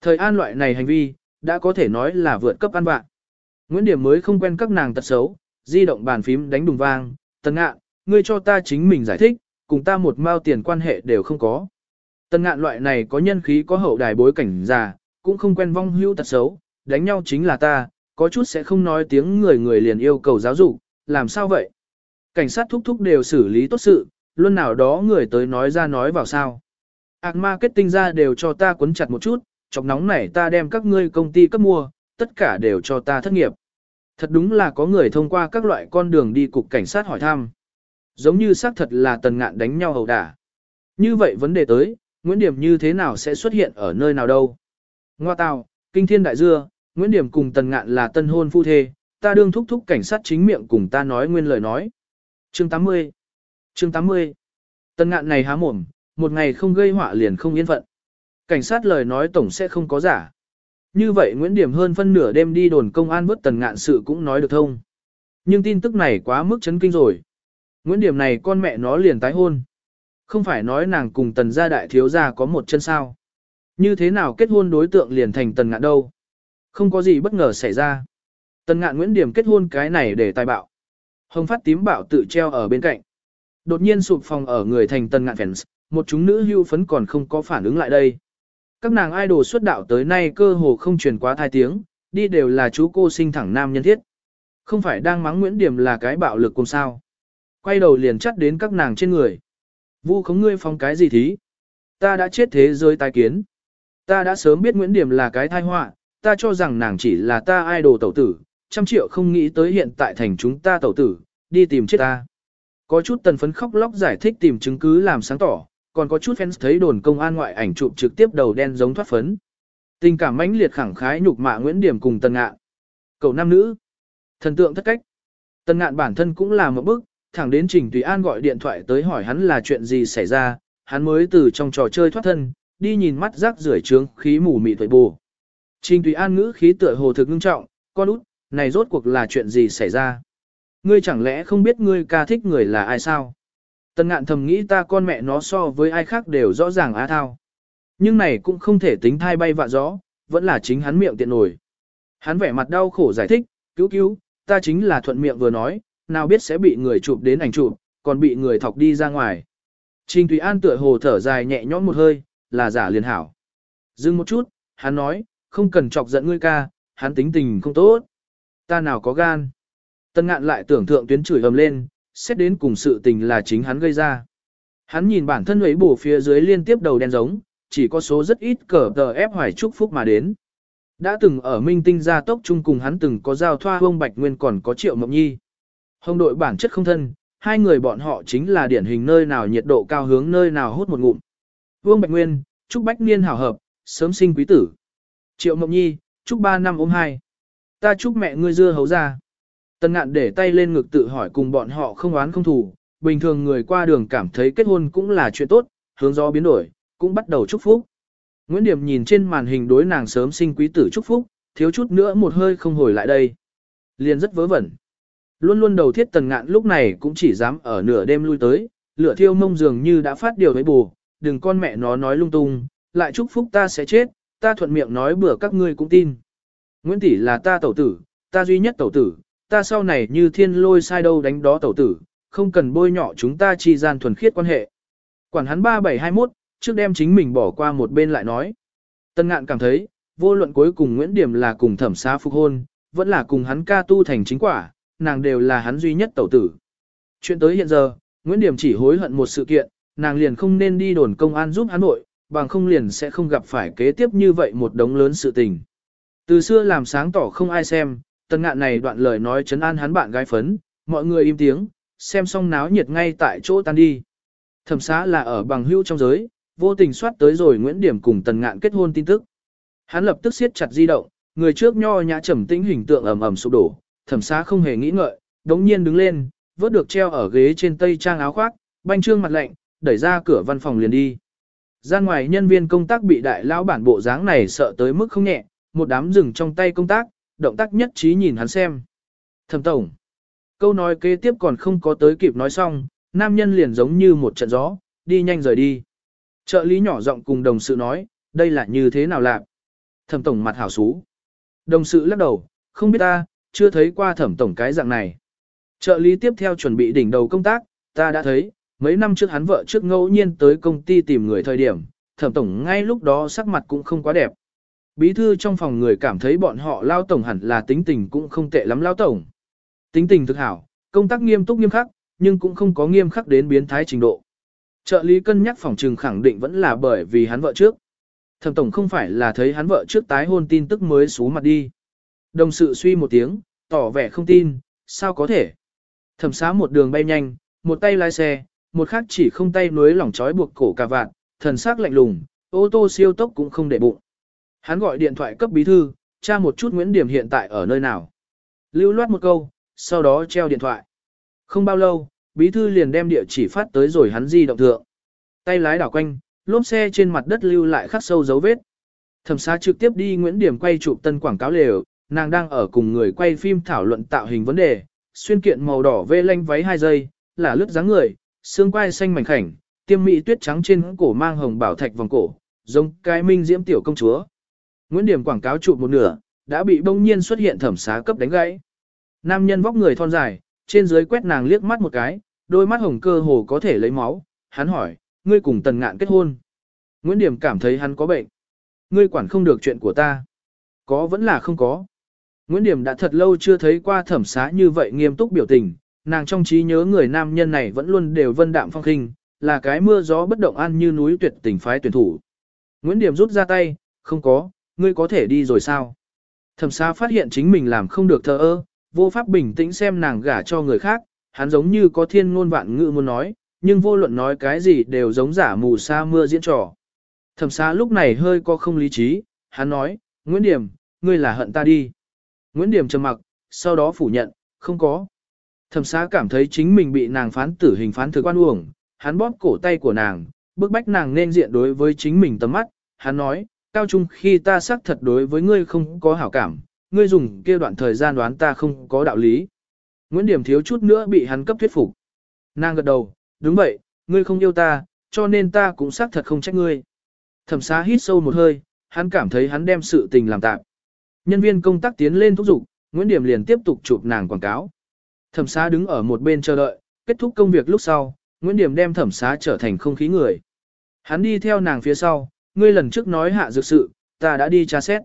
Thời an loại này hành vi, đã có thể nói là vượt cấp ăn bạn. Nguyễn Điểm mới không quen các nàng tật xấu, di động bàn phím đánh đùng vang, tần ngạn, ngươi cho ta chính mình giải thích, cùng ta một mao tiền quan hệ đều không có. Tần ngạn loại này có nhân khí có hậu đài bối cảnh già, cũng không quen vong hưu tật xấu, đánh nhau chính là ta, có chút sẽ không nói tiếng người người liền yêu cầu giáo dục, làm sao vậy? Cảnh sát thúc thúc đều xử lý tốt sự, luôn nào đó người tới nói ra nói vào sao. Ác ma kết tinh ra đều cho ta cuốn chặt một chút, chọc nóng này ta đem các ngươi công ty cấp mua, tất cả đều cho ta thất nghiệp. Thật đúng là có người thông qua các loại con đường đi cục cảnh sát hỏi thăm. Giống như xác thật là tần ngạn đánh nhau hầu đả. Như vậy vấn đề tới, Nguyễn Điểm như thế nào sẽ xuất hiện ở nơi nào đâu? Ngoa tào, kinh thiên đại dưa, Nguyễn Điểm cùng tần ngạn là tân hôn phu thê, ta đương thúc thúc cảnh sát chính miệng cùng ta nói nguyên lời nói. Chương 80 Chương 80 Tần ngạn này há mồm, một ngày không gây họa liền không yên phận. Cảnh sát lời nói tổng sẽ không có giả. Như vậy Nguyễn Điểm hơn phân nửa đêm đi đồn công an vớt tần ngạn sự cũng nói được thông. Nhưng tin tức này quá mức chấn kinh rồi. Nguyễn Điểm này con mẹ nó liền tái hôn. Không phải nói nàng cùng tần gia đại thiếu gia có một chân sao. Như thế nào kết hôn đối tượng liền thành tần ngạn đâu. Không có gì bất ngờ xảy ra. Tần ngạn Nguyễn Điểm kết hôn cái này để tài bạo. Hồng phát tím bạo tự treo ở bên cạnh. Đột nhiên sụp phòng ở người thành tần ngạn fans, một chúng nữ hưu phấn còn không có phản ứng lại đây. Các nàng idol xuất đạo tới nay cơ hồ không truyền quá thai tiếng, đi đều là chú cô sinh thẳng nam nhân thiết. Không phải đang mắng Nguyễn Điểm là cái bạo lực cùng sao. Quay đầu liền chắt đến các nàng trên người. Vu khống ngươi phong cái gì thí? Ta đã chết thế giới tai kiến. Ta đã sớm biết Nguyễn Điểm là cái thai họa, ta cho rằng nàng chỉ là ta idol tẩu tử, trăm triệu không nghĩ tới hiện tại thành chúng ta tẩu tử, đi tìm chết ta. Có chút tần phấn khóc lóc giải thích tìm chứng cứ làm sáng tỏ, còn có chút fans thấy đồn công an ngoại ảnh chụp trực tiếp đầu đen giống thoát phấn. Tình cảm mãnh liệt khẳng khái nhục mạ Nguyễn Điểm cùng Tần Ngạn. Cậu nam nữ. Thần tượng thất cách. Tần Ngạn bản thân cũng là một bức, thẳng đến Trình Tùy An gọi điện thoại tới hỏi hắn là chuyện gì xảy ra, hắn mới từ trong trò chơi thoát thân, đi nhìn mắt rác rưởi trướng khí mù mịt vậy bù. Trình Tùy An ngữ khí tựa hồ thực ngưng trọng, con út, này rốt cuộc là chuyện gì xảy ra? Ngươi chẳng lẽ không biết ngươi ca thích người là ai sao? Tần ngạn thầm nghĩ ta con mẹ nó so với ai khác đều rõ ràng á thao. Nhưng này cũng không thể tính thai bay vạ gió, vẫn là chính hắn miệng tiện nổi. Hắn vẻ mặt đau khổ giải thích, cứu cứu, ta chính là thuận miệng vừa nói, nào biết sẽ bị người chụp đến ảnh chụp, còn bị người thọc đi ra ngoài. Trình Thủy An tựa hồ thở dài nhẹ nhõm một hơi, là giả liền hảo. Dừng một chút, hắn nói, không cần chọc giận ngươi ca, hắn tính tình không tốt. Ta nào có gan. Tân ngạn lại tưởng thượng tuyến chửi ầm lên, xét đến cùng sự tình là chính hắn gây ra. Hắn nhìn bản thân ấy bổ phía dưới liên tiếp đầu đen giống, chỉ có số rất ít cờ tờ ép hoài chúc phúc mà đến. Đã từng ở Minh Tinh gia tốc chung cùng hắn từng có giao thoa hông Bạch Nguyên còn có Triệu Mộng Nhi. Hồng đội bản chất không thân, hai người bọn họ chính là điển hình nơi nào nhiệt độ cao hướng nơi nào hút một ngụm. Vương Bạch Nguyên, chúc Bách Niên hảo hợp, sớm sinh quý tử. Triệu Mộng Nhi, chúc ba năm ôm hai. Ta chúc mẹ ngươi dưa hấu ra. Tần ngạn để tay lên ngực tự hỏi cùng bọn họ không oán không thù, bình thường người qua đường cảm thấy kết hôn cũng là chuyện tốt, hướng gió biến đổi, cũng bắt đầu chúc phúc. Nguyễn Điểm nhìn trên màn hình đối nàng sớm sinh quý tử chúc phúc, thiếu chút nữa một hơi không hồi lại đây. Liền rất vớ vẩn. Luôn luôn đầu thiết tần ngạn lúc này cũng chỉ dám ở nửa đêm lui tới, lửa thiêu mông dường như đã phát điều với bù, đừng con mẹ nó nói lung tung, lại chúc phúc ta sẽ chết, ta thuận miệng nói bữa các ngươi cũng tin. Nguyễn Tỷ là ta tẩu tử, ta duy nhất tẩu tử, ta sau này như thiên lôi sai đâu đánh đó tẩu tử, không cần bôi nhọ chúng ta chi gian thuần khiết quan hệ. Quản hắn 3721, trước đem chính mình bỏ qua một bên lại nói. Tân ngạn cảm thấy, vô luận cuối cùng Nguyễn Điểm là cùng thẩm xá phục hôn, vẫn là cùng hắn ca tu thành chính quả, nàng đều là hắn duy nhất tẩu tử. Chuyện tới hiện giờ, Nguyễn Điểm chỉ hối hận một sự kiện, nàng liền không nên đi đồn công an giúp hắn nội, bằng không liền sẽ không gặp phải kế tiếp như vậy một đống lớn sự tình. Từ xưa làm sáng tỏ không ai xem, tần ngạn này đoạn lời nói chấn an hắn bạn gái phấn, mọi người im tiếng, xem xong náo nhiệt ngay tại chỗ tan đi. Thẩm xá là ở bằng hữu trong giới, vô tình soát tới rồi Nguyễn Điểm cùng tần ngạn kết hôn tin tức. Hắn lập tức siết chặt di động, người trước nho nhã trầm tĩnh hình tượng ầm ầm sụp đổ, thẩm xá không hề nghĩ ngợi, đống nhiên đứng lên, vớt được treo ở ghế trên tây trang áo khoác, banh trương mặt lạnh, đẩy ra cửa văn phòng liền đi. Ra ngoài nhân viên công tác bị đại lão bản bộ dáng này sợ tới mức không nhẹ, một đám rừng trong tay công tác, động tác nhất trí nhìn hắn xem. Thẩm tổng. Câu nói kế tiếp còn không có tới kịp nói xong, nam nhân liền giống như một trận gió, đi nhanh rời đi. Trợ lý nhỏ giọng cùng đồng sự nói, đây là như thế nào lạc? Thẩm tổng mặt hảo xú. Đồng sự lắc đầu, không biết ta, chưa thấy qua thẩm tổng cái dạng này. Trợ lý tiếp theo chuẩn bị đỉnh đầu công tác, ta đã thấy, mấy năm trước hắn vợ trước ngẫu nhiên tới công ty tìm người thời điểm, thẩm tổng ngay lúc đó sắc mặt cũng không quá đẹp. Bí thư trong phòng người cảm thấy bọn họ lao tổng hẳn là tính tình cũng không tệ lắm lao tổng. Tính tình thực hảo, công tác nghiêm túc nghiêm khắc, nhưng cũng không có nghiêm khắc đến biến thái trình độ. Trợ lý cân nhắc phòng trừng khẳng định vẫn là bởi vì hắn vợ trước. Thẩm tổng không phải là thấy hắn vợ trước tái hôn tin tức mới xú mặt đi. Đồng sự suy một tiếng, tỏ vẻ không tin, sao có thể. Thẩm xá một đường bay nhanh, một tay lái xe, một khác chỉ không tay nuối lỏng trói buộc cổ cà vạt, thần sắc lạnh lùng, ô tô siêu tốc cũng không để bụng. Hắn gọi điện thoại cấp bí thư, tra một chút Nguyễn Điểm hiện tại ở nơi nào. Lưu loát một câu, sau đó treo điện thoại. Không bao lâu, bí thư liền đem địa chỉ phát tới rồi hắn di động thượng. Tay lái đảo quanh, lốp xe trên mặt đất lưu lại khắc sâu dấu vết. Thẩm xá trực tiếp đi Nguyễn Điểm quay chụp tân quảng cáo lều, nàng đang ở cùng người quay phim thảo luận tạo hình vấn đề, xuyên kiện màu đỏ vê lanh váy hai giây, là lướt dáng người, xương quai xanh mảnh khảnh, tiêm mỹ tuyết trắng trên cổ mang hồng bảo thạch vòng cổ, giống cái minh diễm tiểu công chúa. Nguyễn Điểm quảng cáo chụp một nửa, đã bị bỗng nhiên xuất hiện thẩm xá cấp đánh gãy. Nam nhân vóc người thon dài, trên dưới quét nàng liếc mắt một cái, đôi mắt hồng cơ hồ có thể lấy máu, hắn hỏi, ngươi cùng tần ngạn kết hôn. Nguyễn Điểm cảm thấy hắn có bệnh. Ngươi quản không được chuyện của ta. Có vẫn là không có. Nguyễn Điểm đã thật lâu chưa thấy qua thẩm xá như vậy nghiêm túc biểu tình, nàng trong trí nhớ người nam nhân này vẫn luôn đều vân đạm phong khinh, là cái mưa gió bất động an như núi tuyệt tình phái tuyển thủ. Nguyễn Điểm rút ra tay, không có, ngươi có thể đi rồi sao? Thẩm xá phát hiện chính mình làm không được thờ ơ, vô pháp bình tĩnh xem nàng gả cho người khác, hắn giống như có thiên ngôn vạn ngữ muốn nói, nhưng vô luận nói cái gì đều giống giả mù sa mưa diễn trò. Thẩm xá lúc này hơi có không lý trí, hắn nói, Nguyễn Điểm, ngươi là hận ta đi. Nguyễn Điểm trầm mặc, sau đó phủ nhận, không có. Thẩm xá cảm thấy chính mình bị nàng phán tử hình phán thực quan uổng, hắn bóp cổ tay của nàng, bức bách nàng nên diện đối với chính mình tầm mắt, hắn nói, cao trung khi ta xác thật đối với ngươi không có hảo cảm, ngươi dùng kia đoạn thời gian đoán ta không có đạo lý. Nguyễn Điểm thiếu chút nữa bị hắn cấp thuyết phục. Nàng gật đầu, đúng vậy, ngươi không yêu ta, cho nên ta cũng xác thật không trách ngươi. Thẩm xá hít sâu một hơi, hắn cảm thấy hắn đem sự tình làm tạm. Nhân viên công tác tiến lên thúc giục, Nguyễn Điểm liền tiếp tục chụp nàng quảng cáo. Thẩm xá đứng ở một bên chờ đợi, kết thúc công việc lúc sau, Nguyễn Điểm đem thẩm xá trở thành không khí người. Hắn đi theo nàng phía sau, ngươi lần trước nói hạ dược sự, ta đã đi tra xét.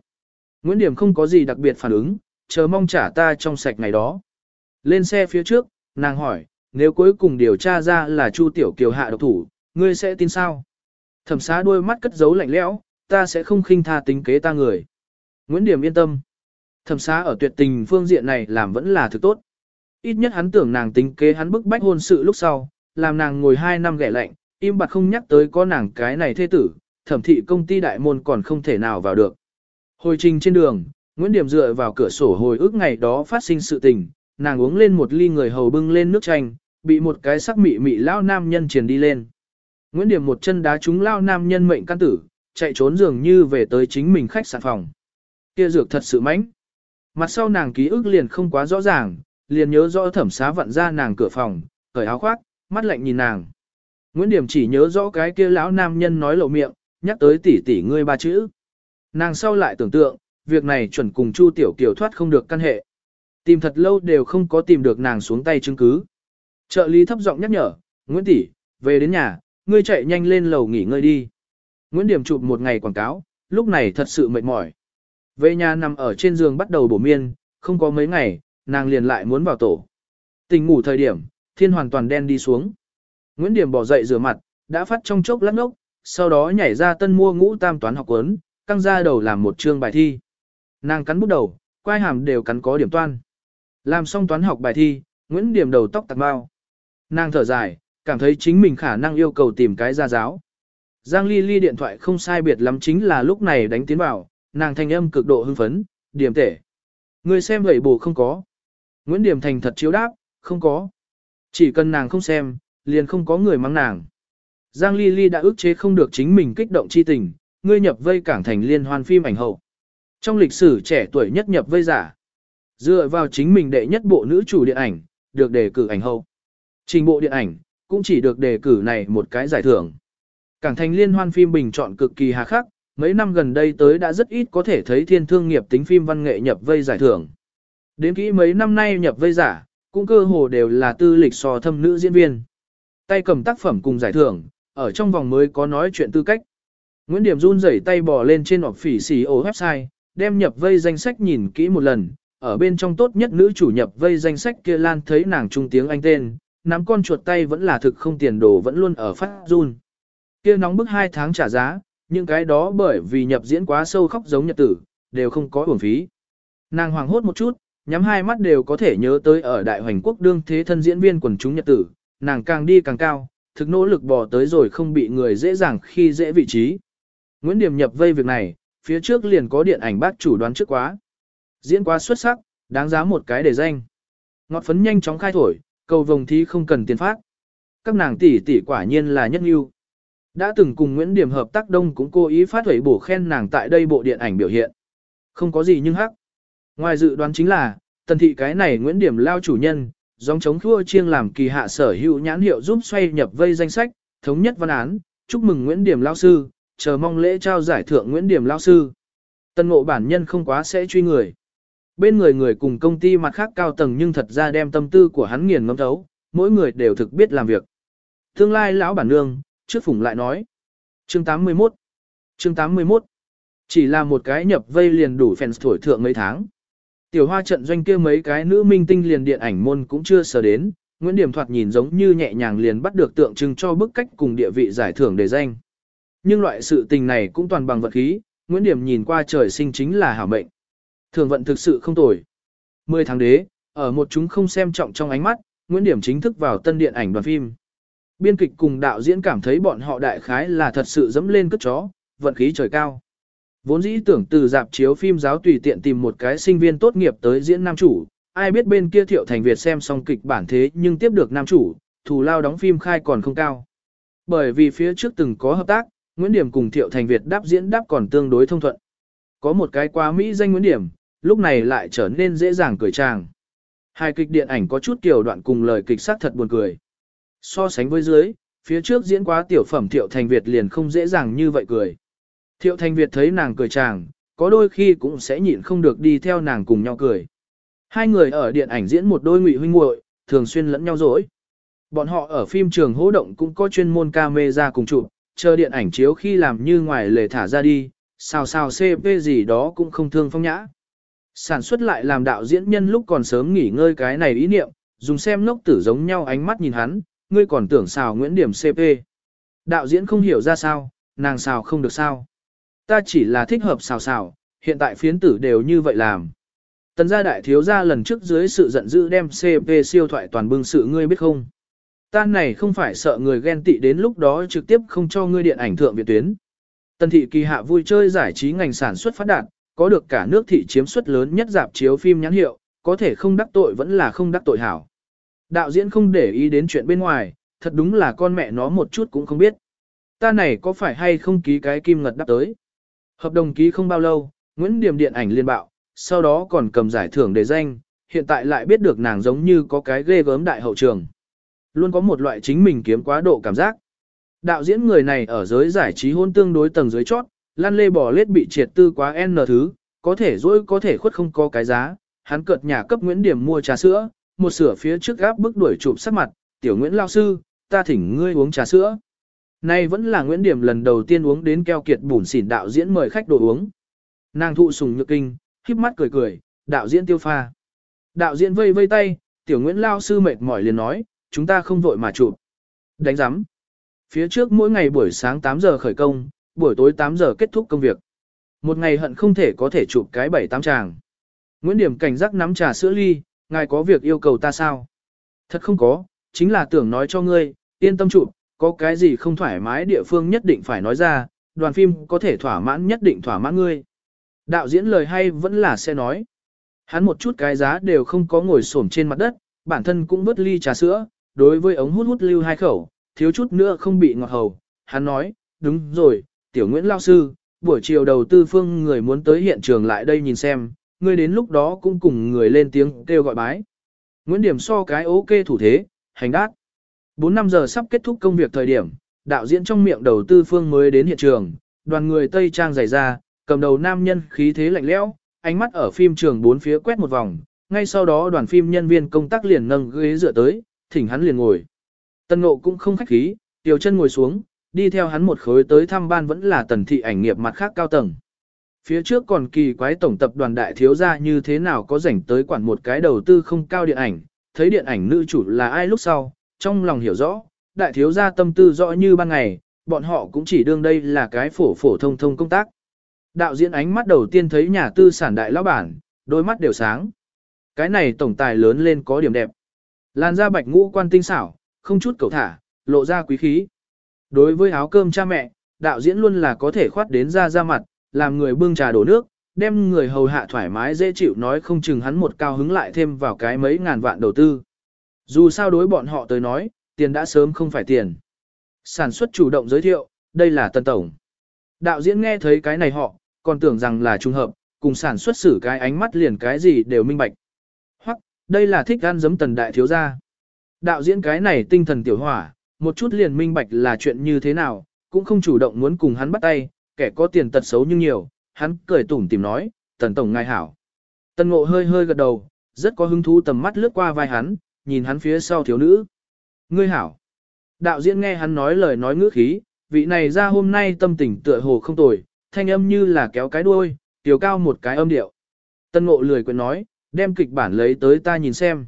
Nguyễn Điểm không có gì đặc biệt phản ứng, chờ mong trả ta trong sạch ngày đó. Lên xe phía trước, nàng hỏi, nếu cuối cùng điều tra ra là Chu Tiểu Kiều hạ độc thủ, ngươi sẽ tin sao? Thẩm xá đôi mắt cất giấu lạnh lẽo, ta sẽ không khinh tha tính kế ta người. Nguyễn Điểm yên tâm. Thẩm xá ở tuyệt tình phương diện này làm vẫn là thứ tốt. Ít nhất hắn tưởng nàng tính kế hắn bức bách hôn sự lúc sau, làm nàng ngồi hai năm ghẻ lạnh, im bặt không nhắc tới có nàng cái này thê tử, thẩm thị công ty đại môn còn không thể nào vào được. Hồi trình trên đường, Nguyễn Điểm dựa vào cửa sổ hồi ức ngày đó phát sinh sự tình, nàng uống lên một ly người hầu bưng lên nước chanh, bị một cái sắc mị mị lao nam nhân truyền đi lên. Nguyễn Điểm một chân đá trúng lao nam nhân mệnh căn tử, chạy trốn dường như về tới chính mình khách sạn phòng. Kia dược thật sự mãnh. Mặt sau nàng ký ức liền không quá rõ ràng, liền nhớ rõ thẩm xá vặn ra nàng cửa phòng, cởi áo khoác, mắt lạnh nhìn nàng. Nguyễn Điểm chỉ nhớ rõ cái kia lão nam nhân nói lộ miệng, nhắc tới tỷ tỷ ngươi ba chữ. Nàng sau lại tưởng tượng, việc này chuẩn cùng Chu Tiểu Kiều thoát không được căn hệ. Tìm thật lâu đều không có tìm được nàng xuống tay chứng cứ. Trợ lý thấp giọng nhắc nhở, Nguyễn tỷ, về đến nhà, ngươi chạy nhanh lên lầu nghỉ ngơi đi. Nguyễn Điểm chụp một ngày quảng cáo, lúc này thật sự mệt mỏi. Về nhà nằm ở trên giường bắt đầu bổ miên, không có mấy ngày, nàng liền lại muốn vào tổ. Tình ngủ thời điểm, thiên hoàn toàn đen đi xuống. Nguyễn Điểm bỏ dậy rửa mặt, đã phát trong chốc lát ngốc, sau đó nhảy ra tân mua ngũ tam toán học quấn, căng ra đầu làm một chương bài thi. Nàng cắn bút đầu, quai hàm đều cắn có điểm toan. Làm xong toán học bài thi, Nguyễn Điểm đầu tóc tạc bao. Nàng thở dài, cảm thấy chính mình khả năng yêu cầu tìm cái gia giáo. Giang Ly Ly điện thoại không sai biệt lắm chính là lúc này đánh tiến vào, nàng thanh âm cực độ hưng phấn, điểm tể. Người xem vậy bù không có. Nguyễn Điểm thành thật chiếu đáp, không có. Chỉ cần nàng không xem, liền không có người mắng nàng. Giang Ly Ly đã ức chế không được chính mình kích động chi tình, ngươi nhập vây cảng thành liên hoan phim ảnh hậu. Trong lịch sử trẻ tuổi nhất nhập vây giả, dựa vào chính mình đệ nhất bộ nữ chủ điện ảnh, được đề cử ảnh hậu. Trình bộ điện ảnh, cũng chỉ được đề cử này một cái giải thưởng. Cảng thành liên hoan phim bình chọn cực kỳ hà khắc, mấy năm gần đây tới đã rất ít có thể thấy thiên thương nghiệp tính phim văn nghệ nhập vây giải thưởng. Đến kỹ mấy năm nay nhập vây giả, cũng cơ hồ đều là tư lịch so thâm nữ diễn viên. Tay cầm tác phẩm cùng giải thưởng, ở trong vòng mới có nói chuyện tư cách. Nguyễn Điểm run rẩy tay bò lên trên họp phỉ xì ổ website, đem nhập vây danh sách nhìn kỹ một lần, ở bên trong tốt nhất nữ chủ nhập vây danh sách kia lan thấy nàng trung tiếng anh tên, nắm con chuột tay vẫn là thực không tiền đồ vẫn luôn ở phát run. Kia nóng bức hai tháng trả giá, những cái đó bởi vì nhập diễn quá sâu khóc giống nhật tử, đều không có uổng phí. Nàng hoàng hốt một chút, nhắm hai mắt đều có thể nhớ tới ở đại hoành quốc đương thế thân diễn viên quần chúng nhật tử, nàng càng đi càng cao, thực nỗ lực bò tới rồi không bị người dễ dàng khi dễ vị trí. Nguyễn Điểm nhập vây việc này, phía trước liền có điện ảnh bác chủ đoán trước quá. Diễn quá xuất sắc, đáng giá một cái để danh. Ngọt phấn nhanh chóng khai thổi, cầu vồng thí không cần tiền phát. Các nàng tỷ tỷ quả nhiên là nhất lưu. Đã từng cùng Nguyễn Điểm hợp tác đông cũng cố ý phát thủy bổ khen nàng tại đây bộ điện ảnh biểu hiện. Không có gì nhưng hắc. Ngoài dự đoán chính là, tần thị cái này Nguyễn Điểm lao chủ nhân, dòng chống thua chiêng làm kỳ hạ sở hữu nhãn hiệu giúp xoay nhập vây danh sách, thống nhất văn án, chúc mừng Nguyễn Điểm lao sư, chờ mong lễ trao giải thưởng Nguyễn Điểm lao sư. Tân ngộ bản nhân không quá sẽ truy người. Bên người người cùng công ty mặt khác cao tầng nhưng thật ra đem tâm tư của hắn nghiền ngẫm thấu, mỗi người đều thực biết làm việc. Tương lai lão bản nương, trước phủng lại nói. Chương 81 Chương 81 Chỉ là một cái nhập vây liền đủ fans thổi thượng mấy tháng. Tiểu hoa trận doanh kia mấy cái nữ minh tinh liền điện ảnh môn cũng chưa sờ đến, Nguyễn Điểm thoạt nhìn giống như nhẹ nhàng liền bắt được tượng trưng cho bức cách cùng địa vị giải thưởng để danh. Nhưng loại sự tình này cũng toàn bằng vật khí, Nguyễn Điểm nhìn qua trời sinh chính là hảo mệnh. Thường vận thực sự không tồi. Mười tháng đế, ở một chúng không xem trọng trong ánh mắt, Nguyễn Điểm chính thức vào tân điện ảnh đoàn phim. Biên kịch cùng đạo diễn cảm thấy bọn họ đại khái là thật sự dẫm lên cất chó, vận khí trời cao. Vốn dĩ tưởng từ dạp chiếu phim giáo tùy tiện tìm một cái sinh viên tốt nghiệp tới diễn nam chủ, ai biết bên kia thiệu thành Việt xem xong kịch bản thế nhưng tiếp được nam chủ, thù lao đóng phim khai còn không cao. Bởi vì phía trước từng có hợp tác, Nguyễn Điểm cùng thiệu thành Việt đáp diễn đáp còn tương đối thông thuận. Có một cái quá Mỹ danh Nguyễn Điểm, lúc này lại trở nên dễ dàng cười tràng. Hai kịch điện ảnh có chút kiểu đoạn cùng lời kịch sắc thật buồn cười. So sánh với dưới, phía trước diễn quá tiểu phẩm Thiệu Thành Việt liền không dễ dàng như vậy cười. Thiệu Thành Việt thấy nàng cười chàng, có đôi khi cũng sẽ nhịn không được đi theo nàng cùng nhau cười. Hai người ở điện ảnh diễn một đôi ngụy huynh muội, thường xuyên lẫn nhau dối. Bọn họ ở phim trường hỗ động cũng có chuyên môn camera cùng chụp, chờ điện ảnh chiếu khi làm như ngoài lề thả ra đi, sao sao CP gì đó cũng không thương phong nhã. Sản xuất lại làm đạo diễn nhân lúc còn sớm nghỉ ngơi cái này ý niệm, dùng xem ngốc tử giống nhau ánh mắt nhìn hắn, ngươi còn tưởng xào Nguyễn Điểm CP. Đạo diễn không hiểu ra sao, nàng xào không được sao. Ta chỉ là thích hợp xào xào, hiện tại phiến tử đều như vậy làm. Tần gia đại thiếu gia lần trước dưới sự giận dữ đem CP siêu thoại toàn bưng sự ngươi biết không. Ta này không phải sợ người ghen tị đến lúc đó trực tiếp không cho ngươi điện ảnh thượng viện tuyến. Tần thị kỳ hạ vui chơi giải trí ngành sản xuất phát đạt, có được cả nước thị chiếm suất lớn nhất dạp chiếu phim nhãn hiệu, có thể không đắc tội vẫn là không đắc tội hảo. Đạo diễn không để ý đến chuyện bên ngoài, thật đúng là con mẹ nó một chút cũng không biết. Ta này có phải hay không ký cái kim ngật đắp tới. Hợp đồng ký không bao lâu, Nguyễn Điểm điện ảnh liên bạo, sau đó còn cầm giải thưởng để danh, hiện tại lại biết được nàng giống như có cái ghê gớm đại hậu trường. Luôn có một loại chính mình kiếm quá độ cảm giác. Đạo diễn người này ở giới giải trí hôn tương đối tầng dưới chót, lăn lê bò lết bị triệt tư quá n thứ, có thể dỗi có thể khuất không có cái giá, hắn cợt nhà cấp Nguyễn Điểm mua trà sữa, một sửa phía trước gáp bức đuổi chụp sắc mặt, tiểu Nguyễn Lao Sư, ta thỉnh ngươi uống trà sữa. Nay vẫn là Nguyễn Điểm lần đầu tiên uống đến keo kiệt bùn xỉn đạo diễn mời khách đồ uống. Nàng thụ sùng nhược kinh, khiếp mắt cười cười, đạo diễn tiêu pha. Đạo diễn vây vây tay, tiểu Nguyễn Lao Sư mệt mỏi liền nói, chúng ta không vội mà chụp. Đánh giám. Phía trước mỗi ngày buổi sáng 8 giờ khởi công, buổi tối 8 giờ kết thúc công việc. Một ngày hận không thể có thể chụp cái 7-8 tràng. Nguyễn Điểm cảnh giác nắm trà sữa ly, ngài có việc yêu cầu ta sao? Thật không có, chính là tưởng nói cho ngươi, yên tâm chụp, có cái gì không thoải mái địa phương nhất định phải nói ra, đoàn phim có thể thỏa mãn nhất định thỏa mãn ngươi. Đạo diễn lời hay vẫn là sẽ nói. Hắn một chút cái giá đều không có ngồi xổm trên mặt đất, bản thân cũng bớt ly trà sữa, đối với ống hút hút lưu hai khẩu, thiếu chút nữa không bị ngọt hầu. Hắn nói, đúng rồi, tiểu Nguyễn Lao Sư, buổi chiều đầu tư phương người muốn tới hiện trường lại đây nhìn xem, ngươi đến lúc đó cũng cùng người lên tiếng kêu gọi bái. Nguyễn Điểm so cái ok thủ thế, hành đát. 4 năm giờ sắp kết thúc công việc thời điểm, đạo diễn trong miệng đầu tư phương mới đến hiện trường, đoàn người Tây Trang dày ra, cầm đầu nam nhân khí thế lạnh lẽo, ánh mắt ở phim trường bốn phía quét một vòng, ngay sau đó đoàn phim nhân viên công tác liền nâng ghế dựa tới, thỉnh hắn liền ngồi. Tân Ngộ cũng không khách khí, tiểu chân ngồi xuống, đi theo hắn một khối tới thăm ban vẫn là tần thị ảnh nghiệp mặt khác cao tầng. Phía trước còn kỳ quái tổng tập đoàn đại thiếu gia như thế nào có rảnh tới quản một cái đầu tư không cao điện ảnh, thấy điện ảnh nữ chủ là ai lúc sau, trong lòng hiểu rõ, đại thiếu gia tâm tư rõ như ban ngày, bọn họ cũng chỉ đương đây là cái phổ phổ thông thông công tác. Đạo diễn ánh mắt đầu tiên thấy nhà tư sản đại lão bản, đôi mắt đều sáng. Cái này tổng tài lớn lên có điểm đẹp. Làn da bạch ngũ quan tinh xảo, không chút cầu thả, lộ ra quý khí. Đối với áo cơm cha mẹ, đạo diễn luôn là có thể khoát đến ra ra mặt, làm người bưng trà đổ nước, đem người hầu hạ thoải mái dễ chịu nói không chừng hắn một cao hứng lại thêm vào cái mấy ngàn vạn đầu tư. Dù sao đối bọn họ tới nói, tiền đã sớm không phải tiền. Sản xuất chủ động giới thiệu, đây là Tân Tổng. Đạo diễn nghe thấy cái này họ, còn tưởng rằng là trùng hợp, cùng sản xuất xử cái ánh mắt liền cái gì đều minh bạch. Hoặc, đây là thích gan giấm tần đại thiếu gia. Đạo diễn cái này tinh thần tiểu hỏa, một chút liền minh bạch là chuyện như thế nào, cũng không chủ động muốn cùng hắn bắt tay, kẻ có tiền tật xấu nhưng nhiều, hắn cười tủm tìm nói, tần tổng ngài hảo. Tần ngộ hơi hơi gật đầu, rất có hứng thú tầm mắt lướt qua vai hắn, nhìn hắn phía sau thiếu nữ. Ngươi hảo. Đạo diễn nghe hắn nói lời nói ngữ khí, vị này ra hôm nay tâm tình tựa hồ không tồi, thanh âm như là kéo cái đuôi, tiểu cao một cái âm điệu. Tân ngộ lười quyền nói, đem kịch bản lấy tới ta nhìn xem.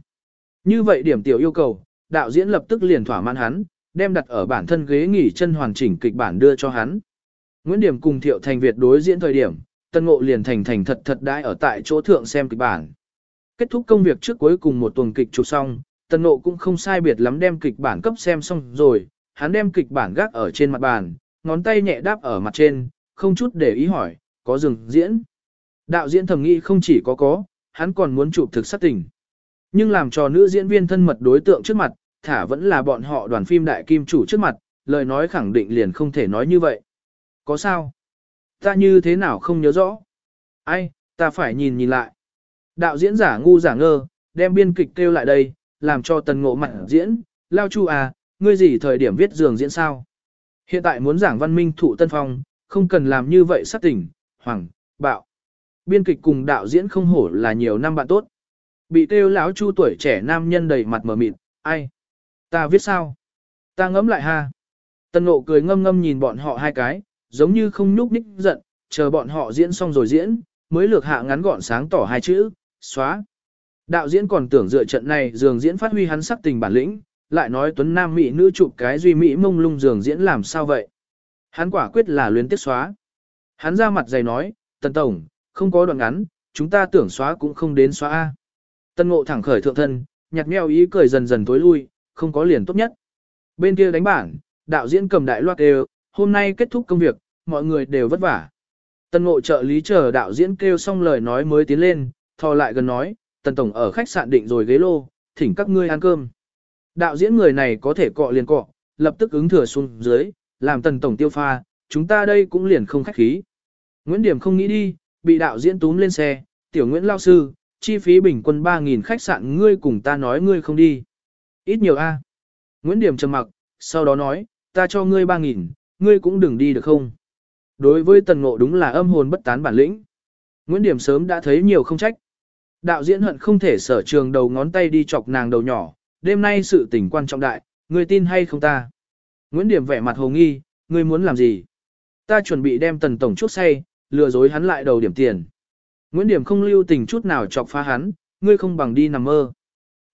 Như vậy điểm tiểu yêu cầu, đạo diễn lập tức liền thỏa mãn hắn, đem đặt ở bản thân ghế nghỉ chân hoàn chỉnh kịch bản đưa cho hắn. Nguyễn Điểm cùng Thiệu Thành Việt đối diễn thời điểm, Tân Ngộ liền thành thành thật thật đãi ở tại chỗ thượng xem kịch bản. Kết thúc công việc trước cuối cùng một tuần kịch chụp xong, Tần Nộ cũng không sai biệt lắm đem kịch bản cấp xem xong rồi, hắn đem kịch bản gác ở trên mặt bàn, ngón tay nhẹ đáp ở mặt trên, không chút để ý hỏi, có dừng diễn. Đạo diễn thầm nghĩ không chỉ có có, hắn còn muốn chụp thực sát tình. Nhưng làm cho nữ diễn viên thân mật đối tượng trước mặt, thả vẫn là bọn họ đoàn phim đại kim chủ trước mặt, lời nói khẳng định liền không thể nói như vậy. Có sao? Ta như thế nào không nhớ rõ? Ai, ta phải nhìn nhìn lại. Đạo diễn giả ngu giả ngơ, đem biên kịch kêu lại đây, làm cho tần ngộ mặt diễn, lao chu à, ngươi gì thời điểm viết giường diễn sao? Hiện tại muốn giảng văn minh thụ tân phong, không cần làm như vậy sát tỉnh, hoàng, bạo. Biên kịch cùng đạo diễn không hổ là nhiều năm bạn tốt. Bị kêu lão chu tuổi trẻ nam nhân đầy mặt mờ mịt, ai? Ta viết sao? Ta ngẫm lại ha. Tân ngộ cười ngâm ngâm nhìn bọn họ hai cái, giống như không nhúc ních giận, chờ bọn họ diễn xong rồi diễn, mới lược hạ ngắn gọn sáng tỏ hai chữ, xóa. Đạo diễn còn tưởng dựa trận này dường diễn phát huy hắn sắc tình bản lĩnh, lại nói tuấn nam mỹ nữ chụp cái duy mỹ mông lung dường diễn làm sao vậy. Hắn quả quyết là luyến tiếc xóa. Hắn ra mặt dày nói, tần tổng, không có đoạn ngắn, chúng ta tưởng xóa cũng không đến xóa A. Tân ngộ thẳng khởi thượng thân, nhặt meo ý cười dần dần tối lui, không có liền tốt nhất. Bên kia đánh bản, đạo diễn cầm đại loạt kêu, hôm nay kết thúc công việc, mọi người đều vất vả. Tân ngộ trợ lý chờ đạo diễn kêu xong lời nói mới tiến lên, thò lại gần nói, tần tổng ở khách sạn định rồi ghế lô, thỉnh các ngươi ăn cơm. Đạo diễn người này có thể cọ liền cọ, lập tức ứng thừa xuống dưới, làm tần tổng tiêu pha, chúng ta đây cũng liền không khách khí. Nguyễn Điểm không nghĩ đi, bị đạo diễn túm lên xe, tiểu Nguyễn Lao Sư, chi phí bình quân 3.000 khách sạn ngươi cùng ta nói ngươi không đi. Ít nhiều a. Nguyễn Điểm trầm mặc, sau đó nói, ta cho ngươi 3.000, ngươi cũng đừng đi được không. Đối với tần ngộ đúng là âm hồn bất tán bản lĩnh. Nguyễn Điểm sớm đã thấy nhiều không trách. Đạo diễn hận không thể sở trường đầu ngón tay đi chọc nàng đầu nhỏ, đêm nay sự tình quan trọng đại, người tin hay không ta. Nguyễn Điểm vẻ mặt hồ nghi, ngươi muốn làm gì? Ta chuẩn bị đem tần tổng chuốc say, lừa dối hắn lại đầu điểm tiền. Nguyễn Điểm không lưu tình chút nào chọc phá hắn, ngươi không bằng đi nằm mơ.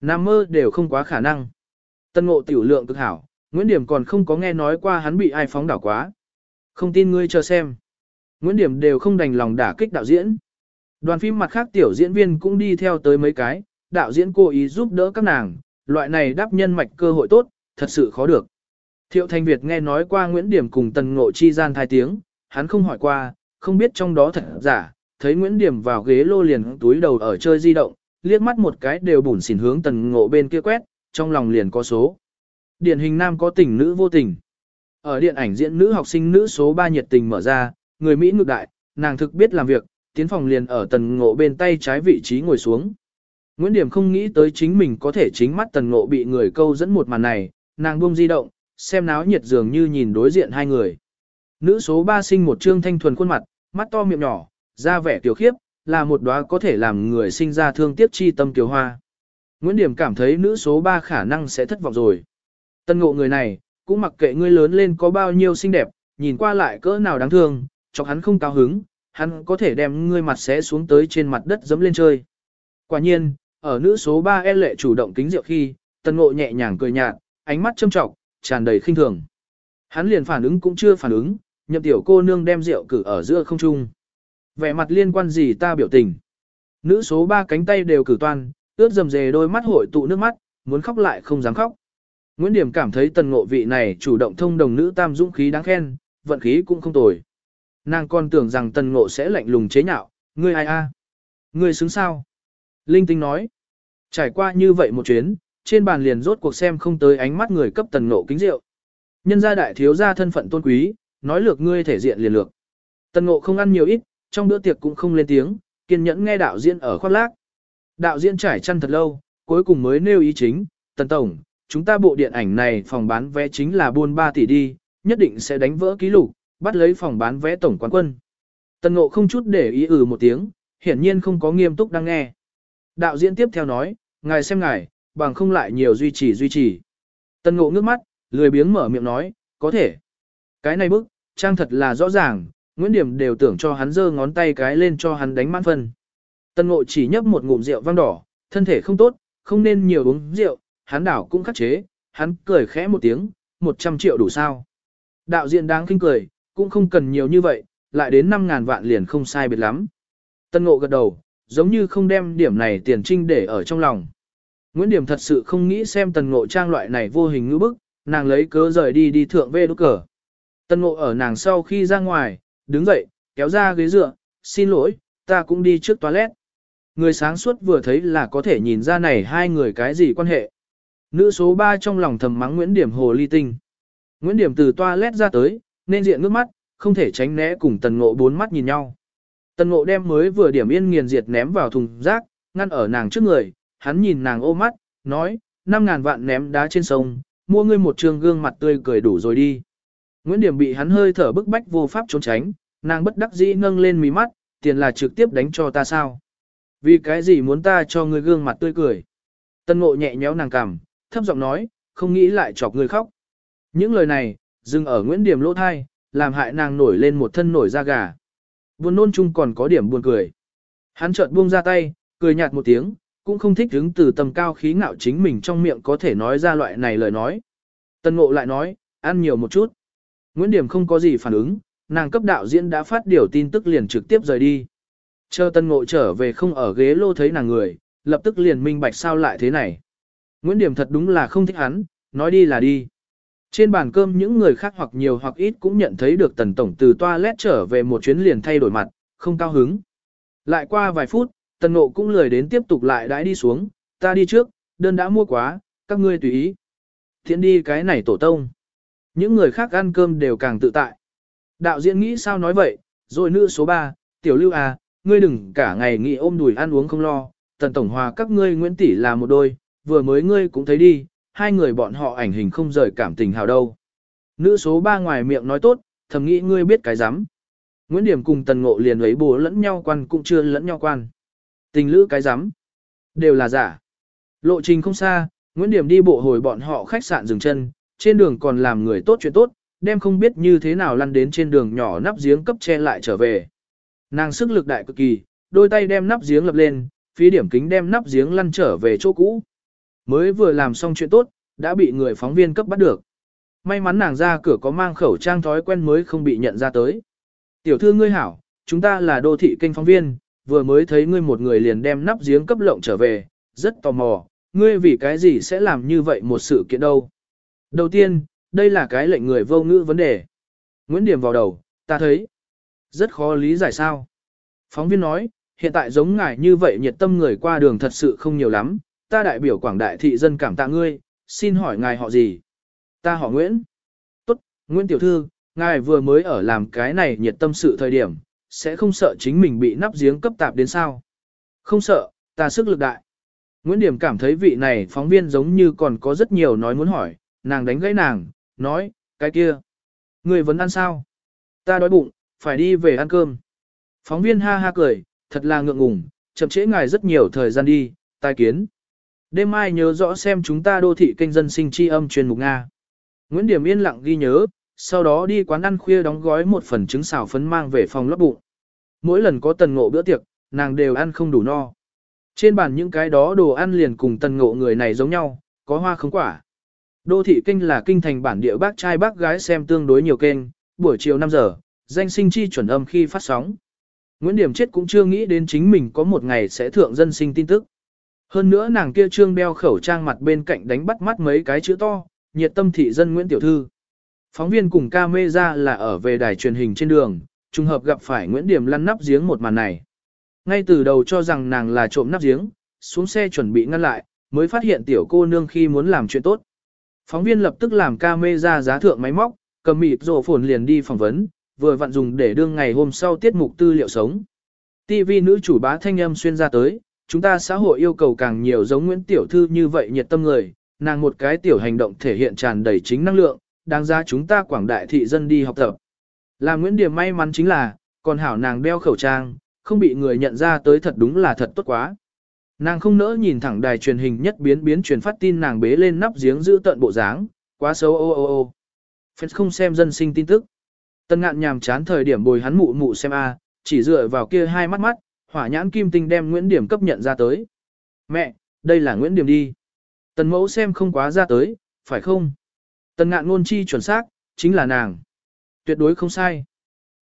Nằm mơ đều không quá khả năng. Tân ngộ tiểu lượng cực hảo, Nguyễn Điểm còn không có nghe nói qua hắn bị ai phóng đảo quá. Không tin ngươi chờ xem. Nguyễn Điểm đều không đành lòng đả kích đạo diễn. Đoàn phim mặt khác tiểu diễn viên cũng đi theo tới mấy cái, đạo diễn cố ý giúp đỡ các nàng, loại này đáp nhân mạch cơ hội tốt, thật sự khó được. Thiệu Thanh Việt nghe nói qua Nguyễn Điểm cùng Tần Ngộ chi gian thai tiếng, hắn không hỏi qua, không biết trong đó thật giả, thấy Nguyễn Điểm vào ghế lô liền túi đầu ở chơi di động, liếc mắt một cái đều bủn xỉn hướng Tần Ngộ bên kia quét, trong lòng liền có số. Điển hình nam có tình nữ vô tình. Ở điện ảnh diễn nữ học sinh nữ số 3 nhiệt tình mở ra, người Mỹ ngược đại, nàng thực biết làm việc, tiến phòng liền ở tần ngộ bên tay trái vị trí ngồi xuống. Nguyễn Điểm không nghĩ tới chính mình có thể chính mắt tần ngộ bị người câu dẫn một màn này, nàng buông di động, xem náo nhiệt dường như nhìn đối diện hai người. Nữ số 3 sinh một trương thanh thuần khuôn mặt, mắt to miệng nhỏ, da vẻ tiểu khiếp, là một đóa có thể làm người sinh ra thương tiếc chi tâm kiều hoa. Nguyễn Điểm cảm thấy nữ số 3 khả năng sẽ thất vọng rồi. Tân ngộ người này, cũng mặc kệ ngươi lớn lên có bao nhiêu xinh đẹp, nhìn qua lại cỡ nào đáng thương, chọc hắn không cao hứng, hắn có thể đem ngươi mặt xé xuống tới trên mặt đất dẫm lên chơi. Quả nhiên, ở nữ số 3 e lệ chủ động kính rượu khi, tân ngộ nhẹ nhàng cười nhạt, ánh mắt châm trọng, tràn đầy khinh thường. Hắn liền phản ứng cũng chưa phản ứng, nhậm tiểu cô nương đem rượu cử ở giữa không trung. Vẻ mặt liên quan gì ta biểu tình. Nữ số 3 cánh tay đều cử toan, ướt dầm dề đôi mắt hội tụ nước mắt, muốn khóc lại không dám khóc. Nguyễn Điểm cảm thấy tần ngộ vị này chủ động thông đồng nữ tam dũng khí đáng khen, vận khí cũng không tồi. Nàng còn tưởng rằng tần ngộ sẽ lạnh lùng chế nhạo, ngươi ai a? Ngươi xứng sao? Linh tinh nói, trải qua như vậy một chuyến, trên bàn liền rốt cuộc xem không tới ánh mắt người cấp tần ngộ kính rượu. Nhân gia đại thiếu gia thân phận tôn quý, nói lược ngươi thể diện liền lược. Tần ngộ không ăn nhiều ít, trong bữa tiệc cũng không lên tiếng, kiên nhẫn nghe đạo diễn ở khoác lác. Đạo diễn trải chăn thật lâu, cuối cùng mới nêu ý chính, tần tổng, chúng ta bộ điện ảnh này phòng bán vé chính là buôn 3 tỷ đi, nhất định sẽ đánh vỡ kỷ lục, bắt lấy phòng bán vé tổng quán quân. Tần ngộ không chút để ý ừ một tiếng, hiển nhiên không có nghiêm túc đang nghe. Đạo diễn tiếp theo nói, ngài xem ngài, bằng không lại nhiều duy trì duy trì. Tần ngộ ngước mắt, lười biếng mở miệng nói, có thể. Cái này bức, trang thật là rõ ràng, Nguyễn Điểm đều tưởng cho hắn giơ ngón tay cái lên cho hắn đánh mãn phân. Tần ngộ chỉ nhấp một ngụm rượu vang đỏ, thân thể không tốt, không nên nhiều uống rượu, hắn đảo cũng khắc chế, hắn cười khẽ một tiếng, 100 triệu đủ sao. Đạo diễn đáng kinh cười, cũng không cần nhiều như vậy, lại đến 5.000 vạn liền không sai biệt lắm. Tân ngộ gật đầu, giống như không đem điểm này tiền trinh để ở trong lòng. Nguyễn Điểm thật sự không nghĩ xem tần ngộ trang loại này vô hình ngữ bức, nàng lấy cớ rời đi đi thượng về đốt cờ. Tần ngộ ở nàng sau khi ra ngoài, đứng dậy, kéo ra ghế dựa, xin lỗi, ta cũng đi trước toilet. Người sáng suốt vừa thấy là có thể nhìn ra này hai người cái gì quan hệ. Nữ số 3 trong lòng thầm mắng Nguyễn Điểm hồ ly tinh. Nguyễn Điểm từ toilet ra tới, nên diện ngước mắt, không thể tránh né cùng tần ngộ bốn mắt nhìn nhau. Tần ngộ đem mới vừa điểm yên nghiền diệt ném vào thùng rác, ngăn ở nàng trước người, hắn nhìn nàng ô mắt, nói, 5.000 vạn ném đá trên sông, mua ngươi một trường gương mặt tươi cười đủ rồi đi. Nguyễn Điểm bị hắn hơi thở bức bách vô pháp trốn tránh, nàng bất đắc dĩ nâng lên mí mắt, tiền là trực tiếp đánh cho ta sao? Vì cái gì muốn ta cho ngươi gương mặt tươi cười? Tân ngộ nhẹ nhéo nàng cằm, thấp giọng nói, không nghĩ lại chọc người khóc. Những lời này, dừng ở Nguyễn Điểm lỗ thai, làm hại nàng nổi lên một thân nổi da gà. Buồn nôn chung còn có điểm buồn cười. Hắn chợt buông ra tay, cười nhạt một tiếng, cũng không thích đứng từ tầm cao khí ngạo chính mình trong miệng có thể nói ra loại này lời nói. Tân ngộ lại nói, ăn nhiều một chút. Nguyễn Điểm không có gì phản ứng, nàng cấp đạo diễn đã phát điều tin tức liền trực tiếp rời đi. Chờ tân ngộ trở về không ở ghế lô thấy nàng người, lập tức liền minh bạch sao lại thế này. Nguyễn Điểm thật đúng là không thích hắn, nói đi là đi. Trên bàn cơm những người khác hoặc nhiều hoặc ít cũng nhận thấy được tần tổng từ toilet trở về một chuyến liền thay đổi mặt, không cao hứng. Lại qua vài phút, tần ngộ cũng lười đến tiếp tục lại đãi đi xuống, ta đi trước, đơn đã mua quá, các ngươi tùy ý. Thiện đi cái này tổ tông. Những người khác ăn cơm đều càng tự tại. Đạo diễn nghĩ sao nói vậy, rồi nữ số 3, tiểu lưu à, ngươi đừng cả ngày nghĩ ôm đùi ăn uống không lo, tần tổng hòa các ngươi Nguyễn Tỷ là một đôi, vừa mới ngươi cũng thấy đi, hai người bọn họ ảnh hình không rời cảm tình hào đâu. Nữ số 3 ngoài miệng nói tốt, thầm nghĩ ngươi biết cái rắm Nguyễn Điểm cùng Tần Ngộ liền ấy bố lẫn nhau quan cũng chưa lẫn nhau quan. Tình lữ cái rắm đều là giả. Lộ trình không xa, Nguyễn Điểm đi bộ hồi bọn họ khách sạn dừng chân, trên đường còn làm người tốt chuyện tốt, đem không biết như thế nào lăn đến trên đường nhỏ nắp giếng cấp che lại trở về. Nàng sức lực đại cực kỳ, đôi tay đem nắp giếng lập lên, phí điểm kính đem nắp giếng lăn trở về chỗ cũ. Mới vừa làm xong chuyện tốt, đã bị người phóng viên cấp bắt được. May mắn nàng ra cửa có mang khẩu trang thói quen mới không bị nhận ra tới. Tiểu thư ngươi hảo, chúng ta là đô thị kênh phóng viên, vừa mới thấy ngươi một người liền đem nắp giếng cấp lộng trở về, rất tò mò, ngươi vì cái gì sẽ làm như vậy một sự kiện đâu. Đầu tiên, đây là cái lệnh người vô ngữ vấn đề. Nguyễn Điểm vào đầu, ta thấy, rất khó lý giải sao. Phóng viên nói, hiện tại giống ngài như vậy nhiệt tâm người qua đường thật sự không nhiều lắm, ta đại biểu quảng đại thị dân cảm tạ ngươi, xin hỏi ngài họ gì? Ta họ Nguyễn. Tốt, Nguyễn Tiểu Thư, ngài vừa mới ở làm cái này nhiệt tâm sự thời điểm, sẽ không sợ chính mình bị nắp giếng cấp tạp đến sao. Không sợ, ta sức lực đại. Nguyễn Điểm cảm thấy vị này phóng viên giống như còn có rất nhiều nói muốn hỏi, nàng đánh gãy nàng, nói, cái kia. Người vẫn ăn sao? Ta đói bụng, phải đi về ăn cơm. Phóng viên ha ha cười, thật là ngượng ngùng, chậm trễ ngài rất nhiều thời gian đi, tai kiến. Đêm mai nhớ rõ xem chúng ta đô thị kênh dân sinh chi âm truyền mục Nga. Nguyễn Điểm yên lặng ghi nhớ, sau đó đi quán ăn khuya đóng gói một phần trứng xào phấn mang về phòng lót bụng. Mỗi lần có tần ngộ bữa tiệc, nàng đều ăn không đủ no. Trên bàn những cái đó đồ ăn liền cùng tần ngộ người này giống nhau, có hoa không quả. Đô thị kinh là kinh thành bản địa bác trai bác gái xem tương đối nhiều kênh, buổi chiều 5 giờ, danh sinh chi chuẩn âm khi phát sóng. Nguyễn Điểm chết cũng chưa nghĩ đến chính mình có một ngày sẽ thượng dân sinh tin tức. Hơn nữa nàng kia trương đeo khẩu trang mặt bên cạnh đánh bắt mắt mấy cái chữ to, nhiệt tâm thị dân Nguyễn Tiểu Thư. Phóng viên cùng ca mê ra là ở về đài truyền hình trên đường, trùng hợp gặp phải Nguyễn Điểm lăn nắp giếng một màn này. Ngay từ đầu cho rằng nàng là trộm nắp giếng, xuống xe chuẩn bị ngăn lại, mới phát hiện tiểu cô nương khi muốn làm chuyện tốt. Phóng viên lập tức làm ca mê ra giá thượng máy móc, cầm mịt rổ phồn liền đi phỏng vấn, vừa vặn dùng để đương ngày hôm sau tiết mục tư liệu sống. TV nữ chủ bá thanh âm xuyên ra tới, chúng ta xã hội yêu cầu càng nhiều giống Nguyễn Tiểu Thư như vậy nhiệt tâm người, nàng một cái tiểu hành động thể hiện tràn đầy chính năng lượng, đáng ra chúng ta quảng đại thị dân đi học tập. Là Nguyễn Điểm may mắn chính là, còn hảo nàng đeo khẩu trang, không bị người nhận ra tới thật đúng là thật tốt quá. Nàng không nỡ nhìn thẳng đài truyền hình nhất biến biến truyền phát tin nàng bế lên nắp giếng giữ tận bộ dáng, quá xấu ô ô ô. Fans không xem dân sinh tin tức. Tân ngạn nhàm chán thời điểm bồi hắn mụ mụ xem a, chỉ dựa vào kia hai mắt mắt, hỏa nhãn kim tinh đem Nguyễn Điểm cấp nhận ra tới. Mẹ, đây là Nguyễn Điểm đi. Tần mẫu xem không quá ra tới, phải không? Tần ngạn ngôn chi chuẩn xác, chính là nàng. Tuyệt đối không sai.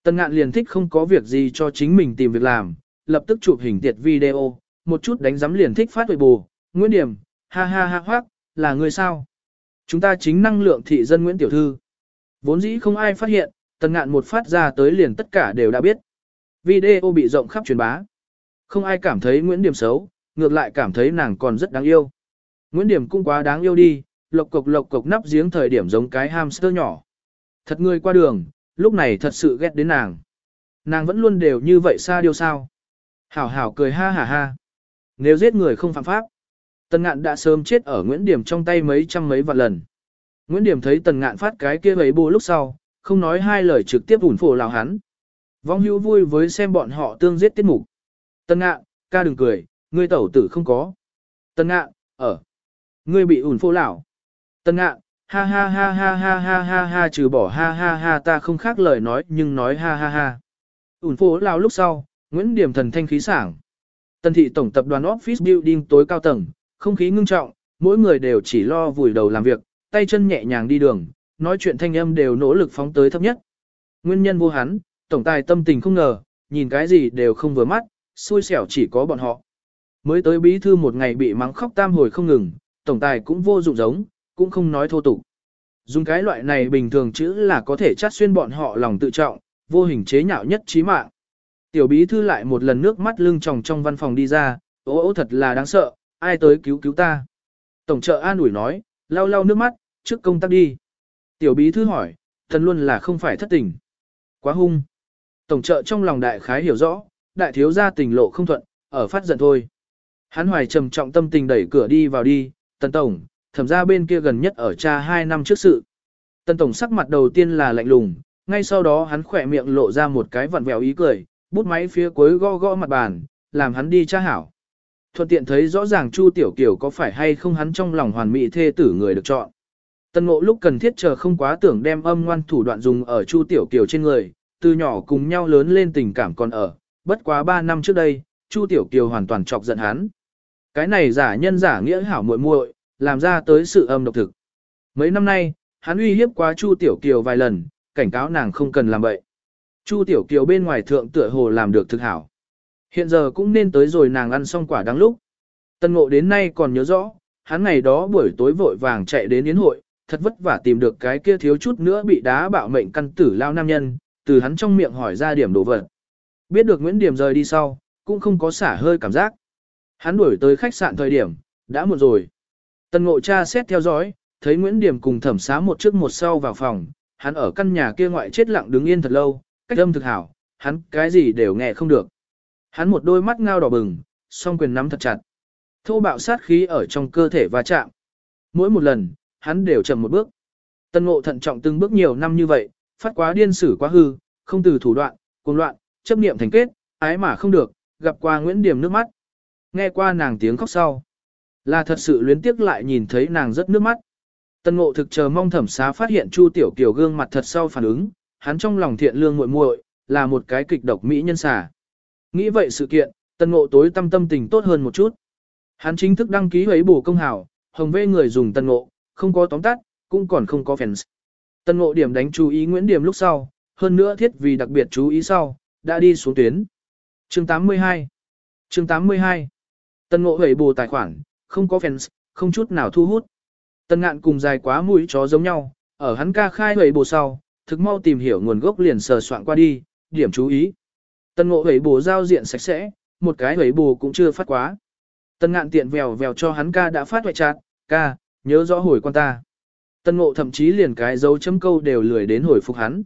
Tần ngạn liền thích không có việc gì cho chính mình tìm việc làm, lập tức chụp hình tiệt video, một chút đánh giám liền thích phát huệ bù. Nguyễn Điểm, ha ha ha hoác, là người sao? Chúng ta chính năng lượng thị dân Nguyễn Tiểu Thư. Vốn dĩ không ai phát hiện, tần ngạn một phát ra tới liền tất cả đều đã biết. Video bị rộng khắp truyền bá. Không ai cảm thấy Nguyễn Điểm xấu, ngược lại cảm thấy nàng còn rất đáng yêu. Nguyễn Điểm cũng quá đáng yêu đi, lộc cục lộc cục nắp giếng thời điểm giống cái hamster nhỏ. Thật người qua đường, lúc này thật sự ghét đến nàng. Nàng vẫn luôn đều như vậy xa điều sao. Hảo hảo cười ha ha ha. Nếu giết người không phạm pháp. Tần ngạn đã sớm chết ở Nguyễn Điểm trong tay mấy trăm mấy vạn lần. Nguyễn Điểm thấy tần ngạn phát cái kia ấy bù lúc sau, không nói hai lời trực tiếp ủn phổ lào hắn. Vong hữu vui với xem bọn họ tương giết tiết mục. Tân ngạn, ca đừng cười, ngươi tẩu tử không có. Tân ngạn, ở. Ngươi bị ủn phô lão. Tân ngạn, ha ha ha ha ha ha ha ha trừ bỏ ha ha ha ta không khác lời nói nhưng nói ha ha ha. Ủn phô lão lúc sau, Nguyễn Điểm thần thanh khí sảng. Tân thị tổng tập đoàn office building tối cao tầng, không khí ngưng trọng, mỗi người đều chỉ lo vùi đầu làm việc, tay chân nhẹ nhàng đi đường, nói chuyện thanh âm đều nỗ lực phóng tới thấp nhất. Nguyên nhân vô hắn, tổng tài tâm tình không ngờ, nhìn cái gì đều không vừa mắt, xui xẻo chỉ có bọn họ. Mới tới bí thư một ngày bị mắng khóc tam hồi không ngừng, tổng tài cũng vô dụng giống, cũng không nói thô tục. Dùng cái loại này bình thường chữ là có thể chát xuyên bọn họ lòng tự trọng, vô hình chế nhạo nhất trí mạng. Tiểu bí thư lại một lần nước mắt lưng tròng trong văn phòng đi ra, ố ố thật là đáng sợ, ai tới cứu cứu ta. Tổng trợ an ủi nói, lau lau nước mắt, trước công tác đi. Tiểu bí thư hỏi, thần luôn là không phải thất tình. Quá hung. Tổng trợ trong lòng đại khái hiểu rõ, đại thiếu gia tình lộ không thuận, ở phát giận thôi. Hắn hoài trầm trọng tâm tình đẩy cửa đi vào đi, tần tổng, thẩm ra bên kia gần nhất ở cha hai năm trước sự. Tần tổng sắc mặt đầu tiên là lạnh lùng, ngay sau đó hắn khỏe miệng lộ ra một cái vặn vẹo ý cười, bút máy phía cuối gõ gõ mặt bàn, làm hắn đi tra hảo. Thuận tiện thấy rõ ràng Chu Tiểu Kiều có phải hay không hắn trong lòng hoàn mỹ thê tử người được chọn. Tần ngộ lúc cần thiết chờ không quá tưởng đem âm ngoan thủ đoạn dùng ở Chu Tiểu Kiều trên người, từ nhỏ cùng nhau lớn lên tình cảm còn ở, bất quá 3 năm trước đây, Chu Tiểu Kiều hoàn toàn chọc giận hắn. Cái này giả nhân giả nghĩa hảo muội muội, làm ra tới sự âm độc thực. Mấy năm nay, hắn uy hiếp quá Chu Tiểu Kiều vài lần, cảnh cáo nàng không cần làm vậy. Chu Tiểu Kiều bên ngoài thượng tựa hồ làm được thực hảo. Hiện giờ cũng nên tới rồi nàng ăn xong quả đáng lúc. Tân ngộ đến nay còn nhớ rõ, hắn ngày đó buổi tối vội vàng chạy đến yến hội, thật vất vả tìm được cái kia thiếu chút nữa bị đá bạo mệnh căn tử lao nam nhân, từ hắn trong miệng hỏi ra điểm đồ vật. Biết được Nguyễn Điểm rời đi sau, cũng không có xả hơi cảm giác. Hắn đuổi tới khách sạn thời điểm, đã muộn rồi. Tần ngộ cha xét theo dõi, thấy Nguyễn Điểm cùng thẩm xá một trước một sau vào phòng, hắn ở căn nhà kia ngoại chết lặng đứng yên thật lâu, cách âm thực hảo, hắn cái gì đều nghe không được. Hắn một đôi mắt ngao đỏ bừng, song quyền nắm thật chặt. Thô bạo sát khí ở trong cơ thể va chạm. Mỗi một lần, hắn đều chậm một bước. Tân ngộ thận trọng từng bước nhiều năm như vậy, phát quá điên sử quá hư, không từ thủ đoạn, cuồng loạn, chấp niệm thành kết, ái mà không được, gặp qua Nguyễn Điểm nước mắt. Nghe qua nàng tiếng khóc sau. Là thật sự luyến tiếc lại nhìn thấy nàng rất nước mắt. Tân ngộ thực chờ mong thẩm xá phát hiện Chu Tiểu Kiều gương mặt thật sau phản ứng, hắn trong lòng thiện lương muội muội là một cái kịch độc mỹ nhân xà. Nghĩ vậy sự kiện, tân ngộ tối tâm tâm tình tốt hơn một chút. Hắn chính thức đăng ký ấy bổ công hảo, hồng vê người dùng tân ngộ, không có tóm tắt, cũng còn không có fans. Tân ngộ điểm đánh chú ý Nguyễn Điểm lúc sau, hơn nữa thiết vì đặc biệt chú ý sau, đã đi xuống tuyến. Chương 82 Chương 82 Tân ngộ hầy bù tài khoản, không có fans, không chút nào thu hút. Tân ngạn cùng dài quá mũi chó giống nhau, ở hắn ca khai hầy bù sau, thực mau tìm hiểu nguồn gốc liền sờ soạn qua đi, điểm chú ý. Tân ngộ hầy bù giao diện sạch sẽ, một cái hầy bù cũng chưa phát quá. Tân ngạn tiện vèo vèo cho hắn ca đã phát hoại chặt, ca, nhớ rõ hồi quan ta. Tân ngộ thậm chí liền cái dấu chấm câu đều lười đến hồi phục hắn.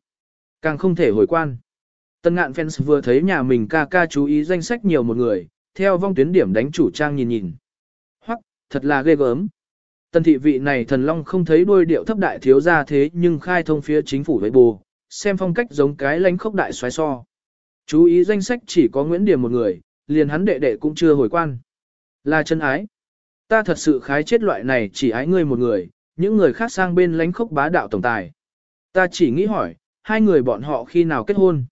Càng không thể hồi quan. Tân ngạn fans vừa thấy nhà mình ca ca chú ý danh sách nhiều một người, theo vong tuyến điểm đánh chủ trang nhìn nhìn. Hoặc, thật là ghê gớm. Tân thị vị này thần long không thấy đôi điệu thấp đại thiếu ra thế nhưng khai thông phía chính phủ với bù, xem phong cách giống cái lánh khốc đại xoáy so. Chú ý danh sách chỉ có Nguyễn Điểm một người, liền hắn đệ đệ cũng chưa hồi quan. Là chân ái. Ta thật sự khái chết loại này chỉ ái ngươi một người, những người khác sang bên lánh khốc bá đạo tổng tài. Ta chỉ nghĩ hỏi, hai người bọn họ khi nào kết hôn?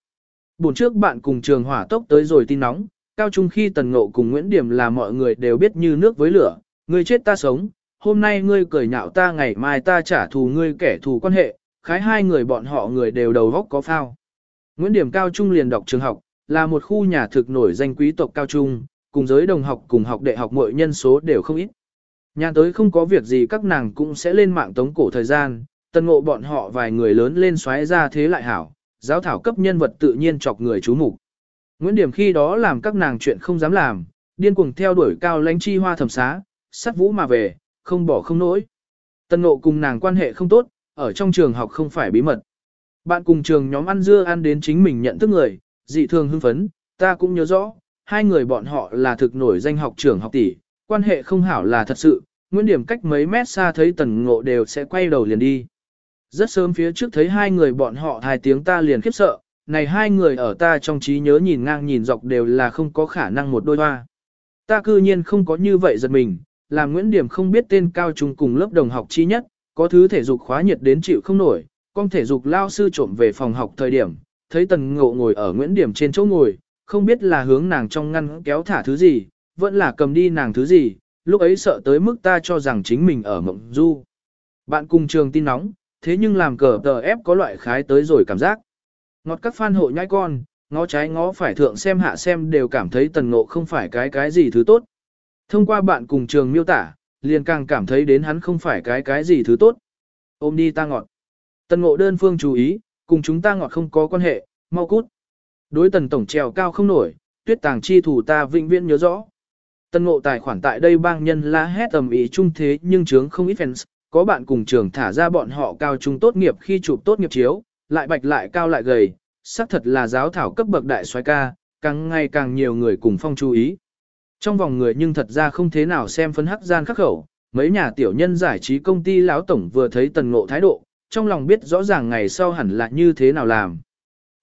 Buồn trước bạn cùng trường hỏa tốc tới rồi tin nóng, cao trung khi tần ngộ cùng Nguyễn Điểm là mọi người đều biết như nước với lửa, ngươi chết ta sống, hôm nay ngươi cười nhạo ta ngày mai ta trả thù ngươi kẻ thù quan hệ, khái hai người bọn họ người đều đầu góc có phao. Nguyễn Điểm cao trung liền đọc trường học, là một khu nhà thực nổi danh quý tộc cao trung, cùng giới đồng học cùng học đại học mọi nhân số đều không ít. Nhà tới không có việc gì các nàng cũng sẽ lên mạng tống cổ thời gian, tân ngộ bọn họ vài người lớn lên xoáy ra thế lại hảo, giáo thảo cấp nhân vật tự nhiên chọc người chú mục. Nguyễn Điểm khi đó làm các nàng chuyện không dám làm, điên cuồng theo đuổi cao lãnh chi hoa thẩm xá, sắt vũ mà về, không bỏ không nỗi. Tân ngộ cùng nàng quan hệ không tốt, ở trong trường học không phải bí mật. Bạn cùng trường nhóm ăn dưa ăn đến chính mình nhận thức người, dị thường hưng phấn, ta cũng nhớ rõ, hai người bọn họ là thực nổi danh học trưởng học tỷ, quan hệ không hảo là thật sự, Nguyễn Điểm cách mấy mét xa thấy tần ngộ đều sẽ quay đầu liền đi. Rất sớm phía trước thấy hai người bọn họ hai tiếng ta liền khiếp sợ, này hai người ở ta trong trí nhớ nhìn ngang nhìn dọc đều là không có khả năng một đôi hoa. Ta cư nhiên không có như vậy giật mình, làm Nguyễn Điểm không biết tên cao trung cùng lớp đồng học chi nhất, có thứ thể dục khóa nhiệt đến chịu không nổi, con thể dục lao sư trộm về phòng học thời điểm, thấy tần ngộ ngồi ở Nguyễn Điểm trên chỗ ngồi, không biết là hướng nàng trong ngăn kéo thả thứ gì, vẫn là cầm đi nàng thứ gì, lúc ấy sợ tới mức ta cho rằng chính mình ở mộng du. Bạn cùng trường tin nóng, thế nhưng làm cờ tờ ép có loại khái tới rồi cảm giác. Ngọt các fan hộ nhai con, ngó trái ngó phải thượng xem hạ xem đều cảm thấy tần ngộ không phải cái cái gì thứ tốt. Thông qua bạn cùng trường miêu tả, liền càng cảm thấy đến hắn không phải cái cái gì thứ tốt. Ôm đi ta ngọt. Tần ngộ đơn phương chú ý, cùng chúng ta ngọt không có quan hệ, mau cút. Đối tần tổng trèo cao không nổi, tuyết tàng chi thủ ta vĩnh viễn nhớ rõ. Tần ngộ tài khoản tại đây bang nhân la hét tầm ý chung thế nhưng chướng không ít fans, có bạn cùng trường thả ra bọn họ cao trung tốt nghiệp khi chụp tốt nghiệp chiếu, lại bạch lại cao lại gầy, xác thật là giáo thảo cấp bậc đại soái ca, càng ngày càng nhiều người cùng phong chú ý. Trong vòng người nhưng thật ra không thế nào xem phấn hắc gian khắc khẩu, mấy nhà tiểu nhân giải trí công ty lão tổng vừa thấy tần ngộ thái độ, trong lòng biết rõ ràng ngày sau hẳn là như thế nào làm.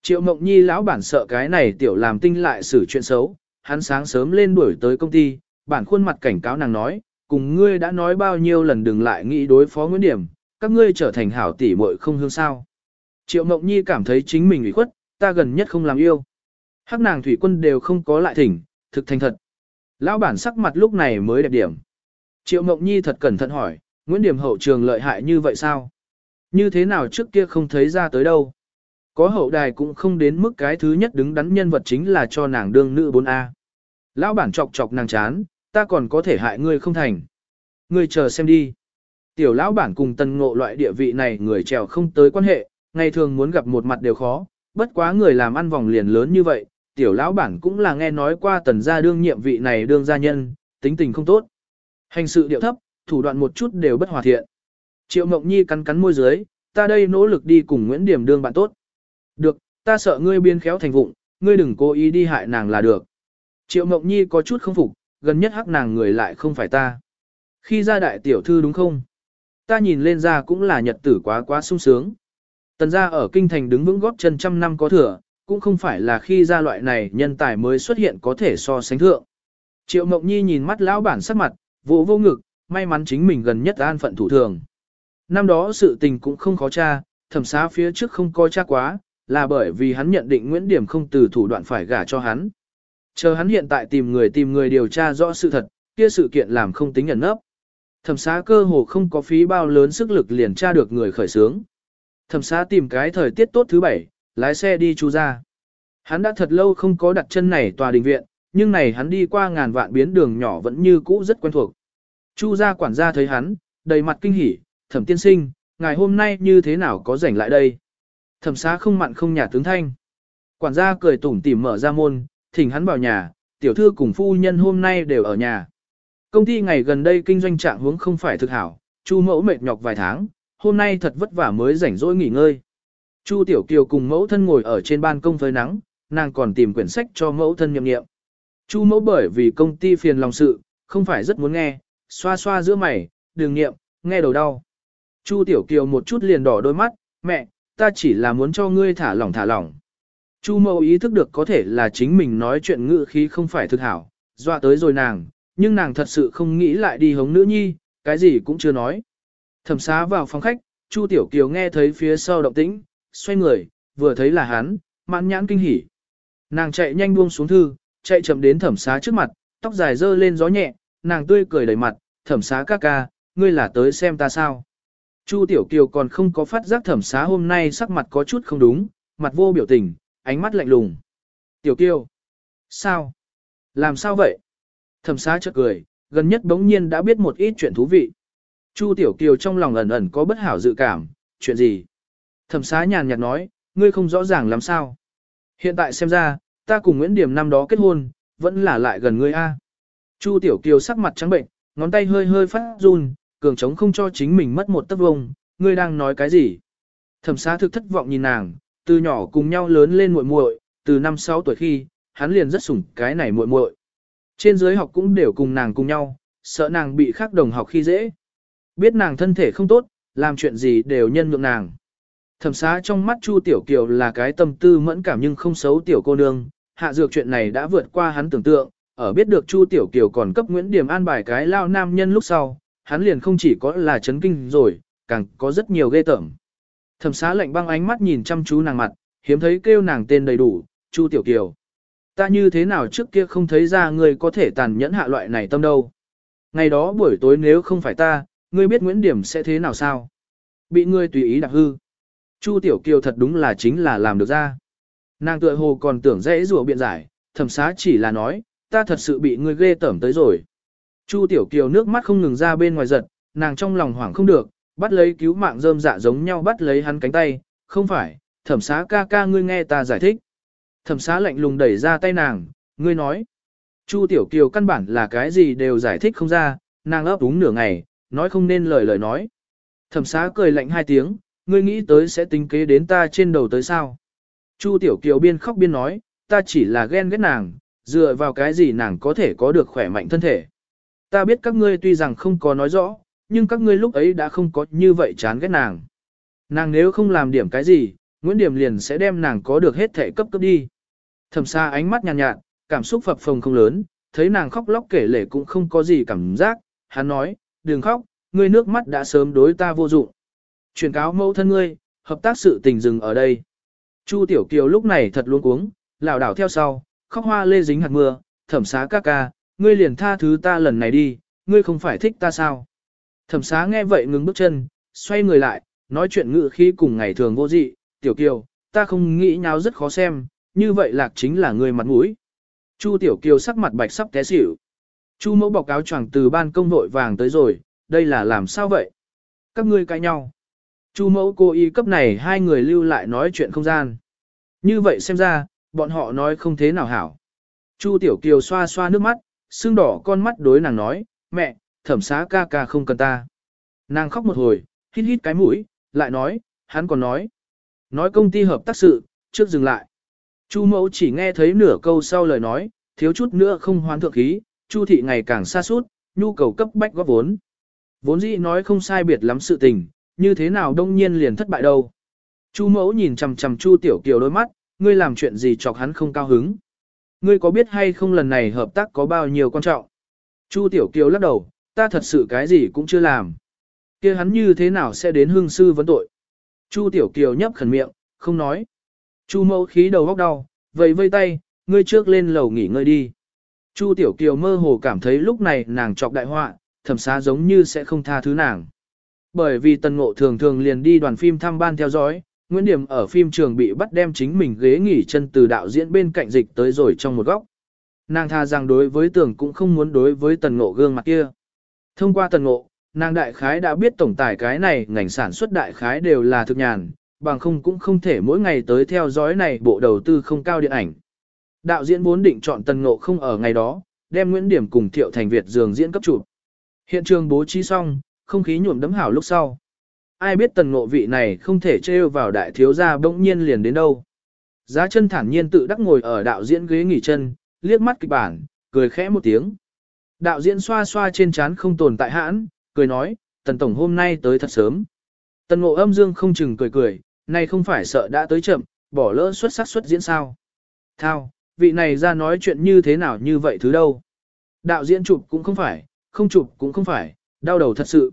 Triệu Mộng Nhi lão bản sợ cái này tiểu làm tinh lại xử chuyện xấu, hắn sáng sớm lên đuổi tới công ty, bản khuôn mặt cảnh cáo nàng nói, cùng ngươi đã nói bao nhiêu lần đừng lại nghĩ đối phó Nguyễn Điểm, các ngươi trở thành hảo tỷ muội không hương sao. Triệu Mộng Nhi cảm thấy chính mình ủy khuất, ta gần nhất không làm yêu. Hắc nàng thủy quân đều không có lại thỉnh, thực thành thật. Lão bản sắc mặt lúc này mới đẹp điểm. Triệu Mộng Nhi thật cẩn thận hỏi, Nguyễn Điểm hậu trường lợi hại như vậy sao? Như thế nào trước kia không thấy ra tới đâu? Có hậu đài cũng không đến mức cái thứ nhất đứng đắn nhân vật chính là cho nàng đương nữ 4A. Lão bản chọc chọc nàng chán, ta còn có thể hại ngươi không thành. Ngươi chờ xem đi. Tiểu lão bản cùng tần ngộ loại địa vị này người trèo không tới quan hệ, ngày thường muốn gặp một mặt đều khó, bất quá người làm ăn vòng liền lớn như vậy, tiểu lão bản cũng là nghe nói qua tần gia đương nhiệm vị này đương gia nhân, tính tình không tốt. Hành sự điệu thấp, thủ đoạn một chút đều bất hòa thiện. Triệu Mộng Nhi cắn cắn môi dưới, ta đây nỗ lực đi cùng Nguyễn Điểm đương bạn tốt. Được, ta sợ ngươi biến khéo thành vụng, ngươi đừng cố ý đi hại nàng là được. Triệu Mộng Nhi có chút không phục, gần nhất hắc nàng người lại không phải ta. Khi ra đại tiểu thư đúng không? Ta nhìn lên ra cũng là nhật tử quá quá sung sướng. Tần gia ở kinh thành đứng vững góp chân trăm năm có thừa, cũng không phải là khi ra loại này nhân tài mới xuất hiện có thể so sánh thượng. Triệu Mộng Nhi nhìn mắt lão bản sắc mặt, vỗ vô ngực, may mắn chính mình gần nhất an phận thủ thường. Năm đó sự tình cũng không khó tra, thẩm xá phía trước không coi tra quá, là bởi vì hắn nhận định Nguyễn Điểm không từ thủ đoạn phải gả cho hắn. Chờ hắn hiện tại tìm người tìm người điều tra rõ sự thật, kia sự kiện làm không tính ẩn nấp. Thẩm xá cơ hồ không có phí bao lớn sức lực liền tra được người khởi sướng. Thẩm xá tìm cái thời tiết tốt thứ bảy, lái xe đi chu ra. Hắn đã thật lâu không có đặt chân này tòa đình viện, nhưng này hắn đi qua ngàn vạn biến đường nhỏ vẫn như cũ rất quen thuộc. Chu gia quản gia thấy hắn, đầy mặt kinh hỉ, thẩm tiên sinh, ngày hôm nay như thế nào có rảnh lại đây? Thẩm xá không mặn không nhả tướng thanh. Quản gia cười tủm tỉm mở ra môn, thỉnh hắn vào nhà, tiểu thư cùng phu nhân hôm nay đều ở nhà. Công ty ngày gần đây kinh doanh trạng hướng không phải thực hảo, chu mẫu mệt nhọc vài tháng, hôm nay thật vất vả mới rảnh rỗi nghỉ ngơi. Chu Tiểu Kiều cùng mẫu thân ngồi ở trên ban công phơi nắng, nàng còn tìm quyển sách cho mẫu thân nhậm nghiệm. Chu mẫu bởi vì công ty phiền lòng sự, không phải rất muốn nghe, xoa xoa giữa mày, đường nghiệm, nghe đầu đau. Chu Tiểu Kiều một chút liền đỏ đôi mắt, mẹ, ta chỉ là muốn cho ngươi thả lỏng thả lỏng. Chu mẫu ý thức được có thể là chính mình nói chuyện ngữ khí không phải thực hảo, dọa tới rồi nàng, nhưng nàng thật sự không nghĩ lại đi hống nữ nhi, cái gì cũng chưa nói. Thẩm xá vào phòng khách, Chu Tiểu Kiều nghe thấy phía sau động tĩnh, xoay người, vừa thấy là hắn, mãn nhãn kinh hỉ. Nàng chạy nhanh buông xuống thư, chạy chậm đến thẩm xá trước mặt, tóc dài dơ lên gió nhẹ, nàng tươi cười đầy mặt, thẩm xá ca ca, ngươi là tới xem ta sao. Chu Tiểu Kiều còn không có phát giác thẩm xá hôm nay sắc mặt có chút không đúng, mặt vô biểu tình, ánh mắt lạnh lùng. Tiểu Kiêu, Sao? Làm sao vậy? Thẩm xá chợt cười, gần nhất bỗng nhiên đã biết một ít chuyện thú vị. Chu Tiểu Kiều trong lòng ẩn ẩn có bất hảo dự cảm, chuyện gì? Thẩm xá nhàn nhạt nói, ngươi không rõ ràng làm sao. Hiện tại xem ra, ta cùng Nguyễn Điểm năm đó kết hôn, vẫn là lại gần ngươi a. Chu Tiểu Kiều sắc mặt trắng bệnh, ngón tay hơi hơi phát run, cường trống không cho chính mình mất một tấc vông, ngươi đang nói cái gì? Thẩm xá thực thất vọng nhìn nàng, từ nhỏ cùng nhau lớn lên muội muội, từ năm sáu tuổi khi, hắn liền rất sủng cái này muội muội. Trên dưới học cũng đều cùng nàng cùng nhau, sợ nàng bị khác đồng học khi dễ. Biết nàng thân thể không tốt, làm chuyện gì đều nhân nhượng nàng. Thẩm xá trong mắt Chu Tiểu Kiều là cái tâm tư mẫn cảm nhưng không xấu tiểu cô nương, hạ dược chuyện này đã vượt qua hắn tưởng tượng, ở biết được Chu Tiểu Kiều còn cấp Nguyễn Điểm an bài cái lao nam nhân lúc sau, hắn liền không chỉ có là chấn kinh rồi, càng có rất nhiều ghê tởm. Thẩm xá lạnh băng ánh mắt nhìn chăm chú nàng mặt, hiếm thấy kêu nàng tên đầy đủ, Chu Tiểu Kiều. Ta như thế nào trước kia không thấy ra ngươi có thể tàn nhẫn hạ loại này tâm đâu. Ngày đó buổi tối nếu không phải ta, ngươi biết Nguyễn Điểm sẽ thế nào sao? Bị ngươi tùy ý đạp hư. Chu Tiểu Kiều thật đúng là chính là làm được ra. Nàng tựa hồ còn tưởng dễ rùa biện giải, thẩm xá chỉ là nói, ta thật sự bị ngươi ghê tởm tới rồi. Chu Tiểu Kiều nước mắt không ngừng ra bên ngoài giật, nàng trong lòng hoảng không được, bắt lấy cứu mạng rơm dạ giống nhau bắt lấy hắn cánh tay, không phải, thẩm xá ca ca ngươi nghe ta giải thích. Thẩm xá lạnh lùng đẩy ra tay nàng, ngươi nói. Chu Tiểu Kiều căn bản là cái gì đều giải thích không ra, nàng ấp úng nửa ngày, nói không nên lời lời nói. Thẩm xá cười lạnh hai tiếng, ngươi nghĩ tới sẽ tính kế đến ta trên đầu tới sao. Chu Tiểu Kiều biên khóc biên nói, ta chỉ là ghen ghét nàng, dựa vào cái gì nàng có thể có được khỏe mạnh thân thể. Ta biết các ngươi tuy rằng không có nói rõ, nhưng các ngươi lúc ấy đã không có như vậy chán ghét nàng. Nàng nếu không làm điểm cái gì, Nguyễn Điểm liền sẽ đem nàng có được hết thể cấp cấp đi. Thẩm xa ánh mắt nhàn nhạt, nhạt, cảm xúc phập phồng không lớn, thấy nàng khóc lóc kể lể cũng không có gì cảm giác, hắn nói, đừng khóc, ngươi nước mắt đã sớm đối ta vô dụng. Truyền cáo mẫu thân ngươi, hợp tác sự tình dừng ở đây. Chu Tiểu Kiều lúc này thật luôn cuống, lảo đảo theo sau, khóc hoa lê dính hạt mưa, thẩm xá ca ca, ngươi liền tha thứ ta lần này đi, ngươi không phải thích ta sao. Thẩm xá nghe vậy ngừng bước chân, xoay người lại, nói chuyện ngự khi cùng ngày thường vô dị, Tiểu Kiều, ta không nghĩ nhau rất khó xem, như vậy lạc chính là người mặt mũi. Chu Tiểu Kiều sắc mặt bạch sắp té xỉu. Chu mẫu bọc áo choàng từ ban công nội vàng tới rồi, đây là làm sao vậy? Các ngươi cãi nhau. Chu mẫu cô y cấp này hai người lưu lại nói chuyện không gian. Như vậy xem ra, bọn họ nói không thế nào hảo. Chu Tiểu Kiều xoa xoa nước mắt, sưng đỏ con mắt đối nàng nói, mẹ, thẩm xá ca ca không cần ta. Nàng khóc một hồi, hít hít cái mũi, lại nói, hắn còn nói. Nói công ty hợp tác sự, trước dừng lại. Chu mẫu chỉ nghe thấy nửa câu sau lời nói, thiếu chút nữa không hoán thượng khí, Chu thị ngày càng xa suốt, nhu cầu cấp bách góp vốn. Vốn dĩ nói không sai biệt lắm sự tình, như thế nào đông nhiên liền thất bại đâu. Chu mẫu nhìn chằm chằm Chu tiểu kiều đôi mắt, ngươi làm chuyện gì chọc hắn không cao hứng. Ngươi có biết hay không lần này hợp tác có bao nhiêu quan trọng? Chu tiểu kiều lắc đầu, ta thật sự cái gì cũng chưa làm. kia hắn như thế nào sẽ đến hương sư vấn tội? Chu tiểu kiều nhấp khẩn miệng, không nói. Chu mẫu khí đầu góc đau, vẫy vây tay, ngươi trước lên lầu nghỉ ngơi đi. Chu tiểu kiều mơ hồ cảm thấy lúc này nàng chọc đại họa, thẩm xá giống như sẽ không tha thứ nàng. Bởi vì tần ngộ thường thường liền đi đoàn phim thăm ban theo dõi, Nguyễn Điểm ở phim trường bị bắt đem chính mình ghế nghỉ chân từ đạo diễn bên cạnh dịch tới rồi trong một góc. Nàng tha rằng đối với tưởng cũng không muốn đối với tần ngộ gương mặt kia. Thông qua tần ngộ, nàng đại khái đã biết tổng tài cái này ngành sản xuất đại khái đều là thực nhàn, bằng không cũng không thể mỗi ngày tới theo dõi này bộ đầu tư không cao điện ảnh. Đạo diễn vốn định chọn tần ngộ không ở ngày đó, đem Nguyễn Điểm cùng Thiệu Thành Việt dường diễn cấp chụp. Hiện trường bố trí xong, không khí nhuộm đấm hảo lúc sau. Ai biết tần ngộ vị này không thể trêu vào đại thiếu gia bỗng nhiên liền đến đâu. Giá chân thản nhiên tự đắc ngồi ở đạo diễn ghế nghỉ chân, liếc mắt kịch bản, cười khẽ một tiếng. Đạo diễn xoa xoa trên trán không tồn tại hãn, cười nói, tần tổng hôm nay tới thật sớm. Tần ngộ âm dương không chừng cười cười, nay không phải sợ đã tới chậm, bỏ lỡ xuất sắc xuất diễn sao. Thao, vị này ra nói chuyện như thế nào như vậy thứ đâu. Đạo diễn chụp cũng không phải, không chụp cũng không phải, đau đầu thật sự.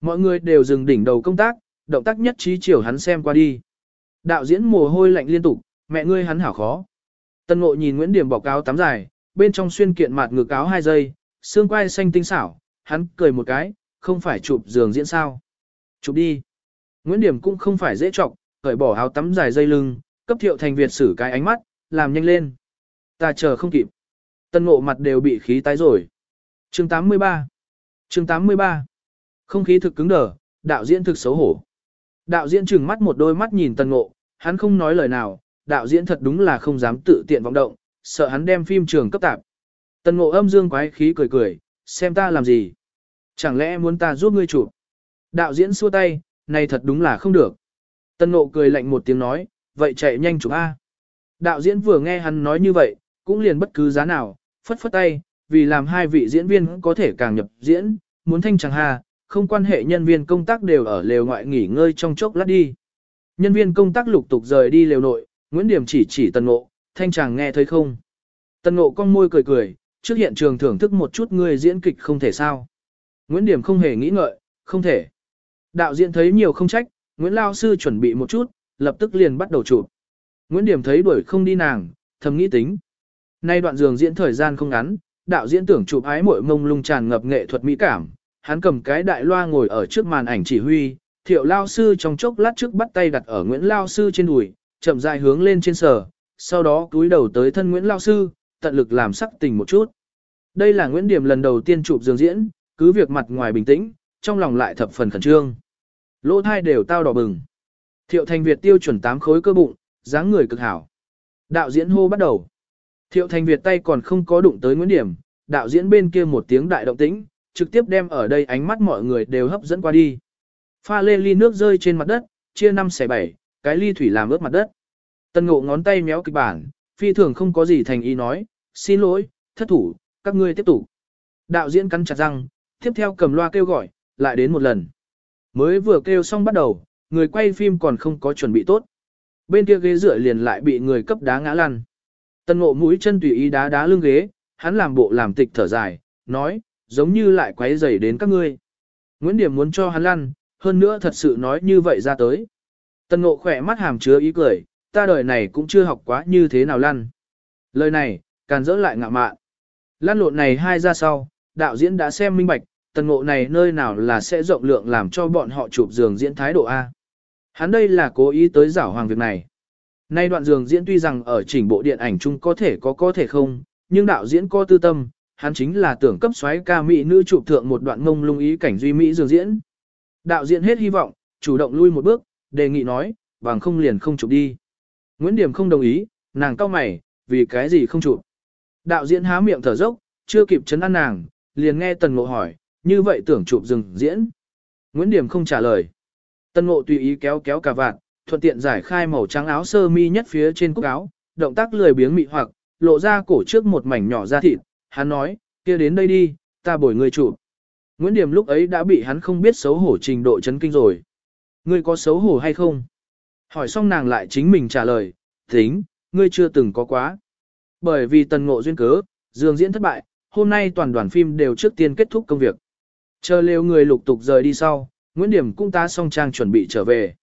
Mọi người đều dừng đỉnh đầu công tác, động tác nhất trí chiều hắn xem qua đi. Đạo diễn mồ hôi lạnh liên tục, mẹ ngươi hắn hảo khó. Tân ngộ nhìn Nguyễn Điểm bọc áo tắm dài, bên trong xuyên kiện mặt ngực áo hai giây, xương quai xanh tinh xảo, hắn cười một cái, không phải chụp giường diễn sao. Chụp đi. Nguyễn Điểm cũng không phải dễ trọng, cởi bỏ áo tắm dài dây lưng, cấp thiệu thành Việt xử cái ánh mắt, làm nhanh lên. Ta chờ không kịp. Tân ngộ mặt đều bị khí tái rồi. Chương 83 Chương 83 Không khí thực cứng đờ, đạo diễn thực xấu hổ. Đạo diễn trừng mắt một đôi mắt nhìn tân ngộ, hắn không nói lời nào, đạo diễn thật đúng là không dám tự tiện vọng động, sợ hắn đem phim trường cấp tạp. Tân ngộ âm dương quái khí cười cười, xem ta làm gì. Chẳng lẽ muốn ta giúp ngươi chụp? Đạo diễn xua tay, này thật đúng là không được. Tân ngộ cười lạnh một tiếng nói, vậy chạy nhanh chụp A. Đạo diễn vừa nghe hắn nói như vậy, cũng liền bất cứ giá nào, phất phất tay, vì làm hai vị diễn viên có thể càng nhập diễn, muốn thanh chẳng hà, không quan hệ nhân viên công tác đều ở lều ngoại nghỉ ngơi trong chốc lát đi. Nhân viên công tác lục tục rời đi lều nội, Nguyễn Điểm chỉ chỉ Tần Ngộ, thanh chàng nghe thấy không. Tần Ngộ con môi cười cười, trước hiện trường thưởng thức một chút người diễn kịch không thể sao. Nguyễn Điểm không hề nghĩ ngợi, không thể. Đạo diễn thấy nhiều không trách, Nguyễn Lao Sư chuẩn bị một chút, lập tức liền bắt đầu chụp. Nguyễn Điểm thấy đuổi không đi nàng, thầm nghĩ tính. Nay đoạn dường diễn thời gian không ngắn, đạo diễn tưởng chụp ái muội mông lung tràn ngập nghệ thuật mỹ cảm, hắn cầm cái đại loa ngồi ở trước màn ảnh chỉ huy, thiệu lao sư trong chốc lát trước bắt tay đặt ở Nguyễn Lao sư trên đùi, chậm rãi hướng lên trên sở, sau đó cúi đầu tới thân Nguyễn Lao sư, tận lực làm sắc tình một chút. Đây là Nguyễn Điểm lần đầu tiên chụp dương diễn, cứ việc mặt ngoài bình tĩnh, trong lòng lại thập phần khẩn trương. Lỗ thai đều tao đỏ bừng. Thiệu thành Việt tiêu chuẩn 8 khối cơ bụng, dáng người cực hảo. Đạo diễn hô bắt đầu. Thiệu thành Việt tay còn không có đụng tới Nguyễn Điểm, đạo diễn bên kia một tiếng đại động tĩnh, trực tiếp đem ở đây ánh mắt mọi người đều hấp dẫn qua đi. Pha lê ly nước rơi trên mặt đất, chia năm xẻ bảy, cái ly thủy làm ướt mặt đất. Tân ngộ ngón tay méo kịch bản, phi thường không có gì thành ý nói, xin lỗi, thất thủ, các ngươi tiếp tục. Đạo diễn cắn chặt răng, tiếp theo cầm loa kêu gọi, lại đến một lần. Mới vừa kêu xong bắt đầu, người quay phim còn không có chuẩn bị tốt. Bên kia ghế dựa liền lại bị người cấp đá ngã lăn. Tân ngộ mũi chân tùy ý đá đá lưng ghế, hắn làm bộ làm tịch thở dài, nói, giống như lại quấy rầy đến các ngươi. Nguyễn Điểm muốn cho hắn lăn, hơn nữa thật sự nói như vậy ra tới. Tân ngộ khỏe mắt hàm chứa ý cười, ta đời này cũng chưa học quá như thế nào lăn. Lời này, càn dỡ lại ngạ mạn. Lan lộn này hai ra sau, đạo diễn đã xem minh bạch, tần ngộ này nơi nào là sẽ rộng lượng làm cho bọn họ chụp giường diễn thái độ A. Hắn đây là cố ý tới giảo hoàng việc này. Nay đoạn giường diễn tuy rằng ở chỉnh bộ điện ảnh chung có thể có có thể không, nhưng đạo diễn có tư tâm, hắn chính là tưởng cấp xoáy ca mỹ nữ chụp thượng một đoạn ngông lung ý cảnh duy mỹ giường diễn. Đạo diễn hết hy vọng, chủ động lui một bước, đề nghị nói, bằng không liền không chụp đi. Nguyễn Điểm không đồng ý, nàng cao mày, vì cái gì không chụp. Đạo diễn há miệng thở dốc, chưa kịp chấn an nàng, liền nghe Tần Ngộ hỏi, như vậy tưởng chụp dừng diễn. Nguyễn Điểm không trả lời. tần ngộ tùy ý kéo kéo cà vạt, thuận tiện giải khai màu trắng áo sơ mi nhất phía trên cúc áo, động tác lười biếng mị hoặc, lộ ra cổ trước một mảnh nhỏ da thịt, hắn nói, kia đến đây đi, ta bồi người chụp. Nguyễn Điểm lúc ấy đã bị hắn không biết xấu hổ trình độ chấn kinh rồi. Ngươi có xấu hổ hay không? Hỏi xong nàng lại chính mình trả lời, tính, ngươi chưa từng có quá. Bởi vì tần ngộ duyên cớ, dương diễn thất bại, hôm nay toàn đoàn phim đều trước tiên kết thúc công việc. Chờ lều người lục tục rời đi sau, Nguyễn Điểm cũng ta song trang chuẩn bị trở về.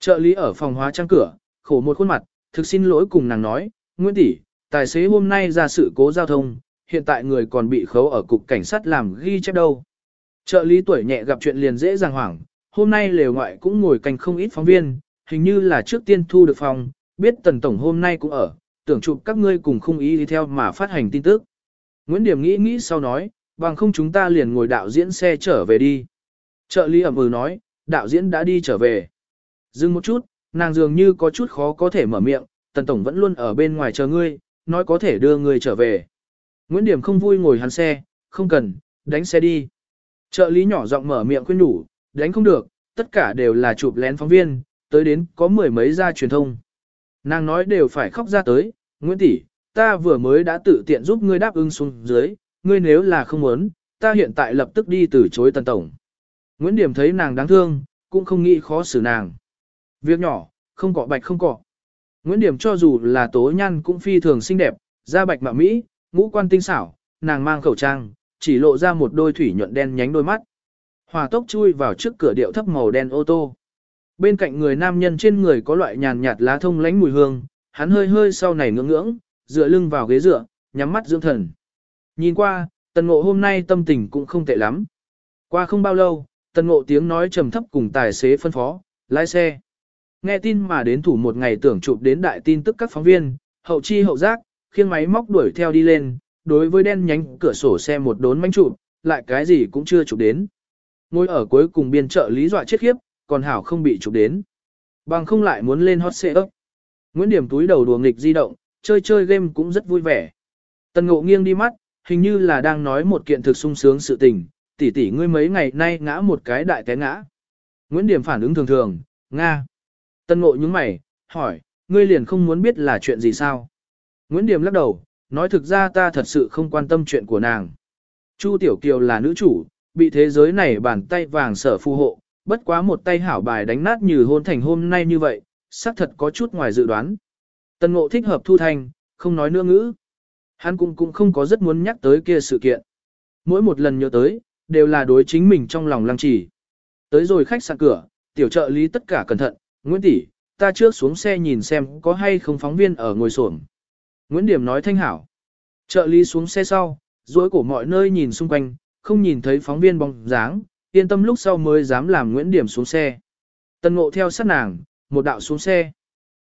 Trợ lý ở phòng hóa trang cửa, khổ một khuôn mặt, thực xin lỗi cùng nàng nói, Nguyễn tỷ, tài xế hôm nay ra sự cố giao thông, hiện tại người còn bị khấu ở cục cảnh sát làm ghi chép đâu. Trợ lý tuổi nhẹ gặp chuyện liền dễ dàng hoảng, hôm nay lều ngoại cũng ngồi canh không ít phóng viên, hình như là trước tiên thu được phòng, biết tần tổng hôm nay cũng ở, tưởng chụp các ngươi cùng không ý đi theo mà phát hành tin tức. Nguyễn Điểm nghĩ nghĩ sau nói, bằng không chúng ta liền ngồi đạo diễn xe trở về đi. Trợ lý ẩm ừ nói, đạo diễn đã đi trở về. Dừng một chút, nàng dường như có chút khó có thể mở miệng, tần tổng vẫn luôn ở bên ngoài chờ ngươi, nói có thể đưa ngươi trở về. Nguyễn Điểm không vui ngồi hắn xe, không cần, đánh xe đi. Trợ lý nhỏ giọng mở miệng khuyên nhủ, đánh không được, tất cả đều là chụp lén phóng viên, tới đến có mười mấy gia truyền thông. Nàng nói đều phải khóc ra tới, Nguyễn tỷ, ta vừa mới đã tự tiện giúp ngươi đáp ứng xuống dưới, ngươi nếu là không muốn, ta hiện tại lập tức đi từ chối tần tổng. Nguyễn Điểm thấy nàng đáng thương, cũng không nghĩ khó xử nàng. Việc nhỏ, không cọ bạch không cọ. Nguyễn Điểm cho dù là tố nhăn cũng phi thường xinh đẹp, da bạch mạ Mỹ, ngũ quan tinh xảo, nàng mang khẩu trang, chỉ lộ ra một đôi thủy nhuận đen nhánh đôi mắt. Hòa tốc chui vào trước cửa điệu thấp màu đen ô tô. Bên cạnh người nam nhân trên người có loại nhàn nhạt lá thông lánh mùi hương, hắn hơi hơi sau này ngưỡng ngưỡng, dựa lưng vào ghế dựa, nhắm mắt dưỡng thần. Nhìn qua, tần ngộ hôm nay tâm tình cũng không tệ lắm. Qua không bao lâu, tần ngộ tiếng nói trầm thấp cùng tài xế phân phó, lái xe. Nghe tin mà đến thủ một ngày tưởng chụp đến đại tin tức các phóng viên, hậu chi hậu giác, khiêng máy móc đuổi theo đi lên, đối với đen nhánh cửa sổ xe một đốn manh chụp, lại cái gì cũng chưa chụp đến. Ngồi ở cuối cùng biên trợ lý dọa chết khiếp, còn hảo không bị chụp đến. Bằng không lại muốn lên hot xe ấp. Nguyễn Điểm túi đầu đùa nghịch di động, chơi chơi game cũng rất vui vẻ. Tần ngộ nghiêng đi mắt, hình như là đang nói một kiện thực sung sướng sự tình, tỷ tỷ ngươi mấy ngày nay ngã một cái đại té ngã. Nguyễn Điểm phản ứng thường thường, Nga. Tần ngộ nhướng mày, hỏi, ngươi liền không muốn biết là chuyện gì sao? Nguyễn Điểm lắc đầu, nói thực ra ta thật sự không quan tâm chuyện của nàng. Chu Tiểu Kiều là nữ chủ, bị thế giới này bàn tay vàng sở phù hộ, bất quá một tay hảo bài đánh nát như hôn thành hôm nay như vậy, xác thật có chút ngoài dự đoán. Tần ngộ thích hợp thu thành, không nói nữa ngữ. Hắn cũng cũng không có rất muốn nhắc tới kia sự kiện. Mỗi một lần nhớ tới, đều là đối chính mình trong lòng lăng trì. Tới rồi khách sạn cửa, tiểu trợ lý tất cả cẩn thận, Nguyễn tỷ, ta trước xuống xe nhìn xem có hay không phóng viên ở ngồi xổm. Nguyễn Điểm nói thanh hảo. Trợ lý xuống xe sau, duỗi cổ mọi nơi nhìn xung quanh, không nhìn thấy phóng viên bóng dáng, yên tâm lúc sau mới dám làm Nguyễn Điểm xuống xe. Tần ngộ theo sát nàng, một đạo xuống xe.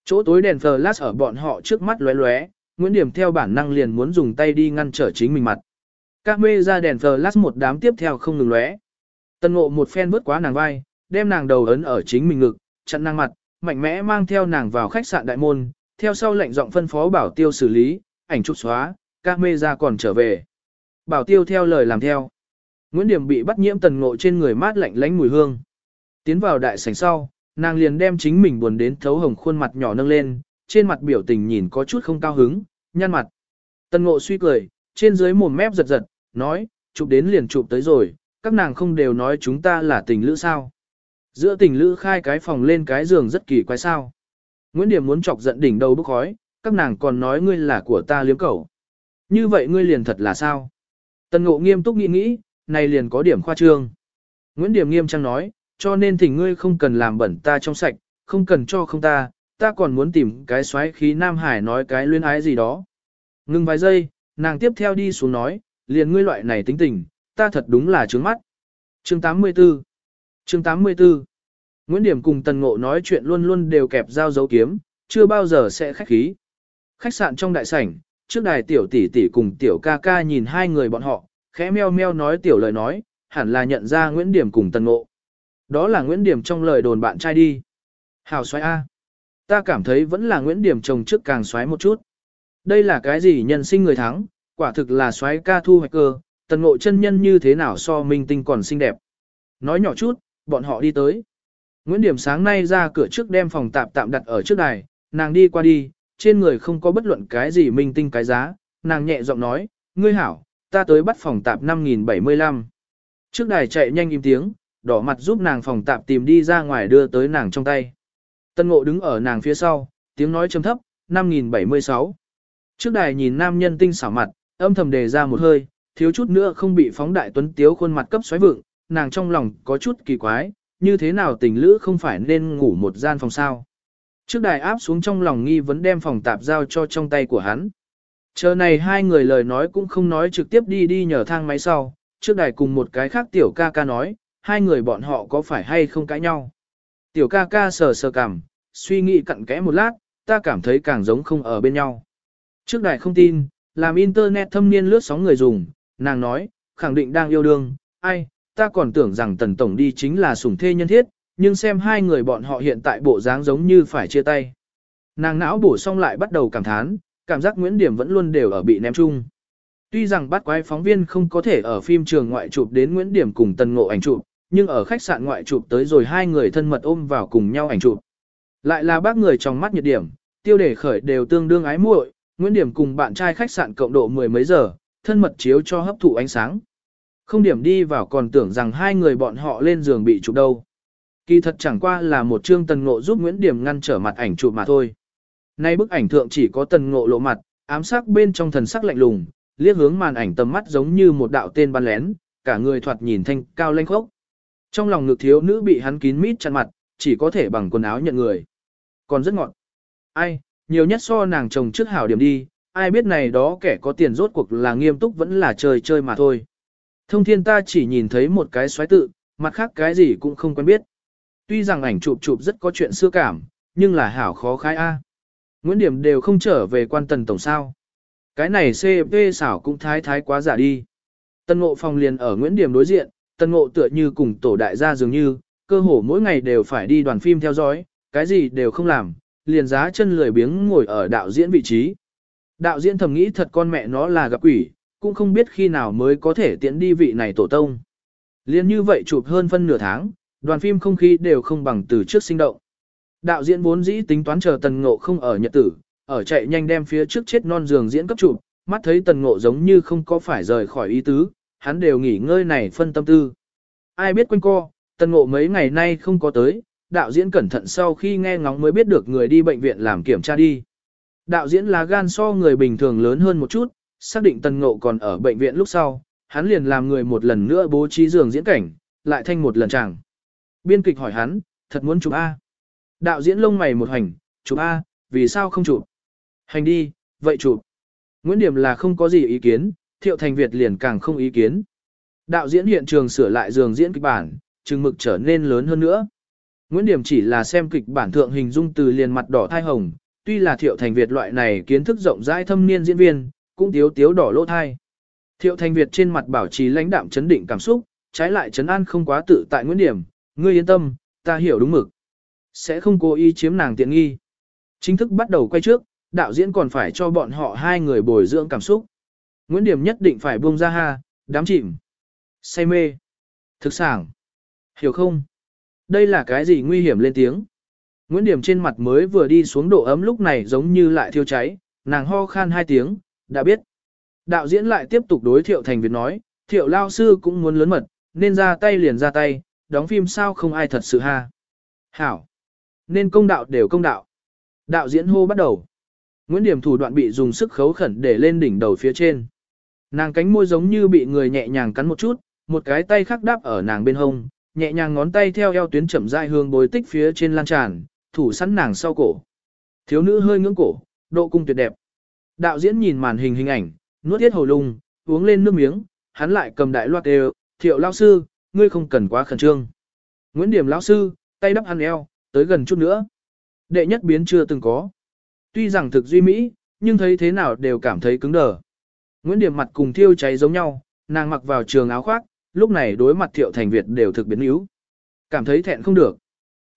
Chỗ tối đèn flash ở bọn họ trước mắt lóe lóe, Nguyễn Điểm theo bản năng liền muốn dùng tay đi ngăn trở chính mình mặt. Các mê ra đèn flash một đám tiếp theo không ngừng lóe. Tần ngộ một phen vớt quá nàng vai, đem nàng đầu ấn ở chính mình ngực, chặn nàng mặt, mạnh mẽ mang theo nàng vào khách sạn đại môn, theo sau lệnh giọng phân phó bảo tiêu xử lý, ảnh trục xóa, các mê ra còn trở về. Bảo tiêu theo lời làm theo. Nguyễn Điểm bị bắt nhiễm tần ngộ trên người mát lạnh lánh mùi hương. Tiến vào đại sảnh sau, nàng liền đem chính mình buồn đến thấu hồng khuôn mặt nhỏ nâng lên, trên mặt biểu tình nhìn có chút không cao hứng, nhăn mặt. Tần ngộ suy cười, trên dưới mồm mép giật giật, nói, chụp đến liền chụp tới rồi, các nàng không đều nói chúng ta là tình lữ sao. Giữa tình lữ khai cái phòng lên cái giường rất kỳ quái sao. Nguyễn Điểm muốn chọc giận đỉnh đầu bức khói, các nàng còn nói ngươi là của ta liếm cẩu. Như vậy ngươi liền thật là sao? Tần ngộ nghiêm túc nghĩ nghĩ, này liền có điểm khoa trương. Nguyễn Điểm nghiêm trang nói, cho nên thỉnh ngươi không cần làm bẩn ta trong sạch, không cần cho không ta, ta còn muốn tìm cái xoáy khí Nam Hải nói cái luyến ái gì đó. Ngưng vài giây, nàng tiếp theo đi xuống nói, liền ngươi loại này tính tình, ta thật đúng là trướng mắt. Chương 84 Chương 84 Nguyễn Điểm cùng Tần Ngộ nói chuyện luôn luôn đều kẹp dao dấu kiếm, chưa bao giờ sẽ khách khí. Khách sạn trong đại sảnh, trước đài tiểu tỷ tỷ cùng tiểu ca ca nhìn hai người bọn họ, khẽ meo meo nói tiểu lời nói, hẳn là nhận ra Nguyễn Điểm cùng Tần Ngộ. Đó là Nguyễn Điểm trong lời đồn bạn trai đi. Hào xoáy A. Ta cảm thấy vẫn là Nguyễn Điểm chồng trước càng xoáy một chút. Đây là cái gì nhân sinh người thắng, quả thực là xoáy ca thu hoạch cơ, Tần Ngộ chân nhân như thế nào so minh tinh còn xinh đẹp. Nói nhỏ chút, bọn họ đi tới. Nguyễn Điểm sáng nay ra cửa trước đem phòng tạm tạm đặt ở trước đài, nàng đi qua đi, trên người không có bất luận cái gì minh tinh cái giá, nàng nhẹ giọng nói, ngươi hảo, ta tới bắt phòng tạp 5075. Trước đài chạy nhanh im tiếng, đỏ mặt giúp nàng phòng tạp tìm đi ra ngoài đưa tới nàng trong tay. Tân ngộ đứng ở nàng phía sau, tiếng nói trầm thấp, 5076. Trước đài nhìn nam nhân tinh xảo mặt, âm thầm đề ra một hơi, thiếu chút nữa không bị phóng đại tuấn tiếu khuôn mặt cấp xoáy vượng, nàng trong lòng có chút kỳ quái, như thế nào tình lữ không phải nên ngủ một gian phòng sao. Trước đài áp xuống trong lòng nghi vấn đem phòng tạp giao cho trong tay của hắn. Chờ này hai người lời nói cũng không nói trực tiếp đi đi nhờ thang máy sau, trước đài cùng một cái khác tiểu ca ca nói, hai người bọn họ có phải hay không cãi nhau. Tiểu ca ca sờ sờ cảm, suy nghĩ cặn kẽ một lát, ta cảm thấy càng giống không ở bên nhau. Trước đài không tin, làm internet thâm niên lướt sóng người dùng, nàng nói, khẳng định đang yêu đương, ai, ta còn tưởng rằng tần tổng đi chính là sủng thê nhân thiết, nhưng xem hai người bọn họ hiện tại bộ dáng giống như phải chia tay. Nàng não bổ xong lại bắt đầu cảm thán, cảm giác Nguyễn Điểm vẫn luôn đều ở bị ném chung. Tuy rằng bắt quái phóng viên không có thể ở phim trường ngoại chụp đến Nguyễn Điểm cùng Tần Ngộ ảnh chụp, nhưng ở khách sạn ngoại chụp tới rồi hai người thân mật ôm vào cùng nhau ảnh chụp. Lại là bác người trong mắt nhiệt điểm, tiêu đề khởi đều tương đương ái muội, Nguyễn Điểm cùng bạn trai khách sạn cộng độ mười mấy giờ, thân mật chiếu cho hấp thụ ánh sáng. Không điểm đi vào còn tưởng rằng hai người bọn họ lên giường bị chụp đâu. Kỳ thật chẳng qua là một chương tần ngộ giúp Nguyễn Điểm ngăn trở mặt ảnh chụp mà thôi. Nay bức ảnh thượng chỉ có tần ngộ lộ mặt, ám sắc bên trong thần sắc lạnh lùng, liếc hướng màn ảnh tầm mắt giống như một đạo tên bắn lén, cả người thoạt nhìn thanh cao lanh khốc. Trong lòng ngực thiếu nữ bị hắn kín mít chặn mặt, chỉ có thể bằng quần áo nhận người. Còn rất ngọt. Ai, nhiều nhất so nàng chồng trước hảo điểm đi, ai biết này đó kẻ có tiền rốt cuộc là nghiêm túc vẫn là chơi chơi mà thôi. Thông thiên ta chỉ nhìn thấy một cái xoáy tự, mặt khác cái gì cũng không quen biết. Tuy rằng ảnh chụp chụp rất có chuyện xưa cảm, nhưng là hảo khó khái A. Nguyễn Điểm đều không trở về quan tần tổng sao. Cái này CP xảo cũng thái thái quá giả đi. Tân ngộ phòng liền ở Nguyễn Điểm đối diện, tân ngộ tựa như cùng tổ đại gia dường như, cơ hồ mỗi ngày đều phải đi đoàn phim theo dõi, cái gì đều không làm, liền giá chân lười biếng ngồi ở đạo diễn vị trí. Đạo diễn thầm nghĩ thật con mẹ nó là gặp quỷ, cũng không biết khi nào mới có thể tiễn đi vị này tổ tông. Liên như vậy chụp hơn phân nửa tháng, đoàn phim không khí đều không bằng từ trước sinh động. Đạo diễn vốn dĩ tính toán chờ tần ngộ không ở nhật tử, ở chạy nhanh đem phía trước chết non giường diễn cấp chụp, mắt thấy tần ngộ giống như không có phải rời khỏi ý tứ, hắn đều nghỉ ngơi này phân tâm tư. Ai biết quanh co, tần ngộ mấy ngày nay không có tới, đạo diễn cẩn thận sau khi nghe ngóng mới biết được người đi bệnh viện làm kiểm tra đi. Đạo diễn là gan so người bình thường lớn hơn một chút, xác định tần ngộ còn ở bệnh viện lúc sau, hắn liền làm người một lần nữa bố trí giường diễn cảnh, lại thanh một lần chẳng. Biên kịch hỏi hắn, thật muốn chụp A. Đạo diễn lông mày một hành, chụp A, vì sao không chụp? Hành đi, vậy chụp. Nguyễn Điểm là không có gì ý kiến, Thiệu Thành Việt liền càng không ý kiến. Đạo diễn hiện trường sửa lại giường diễn kịch bản, chừng mực trở nên lớn hơn nữa. Nguyễn Điểm chỉ là xem kịch bản thượng hình dung từ liền mặt đỏ thai hồng, tuy là Thiệu Thành Việt loại này kiến thức rộng rãi thâm niên diễn viên, cũng tiếu tiếu đỏ lỗ thai. Thiệu Thành Việt trên mặt bảo trì lãnh đạm chấn định cảm xúc, trái lại chấn an không quá tự tại Nguyễn Điểm, ngươi yên tâm, ta hiểu đúng mực. Sẽ không cố ý chiếm nàng tiện nghi. Chính thức bắt đầu quay trước, đạo diễn còn phải cho bọn họ hai người bồi dưỡng cảm xúc. Nguyễn Điểm nhất định phải buông ra ha, đám chìm. Say mê. Thực sản. Hiểu không? Đây là cái gì nguy hiểm lên tiếng? Nguyễn Điểm trên mặt mới vừa đi xuống độ ấm lúc này giống như lại thiêu cháy, nàng ho khan hai tiếng, đã biết. Đạo diễn lại tiếp tục đối thiệu thành Việt nói, thiệu lao sư cũng muốn lớn mật, nên ra tay liền ra tay, đóng phim sao không ai thật sự ha. Hảo. Nên công đạo đều công đạo. Đạo diễn hô bắt đầu. Nguyễn Điểm thủ đoạn bị dùng sức khấu khẩn để lên đỉnh đầu phía trên. Nàng cánh môi giống như bị người nhẹ nhàng cắn một chút, một cái tay khác đáp ở nàng bên hông, nhẹ nhàng ngón tay theo eo tuyến chậm rãi hương bối tích phía trên lan tràn, thủ sẵn nàng sau cổ. Thiếu nữ hơi ngưỡng cổ, độ cung tuyệt đẹp. Đạo diễn nhìn màn hình hình ảnh, nuốt thiết hầu lung, uống lên nước miếng, hắn lại cầm đại loạt đều, thiệu lao sư, ngươi không cần quá khẩn trương. Nguyễn Điểm lão sư, tay đắp ăn eo, tới gần chút nữa. Đệ nhất biến chưa từng có. Tuy rằng thực duy mỹ, nhưng thấy thế nào đều cảm thấy cứng đờ. Nguyễn Điểm mặt cùng thiêu cháy giống nhau, nàng mặc vào trường áo khoác, lúc này đối mặt Thiệu Thành Việt đều thực biến yếu. Cảm thấy thẹn không được.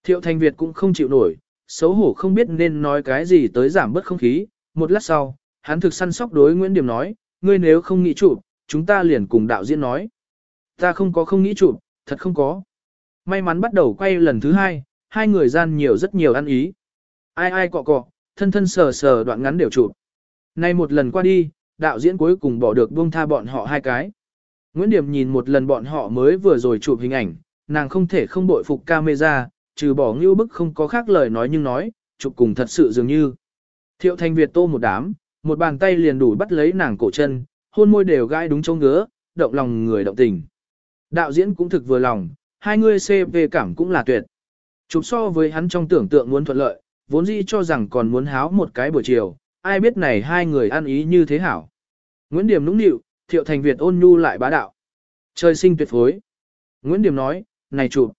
Thiệu Thành Việt cũng không chịu nổi, xấu hổ không biết nên nói cái gì tới giảm bớt không khí. Một lát sau, hắn thực săn sóc đối Nguyễn Điểm nói, ngươi nếu không nghĩ chụp, chúng ta liền cùng đạo diễn nói. Ta không có không nghĩ chụp, thật không có. May mắn bắt đầu quay lần thứ hai, hai người gian nhiều rất nhiều ăn ý. Ai ai cọ cọ, thân thân sờ sờ đoạn ngắn đều chụp. Nay một lần qua đi, đạo diễn cuối cùng bỏ được buông tha bọn họ hai cái. Nguyễn Điểm nhìn một lần bọn họ mới vừa rồi chụp hình ảnh, nàng không thể không bội phục camera, trừ bỏ ngưu bức không có khác lời nói nhưng nói, chụp cùng thật sự dường như. Thiệu Thanh Việt tô một đám, một bàn tay liền đủ bắt lấy nàng cổ chân, hôn môi đều gai đúng chỗ ngứa, động lòng người động tình. Đạo diễn cũng thực vừa lòng, hai người CV cảm cũng là tuyệt. Chụp so với hắn trong tưởng tượng muốn thuận lợi, vốn dĩ cho rằng còn muốn háo một cái buổi chiều, ai biết này hai người ăn ý như thế hảo. Nguyễn Điểm nũng nịu, Thiệu Thành Việt ôn nhu lại bá đạo. Trời sinh tuyệt phối. Nguyễn Điểm nói, này chụp,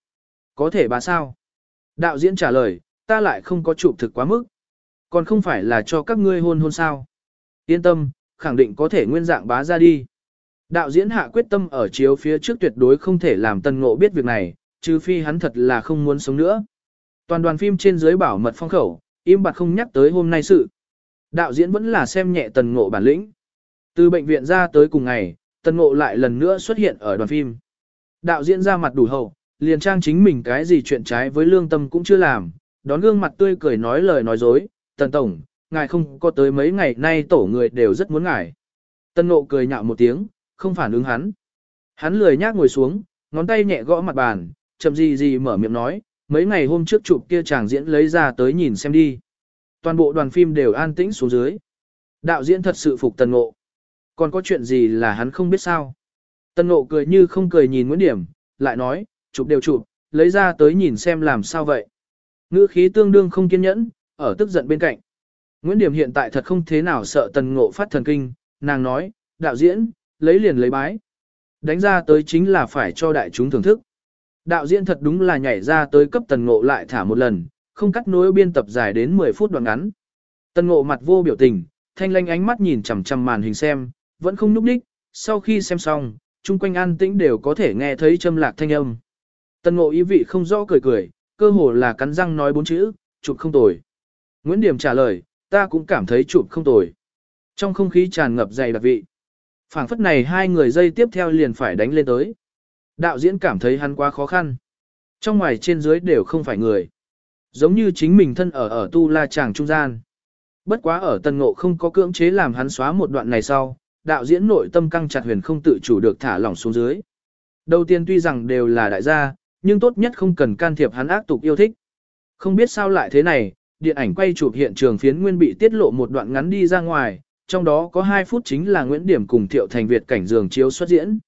có thể bà sao? Đạo diễn trả lời, ta lại không có chụp thực quá mức. Còn không phải là cho các ngươi hôn hôn sao. Yên tâm, khẳng định có thể nguyên dạng bá ra đi. Đạo diễn hạ quyết tâm ở chiếu phía trước tuyệt đối không thể làm tân ngộ biết việc này, trừ phi hắn thật là không muốn sống nữa. Toàn đoàn phim trên dưới bảo mật phong khẩu, im bặt không nhắc tới hôm nay sự. Đạo diễn vẫn là xem nhẹ tần ngộ bản lĩnh. Từ bệnh viện ra tới cùng ngày, tần ngộ lại lần nữa xuất hiện ở đoàn phim. Đạo diễn ra mặt đủ hậu, liền trang chính mình cái gì chuyện trái với lương tâm cũng chưa làm, đón gương mặt tươi cười nói lời nói dối, tần tổng, ngài không có tới mấy ngày nay tổ người đều rất muốn ngài. Tần ngộ cười nhạo một tiếng, không phản ứng hắn. Hắn lười nhác ngồi xuống, ngón tay nhẹ gõ mặt bàn, chậm gì gì mở miệng nói, mấy ngày hôm trước chụp kia chàng diễn lấy ra tới nhìn xem đi. Toàn bộ đoàn phim đều an tĩnh xuống dưới. Đạo diễn thật sự phục tần ngộ. Còn có chuyện gì là hắn không biết sao. Tần ngộ cười như không cười nhìn Nguyễn Điểm, lại nói, chụp đều chụp, lấy ra tới nhìn xem làm sao vậy. Ngữ khí tương đương không kiên nhẫn, ở tức giận bên cạnh. Nguyễn Điểm hiện tại thật không thế nào sợ tần ngộ phát thần kinh, nàng nói, đạo diễn, lấy liền lấy bái. Đánh ra tới chính là phải cho đại chúng thưởng thức. Đạo diễn thật đúng là nhảy ra tới cấp tần ngộ lại thả một lần, không cắt nối biên tập dài đến 10 phút đoạn ngắn. Tần ngộ mặt vô biểu tình, thanh lanh ánh mắt nhìn chằm chằm màn hình xem, vẫn không núp đích, sau khi xem xong, chung quanh an tĩnh đều có thể nghe thấy châm lạc thanh âm. Tần ngộ ý vị không rõ cười cười, cơ hồ là cắn răng nói bốn chữ, chụp không tồi. Nguyễn Điểm trả lời, ta cũng cảm thấy chụp không tồi. Trong không khí tràn ngập dày đặc vị. phảng phất này hai người dây tiếp theo liền phải đánh lên tới. Đạo diễn cảm thấy hắn quá khó khăn. Trong ngoài trên dưới đều không phải người. Giống như chính mình thân ở ở tu la chàng trung gian. Bất quá ở tần ngộ không có cưỡng chế làm hắn xóa một đoạn này sau, đạo diễn nội tâm căng chặt huyền không tự chủ được thả lỏng xuống dưới. Đầu tiên tuy rằng đều là đại gia, nhưng tốt nhất không cần can thiệp hắn ác tục yêu thích. Không biết sao lại thế này, điện ảnh quay chụp hiện trường phiến nguyên bị tiết lộ một đoạn ngắn đi ra ngoài, trong đó có 2 phút chính là Nguyễn Điểm cùng Thiệu Thành Việt cảnh giường chiếu xuất diễn.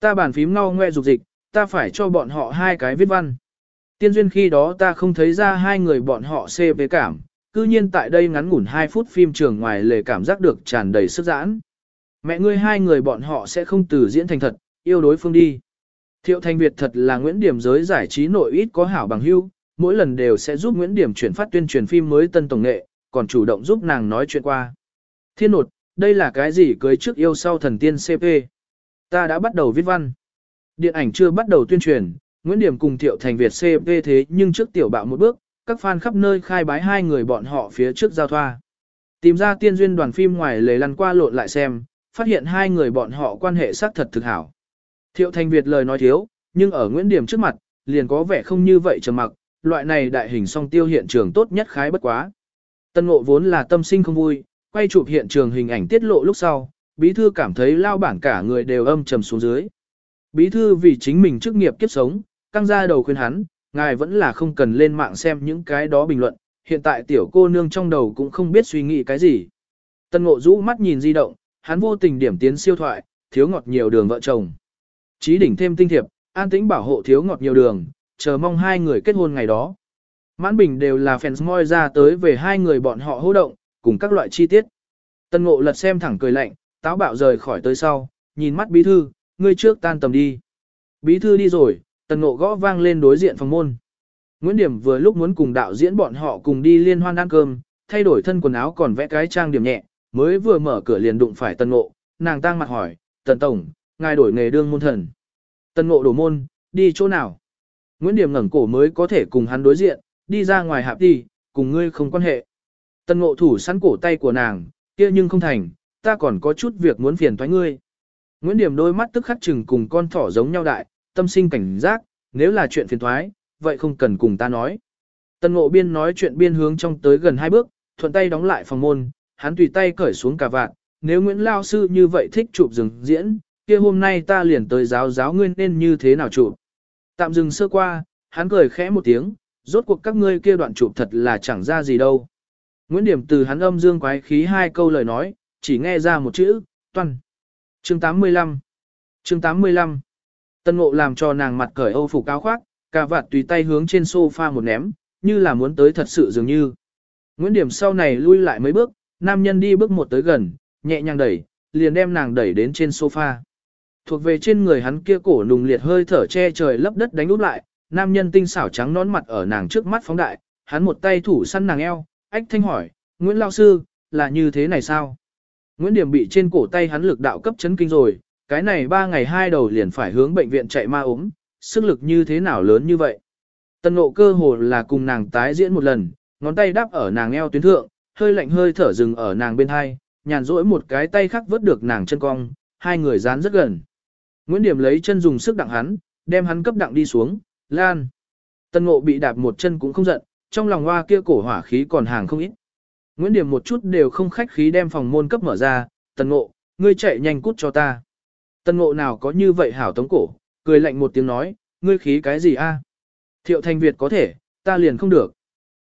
Ta bàn phím ngao ngoe dục dịch, ta phải cho bọn họ hai cái viết văn. Tiên duyên khi đó ta không thấy ra hai người bọn họ xê về cảm, cư nhiên tại đây ngắn ngủn 2 phút phim trường ngoài lề cảm giác được tràn đầy sức giãn. Mẹ ngươi hai người bọn họ sẽ không từ diễn thành thật, yêu đối phương đi. Thiệu Thành Việt thật là Nguyễn Điểm giới giải trí nội ít có hảo bằng hưu, mỗi lần đều sẽ giúp Nguyễn Điểm chuyển phát tuyên truyền phim mới tân tổng nghệ, còn chủ động giúp nàng nói chuyện qua. Thiên nột, đây là cái gì cưới trước yêu sau thần tiên CP? Ta đã bắt đầu viết văn. Điện ảnh chưa bắt đầu tuyên truyền, Nguyễn Điểm cùng Thiệu Thành Việt CP thế nhưng trước tiểu bạo một bước, các fan khắp nơi khai bái hai người bọn họ phía trước giao thoa. Tìm ra tiên duyên đoàn phim ngoài lề lăn qua lộn lại xem, phát hiện hai người bọn họ quan hệ xác thật thực hảo. Thiệu Thành Việt lời nói thiếu, nhưng ở Nguyễn Điểm trước mặt, liền có vẻ không như vậy trầm mặc, loại này đại hình song tiêu hiện trường tốt nhất khái bất quá. Tân ngộ vốn là tâm sinh không vui, quay chụp hiện trường hình ảnh tiết lộ lúc sau, bí thư cảm thấy lao bản cả người đều âm trầm xuống dưới. Bí thư vì chính mình chức nghiệp kiếp sống, căng ra đầu khuyên hắn, ngài vẫn là không cần lên mạng xem những cái đó bình luận, hiện tại tiểu cô nương trong đầu cũng không biết suy nghĩ cái gì. Tân ngộ rũ mắt nhìn di động, hắn vô tình điểm tiến siêu thoại, thiếu ngọt nhiều đường vợ chồng. Chí đỉnh thêm tinh thiệp, an tĩnh bảo hộ thiếu ngọt nhiều đường, chờ mong hai người kết hôn ngày đó. Mãn bình đều là fans moi ra tới về hai người bọn họ hô động, cùng các loại chi tiết. Tân ngộ lật xem thẳng cười lạnh, táo bạo rời khỏi tới sau, nhìn mắt bí thư, ngươi trước tan tầm đi. Bí thư đi rồi, tần ngộ gõ vang lên đối diện phòng môn. Nguyễn Điểm vừa lúc muốn cùng đạo diễn bọn họ cùng đi liên hoan ăn cơm, thay đổi thân quần áo còn vẽ cái trang điểm nhẹ, mới vừa mở cửa liền đụng phải tần ngộ, nàng tang mặt hỏi, tần tổng, ngài đổi nghề đương môn thần. Tần ngộ đổ môn, đi chỗ nào? Nguyễn Điểm ngẩng cổ mới có thể cùng hắn đối diện, đi ra ngoài hạp đi, cùng ngươi không quan hệ. Tần ngộ thủ sẵn cổ tay của nàng, kia nhưng không thành, ta còn có chút việc muốn phiền thoái ngươi. Nguyễn Điểm đôi mắt tức khắc chừng cùng con thỏ giống nhau đại, tâm sinh cảnh giác, nếu là chuyện phiền thoái, vậy không cần cùng ta nói. Tần ngộ biên nói chuyện biên hướng trong tới gần hai bước, thuận tay đóng lại phòng môn, hắn tùy tay cởi xuống cả vạn, nếu Nguyễn Lao Sư như vậy thích chụp rừng diễn, kia hôm nay ta liền tới giáo giáo ngươi nên như thế nào chụp. Tạm dừng sơ qua, hắn cười khẽ một tiếng, rốt cuộc các ngươi kia đoạn chụp thật là chẳng ra gì đâu. Nguyễn Điểm từ hắn âm dương quái khí hai câu lời nói, chỉ nghe ra một chữ, toan. Chương 85 Chương 85 Tân ngộ làm cho nàng mặt cởi âu phục áo khoác, cả vạt tùy tay hướng trên sofa một ném, như là muốn tới thật sự dường như. Nguyễn Điểm sau này lui lại mấy bước, nam nhân đi bước một tới gần, nhẹ nhàng đẩy, liền đem nàng đẩy đến trên sofa. Thuộc về trên người hắn kia cổ nùng liệt hơi thở che trời lấp đất đánh úp lại, nam nhân tinh xảo trắng nón mặt ở nàng trước mắt phóng đại, hắn một tay thủ săn nàng eo, ách thanh hỏi, Nguyễn Lao Sư, là như thế này sao? Nguyễn Điểm bị trên cổ tay hắn lực đạo cấp chấn kinh rồi, cái này ba ngày hai đầu liền phải hướng bệnh viện chạy ma ốm, sức lực như thế nào lớn như vậy? Tân nộ cơ hồ là cùng nàng tái diễn một lần, ngón tay đáp ở nàng eo tuyến thượng, hơi lạnh hơi thở dừng ở nàng bên hai, nhàn rỗi một cái tay khác vớt được nàng chân cong, hai người dán rất gần. Nguyễn Điểm lấy chân dùng sức đặng hắn, đem hắn cấp đặng đi xuống, lan. Tân ngộ bị đạp một chân cũng không giận, trong lòng hoa kia cổ hỏa khí còn hàng không ít. Nguyễn Điểm một chút đều không khách khí đem phòng môn cấp mở ra, tân ngộ, ngươi chạy nhanh cút cho ta. Tân ngộ nào có như vậy hảo tống cổ, cười lạnh một tiếng nói, ngươi khí cái gì a? Thiệu thanh Việt có thể, ta liền không được.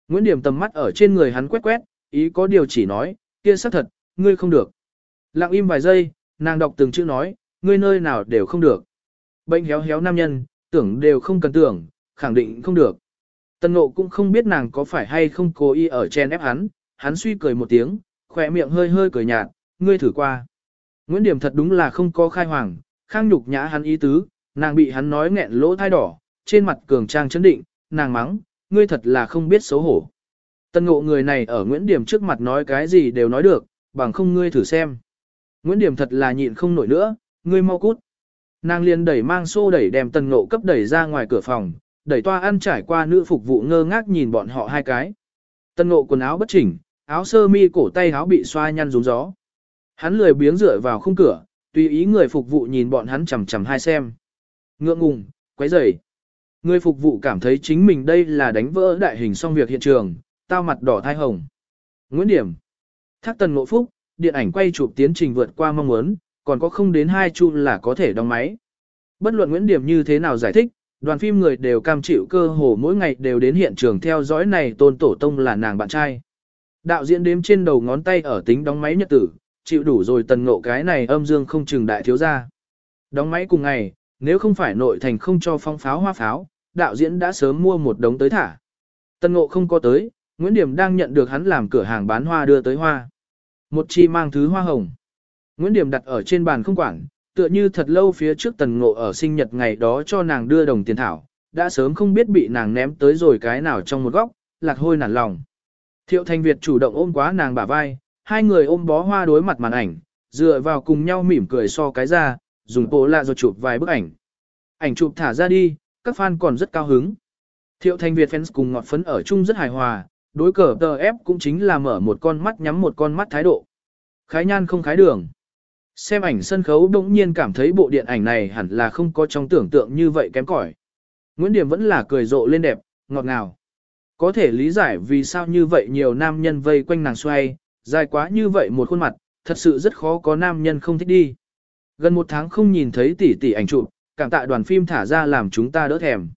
Nguyễn Điểm tầm mắt ở trên người hắn quét quét, ý có điều chỉ nói, kia xác thật, ngươi không được. Lặng im vài giây, nàng đọc từng chữ nói, ngươi nơi nào đều không được. Bệnh héo héo nam nhân, tưởng đều không cần tưởng, khẳng định không được. Tân ngộ cũng không biết nàng có phải hay không cố ý ở chen ép hắn, hắn suy cười một tiếng, khỏe miệng hơi hơi cười nhạt, ngươi thử qua. Nguyễn Điểm thật đúng là không có khai hoàng, khang nhục nhã hắn ý tứ, nàng bị hắn nói nghẹn lỗ thai đỏ, trên mặt cường trang chấn định, nàng mắng, ngươi thật là không biết xấu hổ. Tân ngộ người này ở Nguyễn Điểm trước mặt nói cái gì đều nói được, bằng không ngươi thử xem. Nguyễn Điểm thật là nhịn không nổi nữa, ngươi mau cút. Nàng liền đẩy mang xô đẩy đem Tân ngộ cấp đẩy ra ngoài cửa phòng, đẩy toa ăn trải qua nữ phục vụ ngơ ngác nhìn bọn họ hai cái. Tân ngộ quần áo bất chỉnh, áo sơ mi cổ tay áo bị xoa nhăn rúng gió. Hắn lười biếng dựa vào khung cửa, tùy ý người phục vụ nhìn bọn hắn chằm chằm hai xem. Ngượng ngùng, quấy rầy. Người phục vụ cảm thấy chính mình đây là đánh vỡ đại hình xong việc hiện trường, tao mặt đỏ thai hồng. Nguyễn Điểm. Thác tần ngộ phúc, điện ảnh quay chụp tiến trình vượt qua mong muốn, còn có không đến hai chu là có thể đóng máy. Bất luận Nguyễn Điểm như thế nào giải thích, đoàn phim người đều cam chịu cơ hồ mỗi ngày đều đến hiện trường theo dõi này tôn tổ tông là nàng bạn trai. Đạo diễn đếm trên đầu ngón tay ở tính đóng máy nhật tử, chịu đủ rồi tần ngộ cái này âm dương không chừng đại thiếu ra. Đóng máy cùng ngày, nếu không phải nội thành không cho phong pháo hoa pháo, đạo diễn đã sớm mua một đống tới thả. Tần ngộ không có tới, Nguyễn Điểm đang nhận được hắn làm cửa hàng bán hoa đưa tới hoa. Một chi mang thứ hoa hồng. Nguyễn Điểm đặt ở trên bàn không quản, tựa như thật lâu phía trước tần ngộ ở sinh nhật ngày đó cho nàng đưa đồng tiền thảo, đã sớm không biết bị nàng ném tới rồi cái nào trong một góc, lạc hôi nản lòng. Thiệu Thanh Việt chủ động ôm quá nàng bả vai, hai người ôm bó hoa đối mặt màn ảnh, dựa vào cùng nhau mỉm cười so cái ra, dùng bộ lạ rồi chụp vài bức ảnh. Ảnh chụp thả ra đi, các fan còn rất cao hứng. Thiệu Thanh Việt fans cùng ngọt phấn ở chung rất hài hòa, đối cờ tờ ép cũng chính là mở một con mắt nhắm một con mắt thái độ. Khái nhan không khái đường. Xem ảnh sân khấu đỗng nhiên cảm thấy bộ điện ảnh này hẳn là không có trong tưởng tượng như vậy kém cỏi. Nguyễn Điểm vẫn là cười rộ lên đẹp, ngọt ngào. Có thể lý giải vì sao như vậy nhiều nam nhân vây quanh nàng xoay, dài quá như vậy một khuôn mặt, thật sự rất khó có nam nhân không thích đi. Gần một tháng không nhìn thấy tỷ tỷ ảnh chụp, cảm tạ đoàn phim thả ra làm chúng ta đỡ thèm.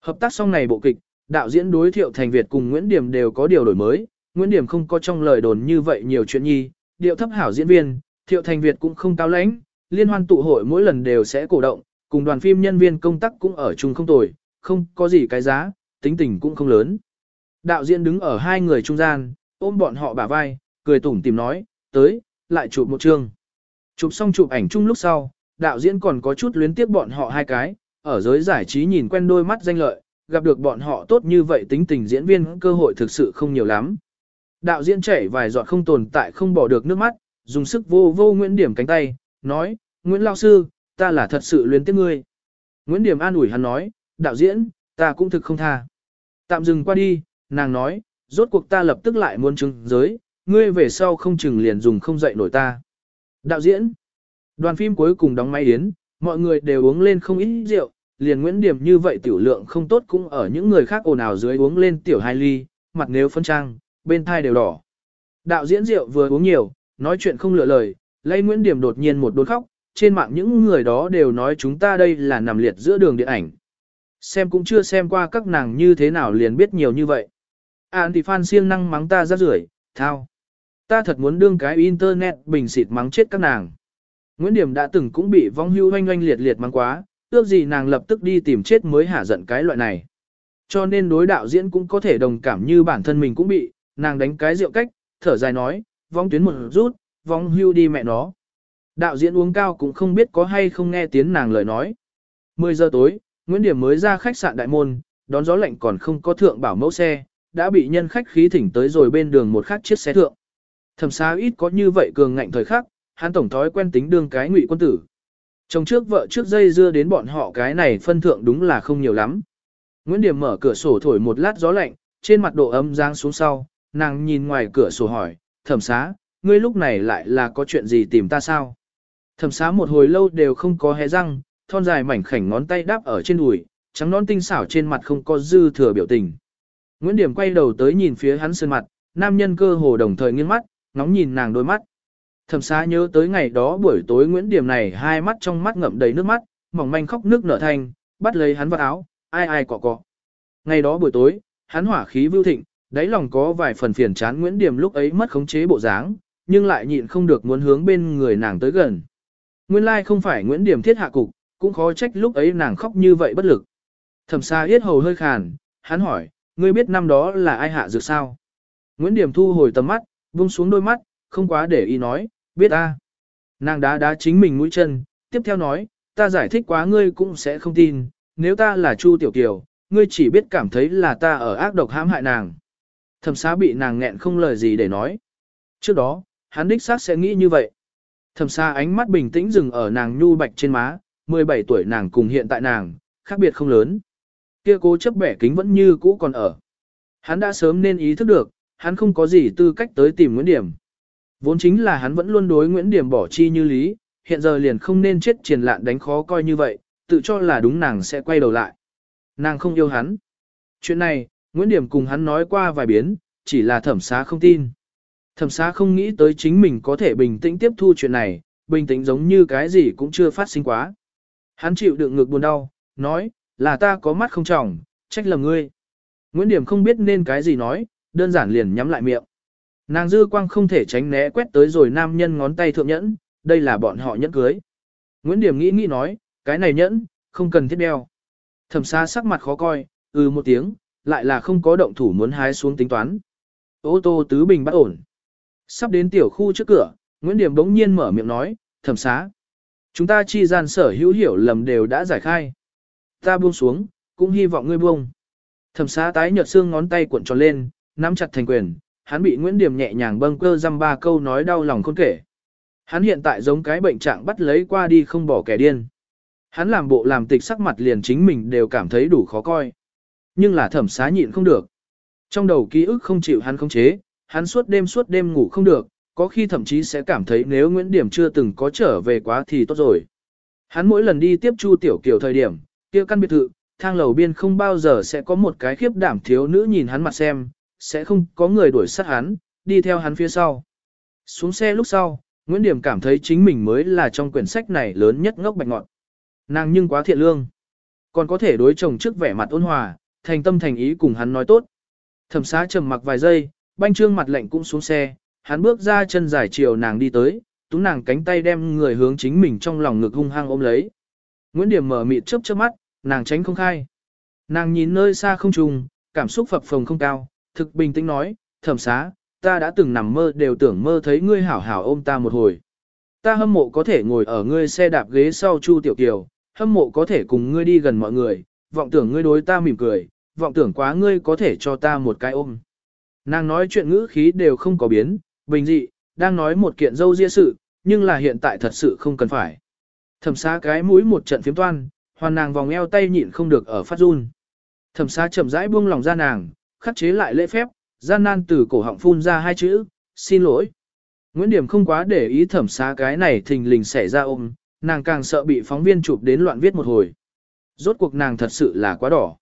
Hợp tác xong này bộ kịch, đạo diễn đối thiệu thành Việt cùng Nguyễn Điểm đều có điều đổi mới, Nguyễn Điểm không có trong lời đồn như vậy nhiều chuyện nhi, điệu thấp hảo diễn viên, thiệu thành Việt cũng không cao lãnh, liên hoan tụ hội mỗi lần đều sẽ cổ động, cùng đoàn phim nhân viên công tác cũng ở chung không tồi, không có gì cái giá, tính tình cũng không lớn. Đạo diễn đứng ở hai người trung gian, ôm bọn họ bả vai, cười tủm tìm nói, tới, lại chụp một chương. Chụp xong chụp ảnh chung lúc sau, đạo diễn còn có chút luyến tiếc bọn họ hai cái, ở giới giải trí nhìn quen đôi mắt danh lợi, gặp được bọn họ tốt như vậy tính tình diễn viên cơ hội thực sự không nhiều lắm. Đạo diễn chảy vài giọt không tồn tại không bỏ được nước mắt, dùng sức vô vô Nguyễn Điểm cánh tay, nói, Nguyễn Lao Sư, ta là thật sự luyến tiếc ngươi. Nguyễn Điểm an ủi hắn nói, đạo diễn, ta cũng thực không tha. Tạm dừng qua đi, nàng nói, rốt cuộc ta lập tức lại muốn chứng giới, ngươi về sau không chừng liền dùng không dậy nổi ta. Đạo diễn, đoàn phim cuối cùng đóng máy yến, mọi người đều uống lên không ít rượu, liền Nguyễn Điểm như vậy tiểu lượng không tốt cũng ở những người khác ồn ào dưới uống lên tiểu hai ly, mặt nếu phân trang, bên thai đều đỏ. Đạo diễn rượu vừa uống nhiều, nói chuyện không lựa lời, lấy Nguyễn Điểm đột nhiên một đốn khóc, trên mạng những người đó đều nói chúng ta đây là nằm liệt giữa đường điện ảnh. Xem cũng chưa xem qua các nàng như thế nào liền biết nhiều như vậy. An thì fan siêng năng mắng ta ra rưởi, thao. Ta thật muốn đương cái internet bình xịt mắng chết các nàng. Nguyễn Điểm đã từng cũng bị vong hưu hoanh hoanh liệt liệt mắng quá, ước gì nàng lập tức đi tìm chết mới hả giận cái loại này. Cho nên đối đạo diễn cũng có thể đồng cảm như bản thân mình cũng bị, nàng đánh cái rượu cách, thở dài nói, vong tuyến một rút, vong hưu đi mẹ nó. Đạo diễn uống cao cũng không biết có hay không nghe tiếng nàng lời nói. 10 giờ tối, Nguyễn Điểm mới ra khách sạn đại môn, đón gió lạnh còn không có thượng bảo mẫu xe, đã bị nhân khách khí thỉnh tới rồi bên đường một khác chiếc xe thượng. Thẩm xá ít có như vậy cường ngạnh thời khắc, hắn tổng thói quen tính đương cái ngụy quân tử. Chồng trước vợ trước dây dưa đến bọn họ cái này phân thượng đúng là không nhiều lắm. Nguyễn Điểm mở cửa sổ thổi một lát gió lạnh, trên mặt độ ấm giáng xuống sau, nàng nhìn ngoài cửa sổ hỏi, thẩm xá, ngươi lúc này lại là có chuyện gì tìm ta sao? Thẩm xá một hồi lâu đều không có hé răng, thon dài mảnh khảnh ngón tay đáp ở trên đùi, trắng non tinh xảo trên mặt không có dư thừa biểu tình. Nguyễn Điểm quay đầu tới nhìn phía hắn sơn mặt, nam nhân cơ hồ đồng thời nghiêng mắt, ngóng nhìn nàng đôi mắt. Thẩm xá nhớ tới ngày đó buổi tối Nguyễn Điểm này hai mắt trong mắt ngậm đầy nước mắt, mỏng manh khóc nước nở thành, bắt lấy hắn vào áo, ai ai cọ cọ. Ngày đó buổi tối, hắn hỏa khí vưu thịnh, đáy lòng có vài phần phiền chán Nguyễn Điểm lúc ấy mất khống chế bộ dáng, nhưng lại nhịn không được muốn hướng bên người nàng tới gần. Nguyên lai like không phải Nguyễn Điểm thiết hạ cục, cũng khó trách lúc ấy nàng khóc như vậy bất lực. Thẩm xa yết hầu hơi khàn, hắn hỏi, ngươi biết năm đó là ai hạ dược sao? Nguyễn Điểm thu hồi tầm mắt, buông xuống đôi mắt, không quá để ý nói, biết ta, Nàng đá đá chính mình mũi chân, tiếp theo nói, ta giải thích quá ngươi cũng sẽ không tin, nếu ta là Chu Tiểu Kiều, ngươi chỉ biết cảm thấy là ta ở ác độc hãm hại nàng. Thẩm xá bị nàng nghẹn không lời gì để nói. Trước đó, hắn đích xác sẽ nghĩ như vậy. Thẩm xá ánh mắt bình tĩnh dừng ở nàng nhu bạch trên má, 17 tuổi nàng cùng hiện tại nàng, khác biệt không lớn. Kia cố chấp bẻ kính vẫn như cũ còn ở. Hắn đã sớm nên ý thức được, hắn không có gì tư cách tới tìm Nguyễn Điểm. Vốn chính là hắn vẫn luôn đối Nguyễn Điểm bỏ chi như lý, hiện giờ liền không nên chết triền lạn đánh khó coi như vậy, tự cho là đúng nàng sẽ quay đầu lại. Nàng không yêu hắn. Chuyện này, Nguyễn Điểm cùng hắn nói qua vài biến, chỉ là thẩm xá không tin. Thẩm xá không nghĩ tới chính mình có thể bình tĩnh tiếp thu chuyện này, bình tĩnh giống như cái gì cũng chưa phát sinh quá. Hắn chịu đựng ngực buồn đau, nói, là ta có mắt không trọng, trách lầm ngươi. Nguyễn Điểm không biết nên cái gì nói, đơn giản liền nhắm lại miệng. Nàng dư quang không thể tránh né quét tới rồi nam nhân ngón tay thượng nhẫn, đây là bọn họ nhẫn cưới. Nguyễn Điểm nghĩ nghĩ nói, cái này nhẫn, không cần thiết đeo. Thẩm xa sắc mặt khó coi, ừ một tiếng, lại là không có động thủ muốn hái xuống tính toán. Ô tô tứ bình bắt ổn. Sắp đến tiểu khu trước cửa, Nguyễn Điểm bỗng nhiên mở miệng nói, thẩm xá. Chúng ta chi gian sở hữu hiểu lầm đều đã giải khai. Ta buông xuống, cũng hy vọng ngươi buông. Thẩm xá tái nhợt xương ngón tay cuộn tròn lên, nắm chặt thành quyền, hắn bị Nguyễn Điểm nhẹ nhàng bâng cơ dăm ba câu nói đau lòng khôn kể. Hắn hiện tại giống cái bệnh trạng bắt lấy qua đi không bỏ kẻ điên. Hắn làm bộ làm tịch sắc mặt liền chính mình đều cảm thấy đủ khó coi. Nhưng là thẩm xá nhịn không được. Trong đầu ký ức không chịu hắn không chế, hắn suốt đêm suốt đêm ngủ không được, có khi thậm chí sẽ cảm thấy nếu Nguyễn Điểm chưa từng có trở về quá thì tốt rồi. Hắn mỗi lần đi tiếp Chu Tiểu Kiều thời điểm, kia căn biệt thự, thang lầu biên không bao giờ sẽ có một cái khiếp đảm thiếu nữ nhìn hắn mặt xem, sẽ không có người đuổi sát hắn, đi theo hắn phía sau. Xuống xe lúc sau, Nguyễn Điểm cảm thấy chính mình mới là trong quyển sách này lớn nhất ngốc bạch ngọn. Nàng nhưng quá thiện lương. Còn có thể đối chồng trước vẻ mặt ôn hòa, thành tâm thành ý cùng hắn nói tốt. Thẩm xá trầm mặc vài giây, banh trương mặt lạnh cũng xuống xe, hắn bước ra chân dài chiều nàng đi tới, tú nàng cánh tay đem người hướng chính mình trong lòng ngực hung hăng ôm lấy. Nguyễn Điểm mở mịt chớp chớp mắt, nàng tránh không khai. Nàng nhìn nơi xa không trùng, cảm xúc phập phồng không cao, thực bình tĩnh nói, thẩm xá, ta đã từng nằm mơ đều tưởng mơ thấy ngươi hảo hảo ôm ta một hồi. Ta hâm mộ có thể ngồi ở ngươi xe đạp ghế sau Chu Tiểu Kiều, hâm mộ có thể cùng ngươi đi gần mọi người, vọng tưởng ngươi đối ta mỉm cười, vọng tưởng quá ngươi có thể cho ta một cái ôm. Nàng nói chuyện ngữ khí đều không có biến, bình dị, đang nói một kiện dâu ria sự, nhưng là hiện tại thật sự không cần phải. Thẩm xá cái mũi một trận phiếm toan, hoàn nàng vòng eo tay nhịn không được ở phát run. Thẩm xá chậm rãi buông lòng ra nàng, khắc chế lại lễ phép, gian nan từ cổ họng phun ra hai chữ, xin lỗi. Nguyễn Điểm không quá để ý thẩm xá cái này thình lình xảy ra ôm, nàng càng sợ bị phóng viên chụp đến loạn viết một hồi. Rốt cuộc nàng thật sự là quá đỏ.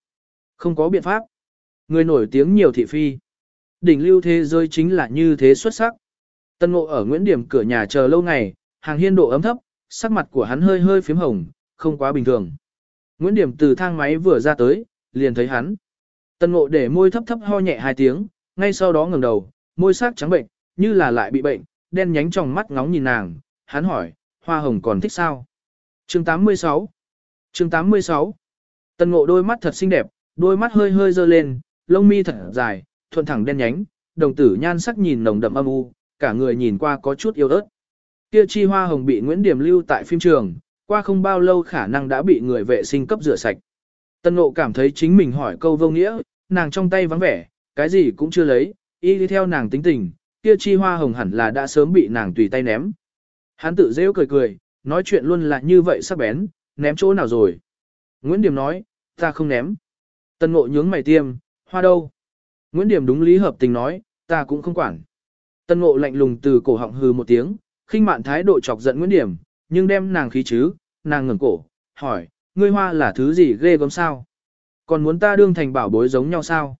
Không có biện pháp. Người nổi tiếng nhiều thị phi. Đỉnh lưu thế giới chính là như thế xuất sắc. Tân ngộ ở Nguyễn Điểm cửa nhà chờ lâu ngày, hàng hiên độ ấm thấp, sắc mặt của hắn hơi hơi phím hồng, không quá bình thường. Nguyễn Điểm từ thang máy vừa ra tới, liền thấy hắn. Tân ngộ để môi thấp thấp ho nhẹ hai tiếng, ngay sau đó ngẩng đầu, môi sắc trắng bệnh, như là lại bị bệnh, đen nhánh trong mắt ngóng nhìn nàng, hắn hỏi, hoa hồng còn thích sao? Chương 86 Chương 86 Tân ngộ đôi mắt thật xinh đẹp, đôi mắt hơi hơi dơ lên, lông mi thật dài, thuận thẳng đen nhánh, đồng tử nhan sắc nhìn nồng đậm âm u, cả người nhìn qua có chút yêu ớt. Kia chi hoa hồng bị Nguyễn Điểm lưu tại phim trường, qua không bao lâu khả năng đã bị người vệ sinh cấp rửa sạch. Tân ngộ cảm thấy chính mình hỏi câu vô nghĩa, nàng trong tay vắng vẻ, cái gì cũng chưa lấy, y đi theo nàng tính tình, kia chi hoa hồng hẳn là đã sớm bị nàng tùy tay ném. Hắn tự rêu cười cười, nói chuyện luôn là như vậy sắc bén, ném chỗ nào rồi. Nguyễn Điểm nói, ta không ném. Tân ngộ nhướng mày tiêm, hoa đâu? Nguyễn Điểm đúng lý hợp tình nói, ta cũng không quản. Tân ngộ lạnh lùng từ cổ họng hừ một tiếng, khinh mạn thái độ chọc giận Nguyễn Điểm, nhưng đem nàng khí chứ, nàng ngẩng cổ, hỏi, ngươi hoa là thứ gì ghê gớm sao? Còn muốn ta đương thành bảo bối giống nhau sao?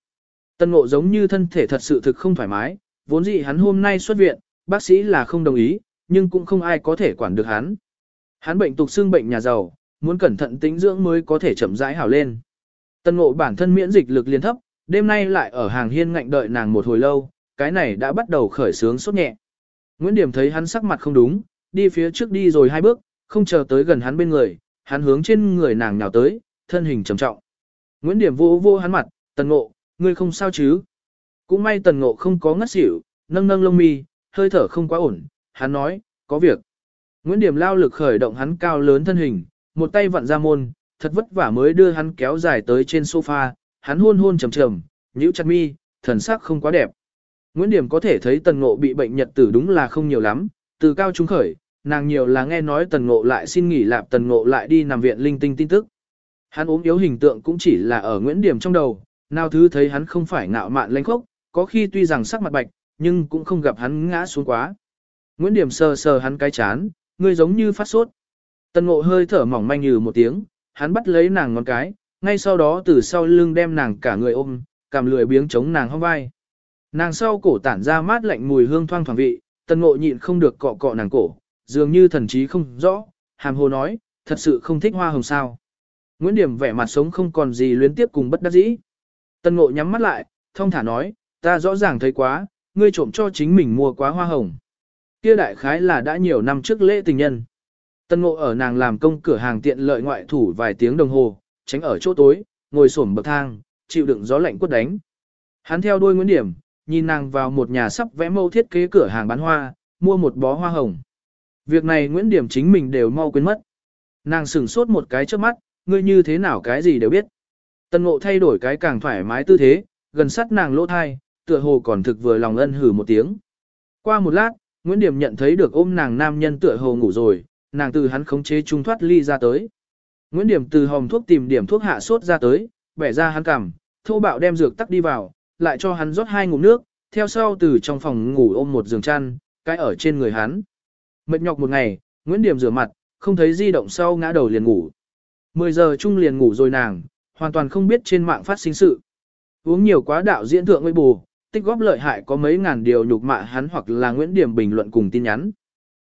Tân ngộ giống như thân thể thật sự thực không thoải mái, vốn dĩ hắn hôm nay xuất viện, bác sĩ là không đồng ý, nhưng cũng không ai có thể quản được hắn. Hắn bệnh tục xương bệnh nhà giàu, muốn cẩn thận tĩnh dưỡng mới có thể chậm rãi hảo lên. Tân ngộ bản thân miễn dịch lực liên thấp, đêm nay lại ở hàng hiên ngạnh đợi nàng một hồi lâu, cái này đã bắt đầu khởi sướng sốt nhẹ. Nguyễn Điểm thấy hắn sắc mặt không đúng, đi phía trước đi rồi hai bước, không chờ tới gần hắn bên người, hắn hướng trên người nàng nhào tới, thân hình trầm trọng. Nguyễn Điểm vô vô hắn mặt, tần ngộ, ngươi không sao chứ? Cũng may tần ngộ không có ngất xỉu, nâng nâng lông mi, hơi thở không quá ổn, hắn nói, có việc. Nguyễn Điểm lao lực khởi động hắn cao lớn thân hình, một tay vặn ra môn, thật vất vả mới đưa hắn kéo dài tới trên sofa, hắn hôn hôn trầm trầm, nhíu chặt mi, thần sắc không quá đẹp. Nguyễn Điểm có thể thấy tần ngộ bị bệnh nhật tử đúng là không nhiều lắm, từ cao trung khởi, nàng nhiều là nghe nói tần ngộ lại xin nghỉ lạp tần ngộ lại đi nằm viện linh tinh tin tức. Hắn ốm yếu hình tượng cũng chỉ là ở Nguyễn Điểm trong đầu, nào thứ thấy hắn không phải ngạo mạn lãnh khốc, có khi tuy rằng sắc mặt bạch, nhưng cũng không gặp hắn ngã xuống quá. Nguyễn Điểm sờ sờ hắn cái chán, người giống như phát sốt. Tần ngộ hơi thở mỏng manh như một tiếng, hắn bắt lấy nàng ngón cái, ngay sau đó từ sau lưng đem nàng cả người ôm, cầm lười biếng chống nàng hông vai. Nàng sau cổ tản ra mát lạnh mùi hương thoang thoảng vị, tần ngộ nhịn không được cọ cọ nàng cổ, dường như thần trí không rõ, hàm hồ nói, thật sự không thích hoa hồng sao. Nguyễn Điểm vẻ mặt sống không còn gì luyến tiếp cùng bất đắc dĩ. tân ngộ nhắm mắt lại, thông thả nói, ta rõ ràng thấy quá, ngươi trộm cho chính mình mua quá hoa hồng. Kia đại khái là đã nhiều năm trước lễ tình nhân. tân ngộ ở nàng làm công cửa hàng tiện lợi ngoại thủ vài tiếng đồng hồ, tránh ở chỗ tối, ngồi xổm bậc thang, chịu đựng gió lạnh quất đánh. Hắn theo đuôi Nguyễn Điểm, nhìn nàng vào một nhà sắp vẽ mẫu thiết kế cửa hàng bán hoa, mua một bó hoa hồng. Việc này Nguyễn Điểm chính mình đều mau quên mất. Nàng sửng sốt một cái trước mắt, ngươi như thế nào cái gì đều biết. Tần ngộ thay đổi cái càng thoải mái tư thế, gần sát nàng lỗ thai, tựa hồ còn thực vừa lòng ân hử một tiếng. Qua một lát, Nguyễn Điểm nhận thấy được ôm nàng nam nhân tựa hồ ngủ rồi, nàng từ hắn khống chế trung thoát ly ra tới. Nguyễn Điểm từ hồng thuốc tìm điểm thuốc hạ sốt ra tới, bẻ ra hắn cằm, thô bạo đem dược tắc đi vào, lại cho hắn rót hai ngụm nước, theo sau từ trong phòng ngủ ôm một giường chăn, cái ở trên người hắn. Mệt nhọc một ngày, Nguyễn Điểm rửa mặt, không thấy di động sau ngã đầu liền ngủ. 10 giờ chung liền ngủ rồi nàng, hoàn toàn không biết trên mạng phát sinh sự. Uống nhiều quá đạo diễn thượng mới bù, tích góp lợi hại có mấy ngàn điều nhục mạ hắn hoặc là Nguyễn Điểm bình luận cùng tin nhắn.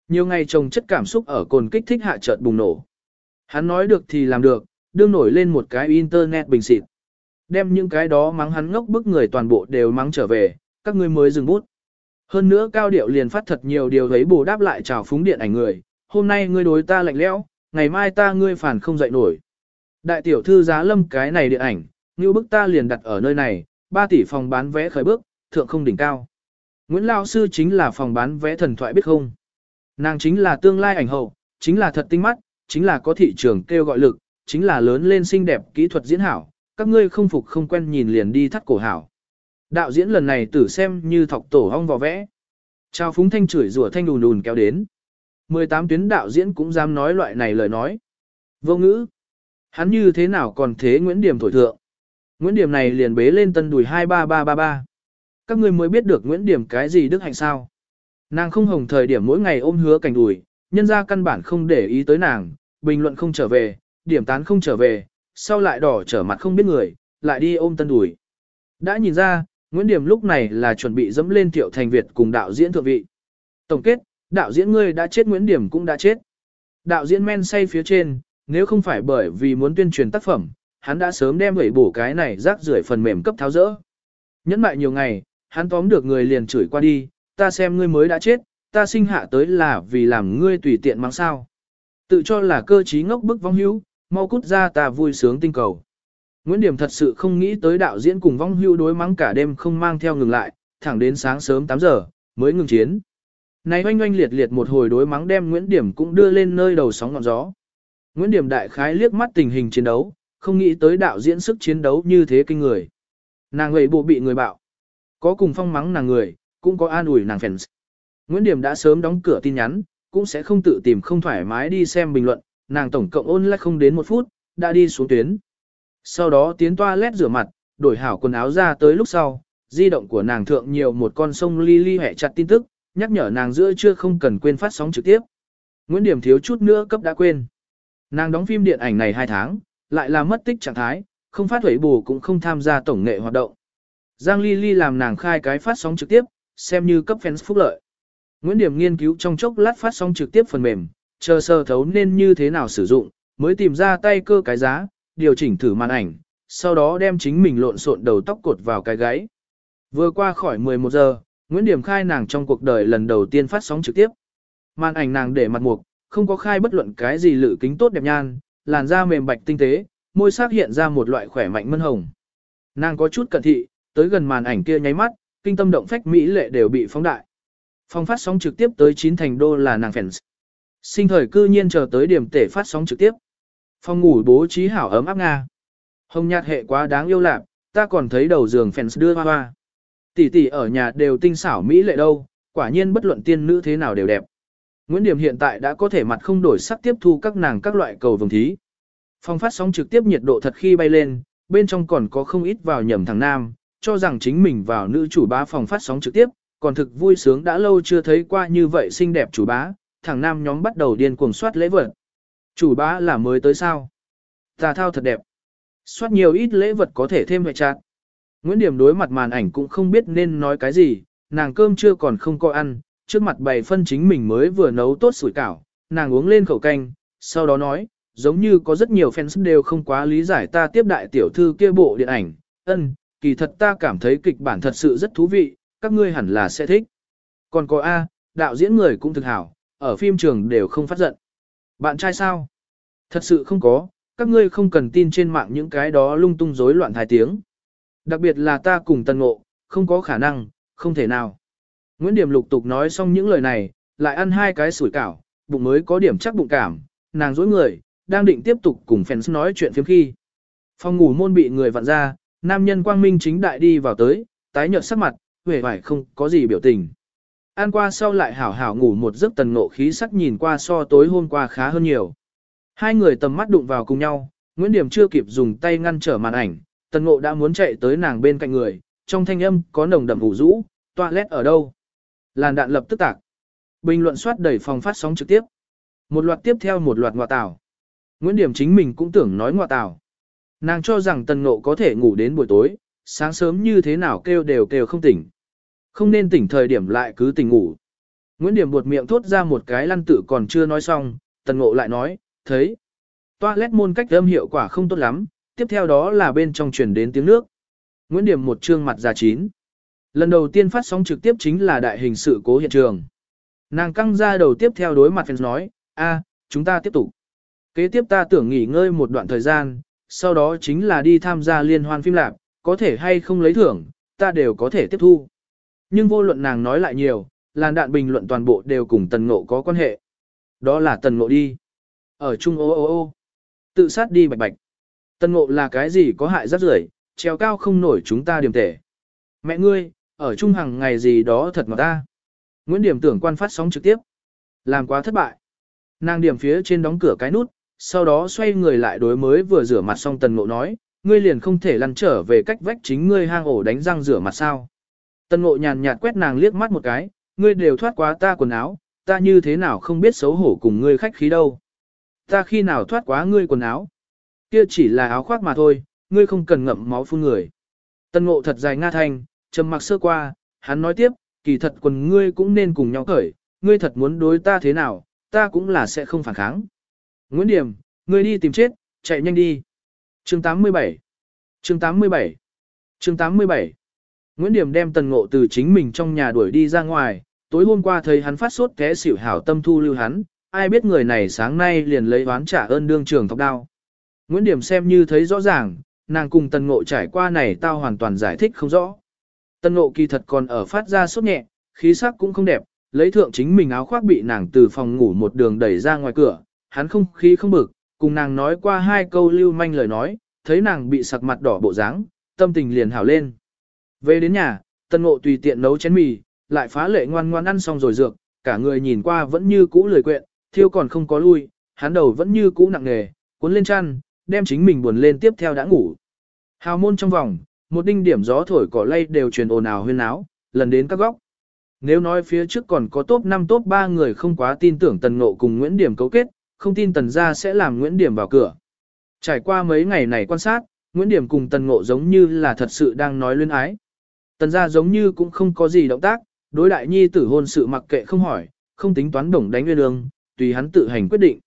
Nhiều ngày trồng chất cảm xúc ở cồn kích thích hạ chợt bùng nổ. Hắn nói được thì làm được, đương nổi lên một cái internet bình xịt. Đem những cái đó mắng hắn ngốc bức người toàn bộ đều mắng trở về, các ngươi mới dừng bút. Hơn nữa cao điệu liền phát thật nhiều điều thấy bù đáp lại chào phúng điện ảnh người, hôm nay ngươi đối ta lạnh lẽo, ngày mai ta ngươi phản không dậy nổi. Đại tiểu thư giá lâm cái này điện ảnh, như bức ta liền đặt ở nơi này, 3 tỷ phòng bán vé khởi bước, thượng không đỉnh cao. Nguyễn Lao Sư chính là phòng bán vé thần thoại biết không? Nàng chính là tương lai ảnh hậu, chính là thật tinh mắt, chính là có thị trường kêu gọi lực, chính là lớn lên xinh đẹp kỹ thuật diễn hảo, các ngươi không phục không quen nhìn liền đi thắt cổ hảo. Đạo diễn lần này tử xem như thọc tổ hong vò vẽ. Chào phúng thanh chửi rủa thanh đùn đùn kéo đến. 18 tuyến đạo diễn cũng dám nói loại này lời nói. Vô ngữ. Hắn như thế nào còn thế Nguyễn Điểm thổi thượng. Nguyễn Điểm này liền bế lên tân đùi 23333. Các người mới biết được Nguyễn Điểm cái gì đức hạnh sao. Nàng không hồng thời điểm mỗi ngày ôm hứa cảnh đùi, nhân ra căn bản không để ý tới nàng, bình luận không trở về, điểm tán không trở về, sau lại đỏ trở mặt không biết người, lại đi ôm tân đùi. Đã nhìn ra, Nguyễn Điểm lúc này là chuẩn bị dẫm lên Thiệu Thành Việt cùng đạo diễn thượng vị. Tổng kết, đạo diễn ngươi đã chết Nguyễn Điểm cũng đã chết. Đạo diễn men say phía trên, nếu không phải bởi vì muốn tuyên truyền tác phẩm, hắn đã sớm đem gửi bổ cái này rác rưởi phần mềm cấp tháo rỡ. Nhẫn mại nhiều ngày, hắn tóm được người liền chửi qua đi, ta xem ngươi mới đã chết, ta sinh hạ tới là vì làm ngươi tùy tiện mang sao. Tự cho là cơ trí ngốc bức vong hữu, mau cút ra ta vui sướng tinh cầu. Nguyễn Điểm thật sự không nghĩ tới đạo diễn cùng vong hưu đối mắng cả đêm không mang theo ngừng lại, thẳng đến sáng sớm 8 giờ, mới ngừng chiến. Này oanh oanh liệt liệt một hồi đối mắng đem Nguyễn Điểm cũng đưa lên nơi đầu sóng ngọn gió. Nguyễn Điểm đại khái liếc mắt tình hình chiến đấu, không nghĩ tới đạo diễn sức chiến đấu như thế kinh người. Nàng ấy bộ bị người bạo. Có cùng phong mắng nàng người, cũng có an ủi nàng fans. Nguyễn Điểm đã sớm đóng cửa tin nhắn, cũng sẽ không tự tìm không thoải mái đi xem bình luận, nàng tổng cộng ôn lại không đến một phút, đã đi xuống tuyến. Sau đó tiến toa lét rửa mặt, đổi hảo quần áo ra tới lúc sau, di động của nàng thượng nhiều một con sông li li hẹ chặt tin tức, nhắc nhở nàng giữa chưa không cần quên phát sóng trực tiếp. Nguyễn Điểm thiếu chút nữa cấp đã quên. Nàng đóng phim điện ảnh này 2 tháng, lại là mất tích trạng thái, không phát huẩy bù cũng không tham gia tổng nghệ hoạt động. Giang Ly Ly làm nàng khai cái phát sóng trực tiếp, xem như cấp fans phúc lợi. Nguyễn Điểm nghiên cứu trong chốc lát phát sóng trực tiếp phần mềm, chờ sơ thấu nên như thế nào sử dụng, mới tìm ra tay cơ cái giá, điều chỉnh thử màn ảnh, sau đó đem chính mình lộn xộn đầu tóc cột vào cái gáy. Vừa qua khỏi 11 giờ, Nguyễn Điểm khai nàng trong cuộc đời lần đầu tiên phát sóng trực tiếp. Màn ảnh nàng để mặt mục, không có khai bất luận cái gì lự kính tốt đẹp nhan, làn da mềm bạch tinh tế, môi sắc hiện ra một loại khỏe mạnh mân hồng. Nàng có chút cẩn thị, tới gần màn ảnh kia nháy mắt, kinh tâm động phách mỹ lệ đều bị phóng đại. Phong phát sóng trực tiếp tới 9 thành đô là nàng fans. Sinh thời cư nhiên chờ tới điểm tể phát sóng trực tiếp. Phòng ngủ bố trí hảo ấm áp nga. Hồng nhạt hệ quá đáng yêu lạc, ta còn thấy đầu giường fans đưa hoa hoa. Tỷ tỷ ở nhà đều tinh xảo mỹ lệ đâu, quả nhiên bất luận tiên nữ thế nào đều đẹp. Nguyễn Điểm hiện tại đã có thể mặt không đổi sắc tiếp thu các nàng các loại cầu vồng thí. Phong phát sóng trực tiếp nhiệt độ thật khi bay lên, bên trong còn có không ít vào nhầm thằng nam, cho rằng chính mình vào nữ chủ bá phòng phát sóng trực tiếp, còn thực vui sướng đã lâu chưa thấy qua như vậy xinh đẹp chủ bá, thằng nam nhóm bắt đầu điên cuồng soát lễ vật. Chủ bá là mới tới sao? Tà thao thật đẹp. Xoát nhiều ít lễ vật có thể thêm hệ trạng. Nguyễn Điểm đối mặt màn ảnh cũng không biết nên nói cái gì, nàng cơm chưa còn không có ăn, trước mặt bày phân chính mình mới vừa nấu tốt sủi cảo, nàng uống lên khẩu canh, sau đó nói, giống như có rất nhiều fans đều không quá lý giải ta tiếp đại tiểu thư kia bộ điện ảnh, ân, kỳ thật ta cảm thấy kịch bản thật sự rất thú vị, các ngươi hẳn là sẽ thích. Còn có A, đạo diễn người cũng thực hảo, ở phim trường đều không phát giận. Bạn trai sao? Thật sự không có, các ngươi không cần tin trên mạng những cái đó lung tung rối loạn thái tiếng. Đặc biệt là ta cùng Tân Ngộ, không có khả năng, không thể nào. Nguyễn Điểm lục tục nói xong những lời này, lại ăn hai cái sủi cảo, bụng mới có điểm chắc bụng cảm, nàng dối người, đang định tiếp tục cùng fans nói chuyện phiếm khi. Phòng ngủ môn bị người vặn ra, nam nhân quang minh chính đại đi vào tới, tái nhợt sắc mặt, vẻ vải không có gì biểu tình. An qua sau lại hảo hảo ngủ một giấc tần ngộ khí sắc nhìn qua so tối hôm qua khá hơn nhiều. Hai người tầm mắt đụng vào cùng nhau, Nguyễn Điểm chưa kịp dùng tay ngăn trở màn ảnh, tần ngộ đã muốn chạy tới nàng bên cạnh người, trong thanh âm có nồng đậm ủ rũ, toilet ở đâu. Làn đạn lập tức tạc. Bình luận soát đẩy phòng phát sóng trực tiếp. Một loạt tiếp theo một loạt ngọa tảo. Nguyễn Điểm chính mình cũng tưởng nói ngọa tảo. Nàng cho rằng tần ngộ có thể ngủ đến buổi tối, sáng sớm như thế nào kêu đều kêu không tỉnh. Không nên tỉnh thời điểm lại cứ tỉnh ngủ. Nguyễn Điểm buột miệng thốt ra một cái lăn tử còn chưa nói xong, tần ngộ lại nói, thấy. Toilet môn cách âm hiệu quả không tốt lắm, tiếp theo đó là bên trong truyền đến tiếng nước. Nguyễn Điểm một trương mặt già chín. Lần đầu tiên phát sóng trực tiếp chính là đại hình sự cố hiện trường. Nàng căng ra đầu tiếp theo đối mặt fans nói, a, chúng ta tiếp tục. Kế tiếp ta tưởng nghỉ ngơi một đoạn thời gian, sau đó chính là đi tham gia liên hoan phim lạc, có thể hay không lấy thưởng, ta đều có thể tiếp thu. Nhưng vô luận nàng nói lại nhiều, làn đạn bình luận toàn bộ đều cùng tần ngộ có quan hệ. Đó là tần ngộ đi. Ở chung ô ô ô. Tự sát đi bạch bạch. Tần ngộ là cái gì có hại rất rưởi treo cao không nổi chúng ta điểm tể. Mẹ ngươi, ở chung hàng ngày gì đó thật mà ta. Nguyễn Điểm tưởng quan phát sóng trực tiếp. Làm quá thất bại. Nàng điểm phía trên đóng cửa cái nút, sau đó xoay người lại đối mới vừa rửa mặt xong tần ngộ nói, ngươi liền không thể lăn trở về cách vách chính ngươi hang ổ đánh răng rửa mặt sao. Tân ngộ nhàn nhạt quét nàng liếc mắt một cái, ngươi đều thoát quá ta quần áo, ta như thế nào không biết xấu hổ cùng ngươi khách khí đâu. Ta khi nào thoát quá ngươi quần áo. Kia chỉ là áo khoác mà thôi, ngươi không cần ngậm máu phun người. Tân ngộ thật dài nga thanh, trầm mặc sơ qua, hắn nói tiếp, kỳ thật quần ngươi cũng nên cùng nhau cởi, ngươi thật muốn đối ta thế nào, ta cũng là sẽ không phản kháng. Nguyễn Điểm, ngươi đi tìm chết, chạy nhanh đi. Chương 87 Chương 87 Chương 87 Nguyễn Điểm đem tần ngộ từ chính mình trong nhà đuổi đi ra ngoài, tối hôm qua thấy hắn phát sốt té xỉu hảo tâm thu lưu hắn, ai biết người này sáng nay liền lấy oán trả ơn đương trường thọc đao. Nguyễn Điểm xem như thấy rõ ràng, nàng cùng tần ngộ trải qua này tao hoàn toàn giải thích không rõ. Tần ngộ kỳ thật còn ở phát ra sốt nhẹ, khí sắc cũng không đẹp, lấy thượng chính mình áo khoác bị nàng từ phòng ngủ một đường đẩy ra ngoài cửa, hắn không khí không bực, cùng nàng nói qua hai câu lưu manh lời nói, thấy nàng bị sặc mặt đỏ bộ dáng, tâm tình liền hảo lên. Về đến nhà, tần ngộ tùy tiện nấu chén mì, lại phá lệ ngoan ngoan ăn xong rồi dược, cả người nhìn qua vẫn như cũ lười quyện, thiêu còn không có lui, hắn đầu vẫn như cũ nặng nề, cuốn lên chăn, đem chính mình buồn lên tiếp theo đã ngủ. Hào môn trong vòng, một đinh điểm gió thổi cỏ lay đều truyền ồn ào huyên áo, lần đến các góc. Nếu nói phía trước còn có top 5 top 3 người không quá tin tưởng Tần Ngộ cùng Nguyễn Điểm cấu kết, không tin Tần gia sẽ làm Nguyễn Điểm vào cửa. Trải qua mấy ngày này quan sát, Nguyễn Điểm cùng Tần Ngộ giống như là thật sự đang nói luyến ái. Tần gia giống như cũng không có gì động tác, đối đại nhi tử hôn sự mặc kệ không hỏi, không tính toán đồng đánh nguyên ương, tùy hắn tự hành quyết định.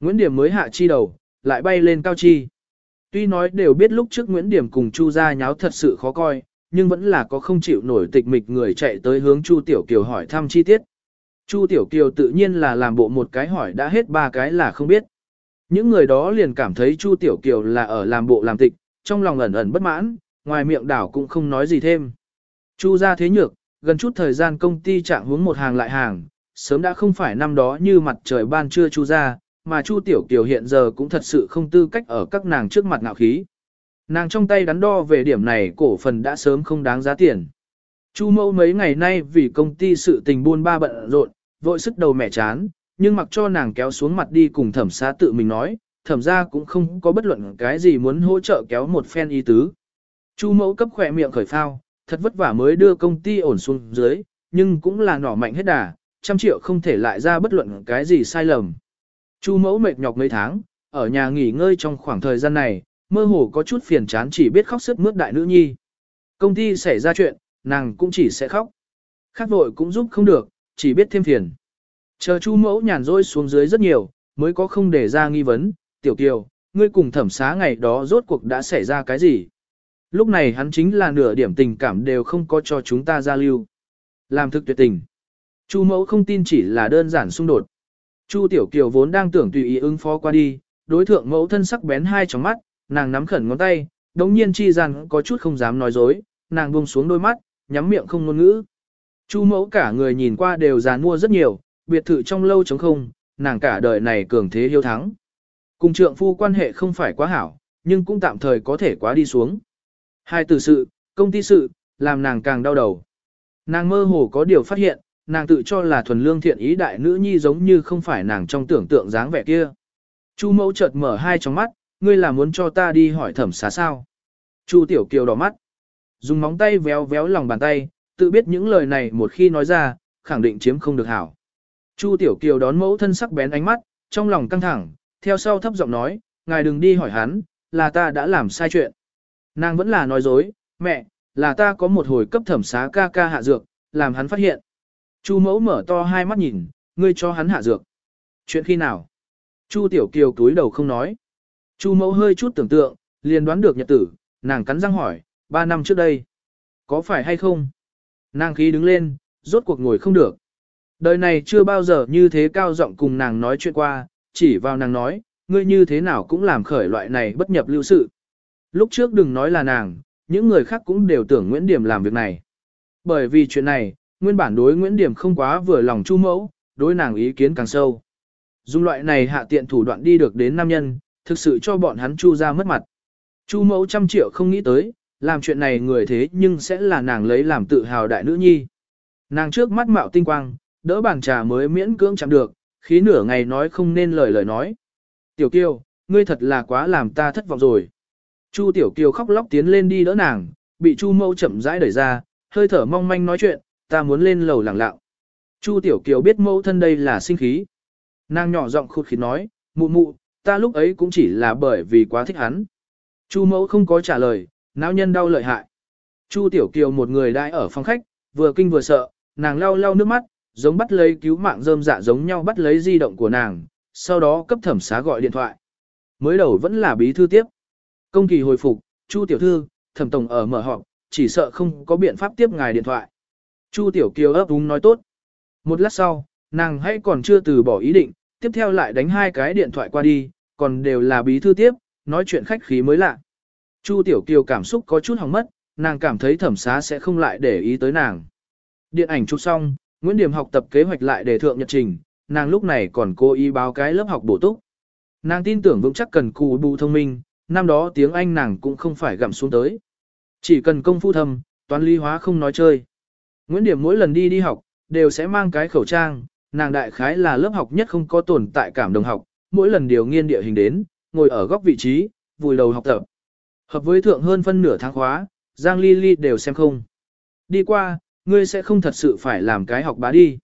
Nguyễn Điểm mới hạ chi đầu, lại bay lên cao chi. Tuy nói đều biết lúc trước Nguyễn Điểm cùng Chu gia nháo thật sự khó coi, nhưng vẫn là có không chịu nổi tịch mịch người chạy tới hướng Chu Tiểu Kiều hỏi thăm chi tiết. Chu Tiểu Kiều tự nhiên là làm bộ một cái hỏi đã hết ba cái là không biết. Những người đó liền cảm thấy Chu Tiểu Kiều là ở làm bộ làm tịch, trong lòng ẩn ẩn bất mãn, ngoài miệng đảo cũng không nói gì thêm. Chu gia thế nhược, gần chút thời gian công ty trạng hướng một hàng lại hàng, sớm đã không phải năm đó như mặt trời ban trưa Chu gia, mà Chu Tiểu Kiều hiện giờ cũng thật sự không tư cách ở các nàng trước mặt ngạo khí. Nàng trong tay đắn đo về điểm này cổ phần đã sớm không đáng giá tiền. Chu mẫu mấy ngày nay vì công ty sự tình buôn ba bận rộn, vội sức đầu mẹ chán, nhưng mặc cho nàng kéo xuống mặt đi cùng thẩm xá tự mình nói, thẩm ra cũng không có bất luận cái gì muốn hỗ trợ kéo một phen ý tứ. Chu mẫu cấp khỏe miệng khởi phao, thật vất vả mới đưa công ty ổn xuống dưới, nhưng cũng là nỏ mạnh hết đà, trăm triệu không thể lại ra bất luận cái gì sai lầm. Chu mẫu mệt nhọc mấy tháng, ở nhà nghỉ ngơi trong khoảng thời gian này, mơ hồ có chút phiền chán chỉ biết khóc sức mướt đại nữ nhi. Công ty xảy ra chuyện, nàng cũng chỉ sẽ khóc. Khác vội cũng giúp không được, chỉ biết thêm phiền. Chờ chu mẫu nhàn rỗi xuống dưới rất nhiều, mới có không để ra nghi vấn, tiểu kiều, ngươi cùng thẩm xá ngày đó rốt cuộc đã xảy ra cái gì. Lúc này hắn chính là nửa điểm tình cảm đều không có cho chúng ta giao lưu. Làm thực tuyệt tình. Chu mẫu không tin chỉ là đơn giản xung đột. Chu tiểu kiều vốn đang tưởng tùy ý ứng phó qua đi, đối thượng mẫu thân sắc bén hai trong mắt, nàng nắm khẩn ngón tay, đống nhiên chi rằng có chút không dám nói dối, nàng buông xuống đôi mắt, nhắm miệng không ngôn ngữ. Chu mẫu cả người nhìn qua đều già mua rất nhiều, biệt thự trong lâu trống không, nàng cả đời này cường thế hiếu thắng. Cùng trượng phu quan hệ không phải quá hảo, nhưng cũng tạm thời có thể quá đi xuống. Hai từ sự, công ty sự, làm nàng càng đau đầu. Nàng mơ hồ có điều phát hiện, nàng tự cho là thuần lương thiện ý đại nữ nhi giống như không phải nàng trong tưởng tượng dáng vẻ kia. Chu mẫu chợt mở hai tròng mắt, ngươi là muốn cho ta đi hỏi thẩm xá sao. Chu tiểu kiều đỏ mắt, dùng móng tay véo véo lòng bàn tay, tự biết những lời này một khi nói ra, khẳng định chiếm không được hảo. Chu tiểu kiều đón mẫu thân sắc bén ánh mắt, trong lòng căng thẳng, theo sau thấp giọng nói, ngài đừng đi hỏi hắn, là ta đã làm sai chuyện. Nàng vẫn là nói dối, mẹ, là ta có một hồi cấp thẩm xá ca ca hạ dược, làm hắn phát hiện. Chu mẫu mở to hai mắt nhìn, ngươi cho hắn hạ dược. Chuyện khi nào? Chu tiểu kiều túi đầu không nói. Chu mẫu hơi chút tưởng tượng, liền đoán được nhật tử, nàng cắn răng hỏi, ba năm trước đây. Có phải hay không? Nàng khí đứng lên, rốt cuộc ngồi không được. Đời này chưa bao giờ như thế cao giọng cùng nàng nói chuyện qua, chỉ vào nàng nói, ngươi như thế nào cũng làm khởi loại này bất nhập lưu sự. Lúc trước đừng nói là nàng, những người khác cũng đều tưởng Nguyễn Điểm làm việc này. Bởi vì chuyện này, nguyên bản đối Nguyễn Điểm không quá vừa lòng chu mẫu, đối nàng ý kiến càng sâu. Dùng loại này hạ tiện thủ đoạn đi được đến nam nhân, thực sự cho bọn hắn chu ra mất mặt. Chu mẫu trăm triệu không nghĩ tới, làm chuyện này người thế nhưng sẽ là nàng lấy làm tự hào đại nữ nhi. Nàng trước mắt mạo tinh quang, đỡ bàn trà mới miễn cưỡng chạm được, khí nửa ngày nói không nên lời lời nói. Tiểu Kiêu, ngươi thật là quá làm ta thất vọng rồi. Chu tiểu kiều khóc lóc tiến lên đi đỡ nàng, bị chu mẫu chậm rãi đẩy ra, hơi thở mong manh nói chuyện, ta muốn lên lầu lẳng lặng. Chu tiểu kiều biết mẫu thân đây là sinh khí. Nàng nhỏ giọng khụt khịt nói, mụ mụ, ta lúc ấy cũng chỉ là bởi vì quá thích hắn. Chu mẫu không có trả lời, não nhân đau lợi hại. Chu tiểu kiều một người đãi ở phòng khách, vừa kinh vừa sợ, nàng lau lau nước mắt, giống bắt lấy cứu mạng rơm dạ giống nhau bắt lấy di động của nàng, sau đó cấp thẩm xá gọi điện thoại. Mới đầu vẫn là bí thư tiếp. Công kỳ hồi phục, Chu tiểu thư, thẩm tổng ở mở họp, chỉ sợ không có biện pháp tiếp ngài điện thoại. Chu tiểu kiều ấp úng nói tốt. Một lát sau, nàng hãy còn chưa từ bỏ ý định, tiếp theo lại đánh hai cái điện thoại qua đi, còn đều là bí thư tiếp, nói chuyện khách khí mới lạ. Chu tiểu kiều cảm xúc có chút hỏng mất, nàng cảm thấy thẩm xá sẽ không lại để ý tới nàng. Điện ảnh chụp xong, Nguyễn Điểm học tập kế hoạch lại để thượng nhật trình, nàng lúc này còn cố ý báo cái lớp học bổ túc. Nàng tin tưởng vững chắc cần cù bù thông minh, năm đó tiếng Anh nàng cũng không phải gặm xuống tới. Chỉ cần công phu thâm, toán lý hóa không nói chơi. Nguyễn Điểm mỗi lần đi đi học, đều sẽ mang cái khẩu trang, nàng đại khái là lớp học nhất không có tồn tại cảm đồng học, mỗi lần điều nghiên địa hình đến, ngồi ở góc vị trí, vùi đầu học tập. Hợp với thượng hơn phân nửa tháng khóa, Giang Ly Ly đều xem không. Đi qua, ngươi sẽ không thật sự phải làm cái học bá đi.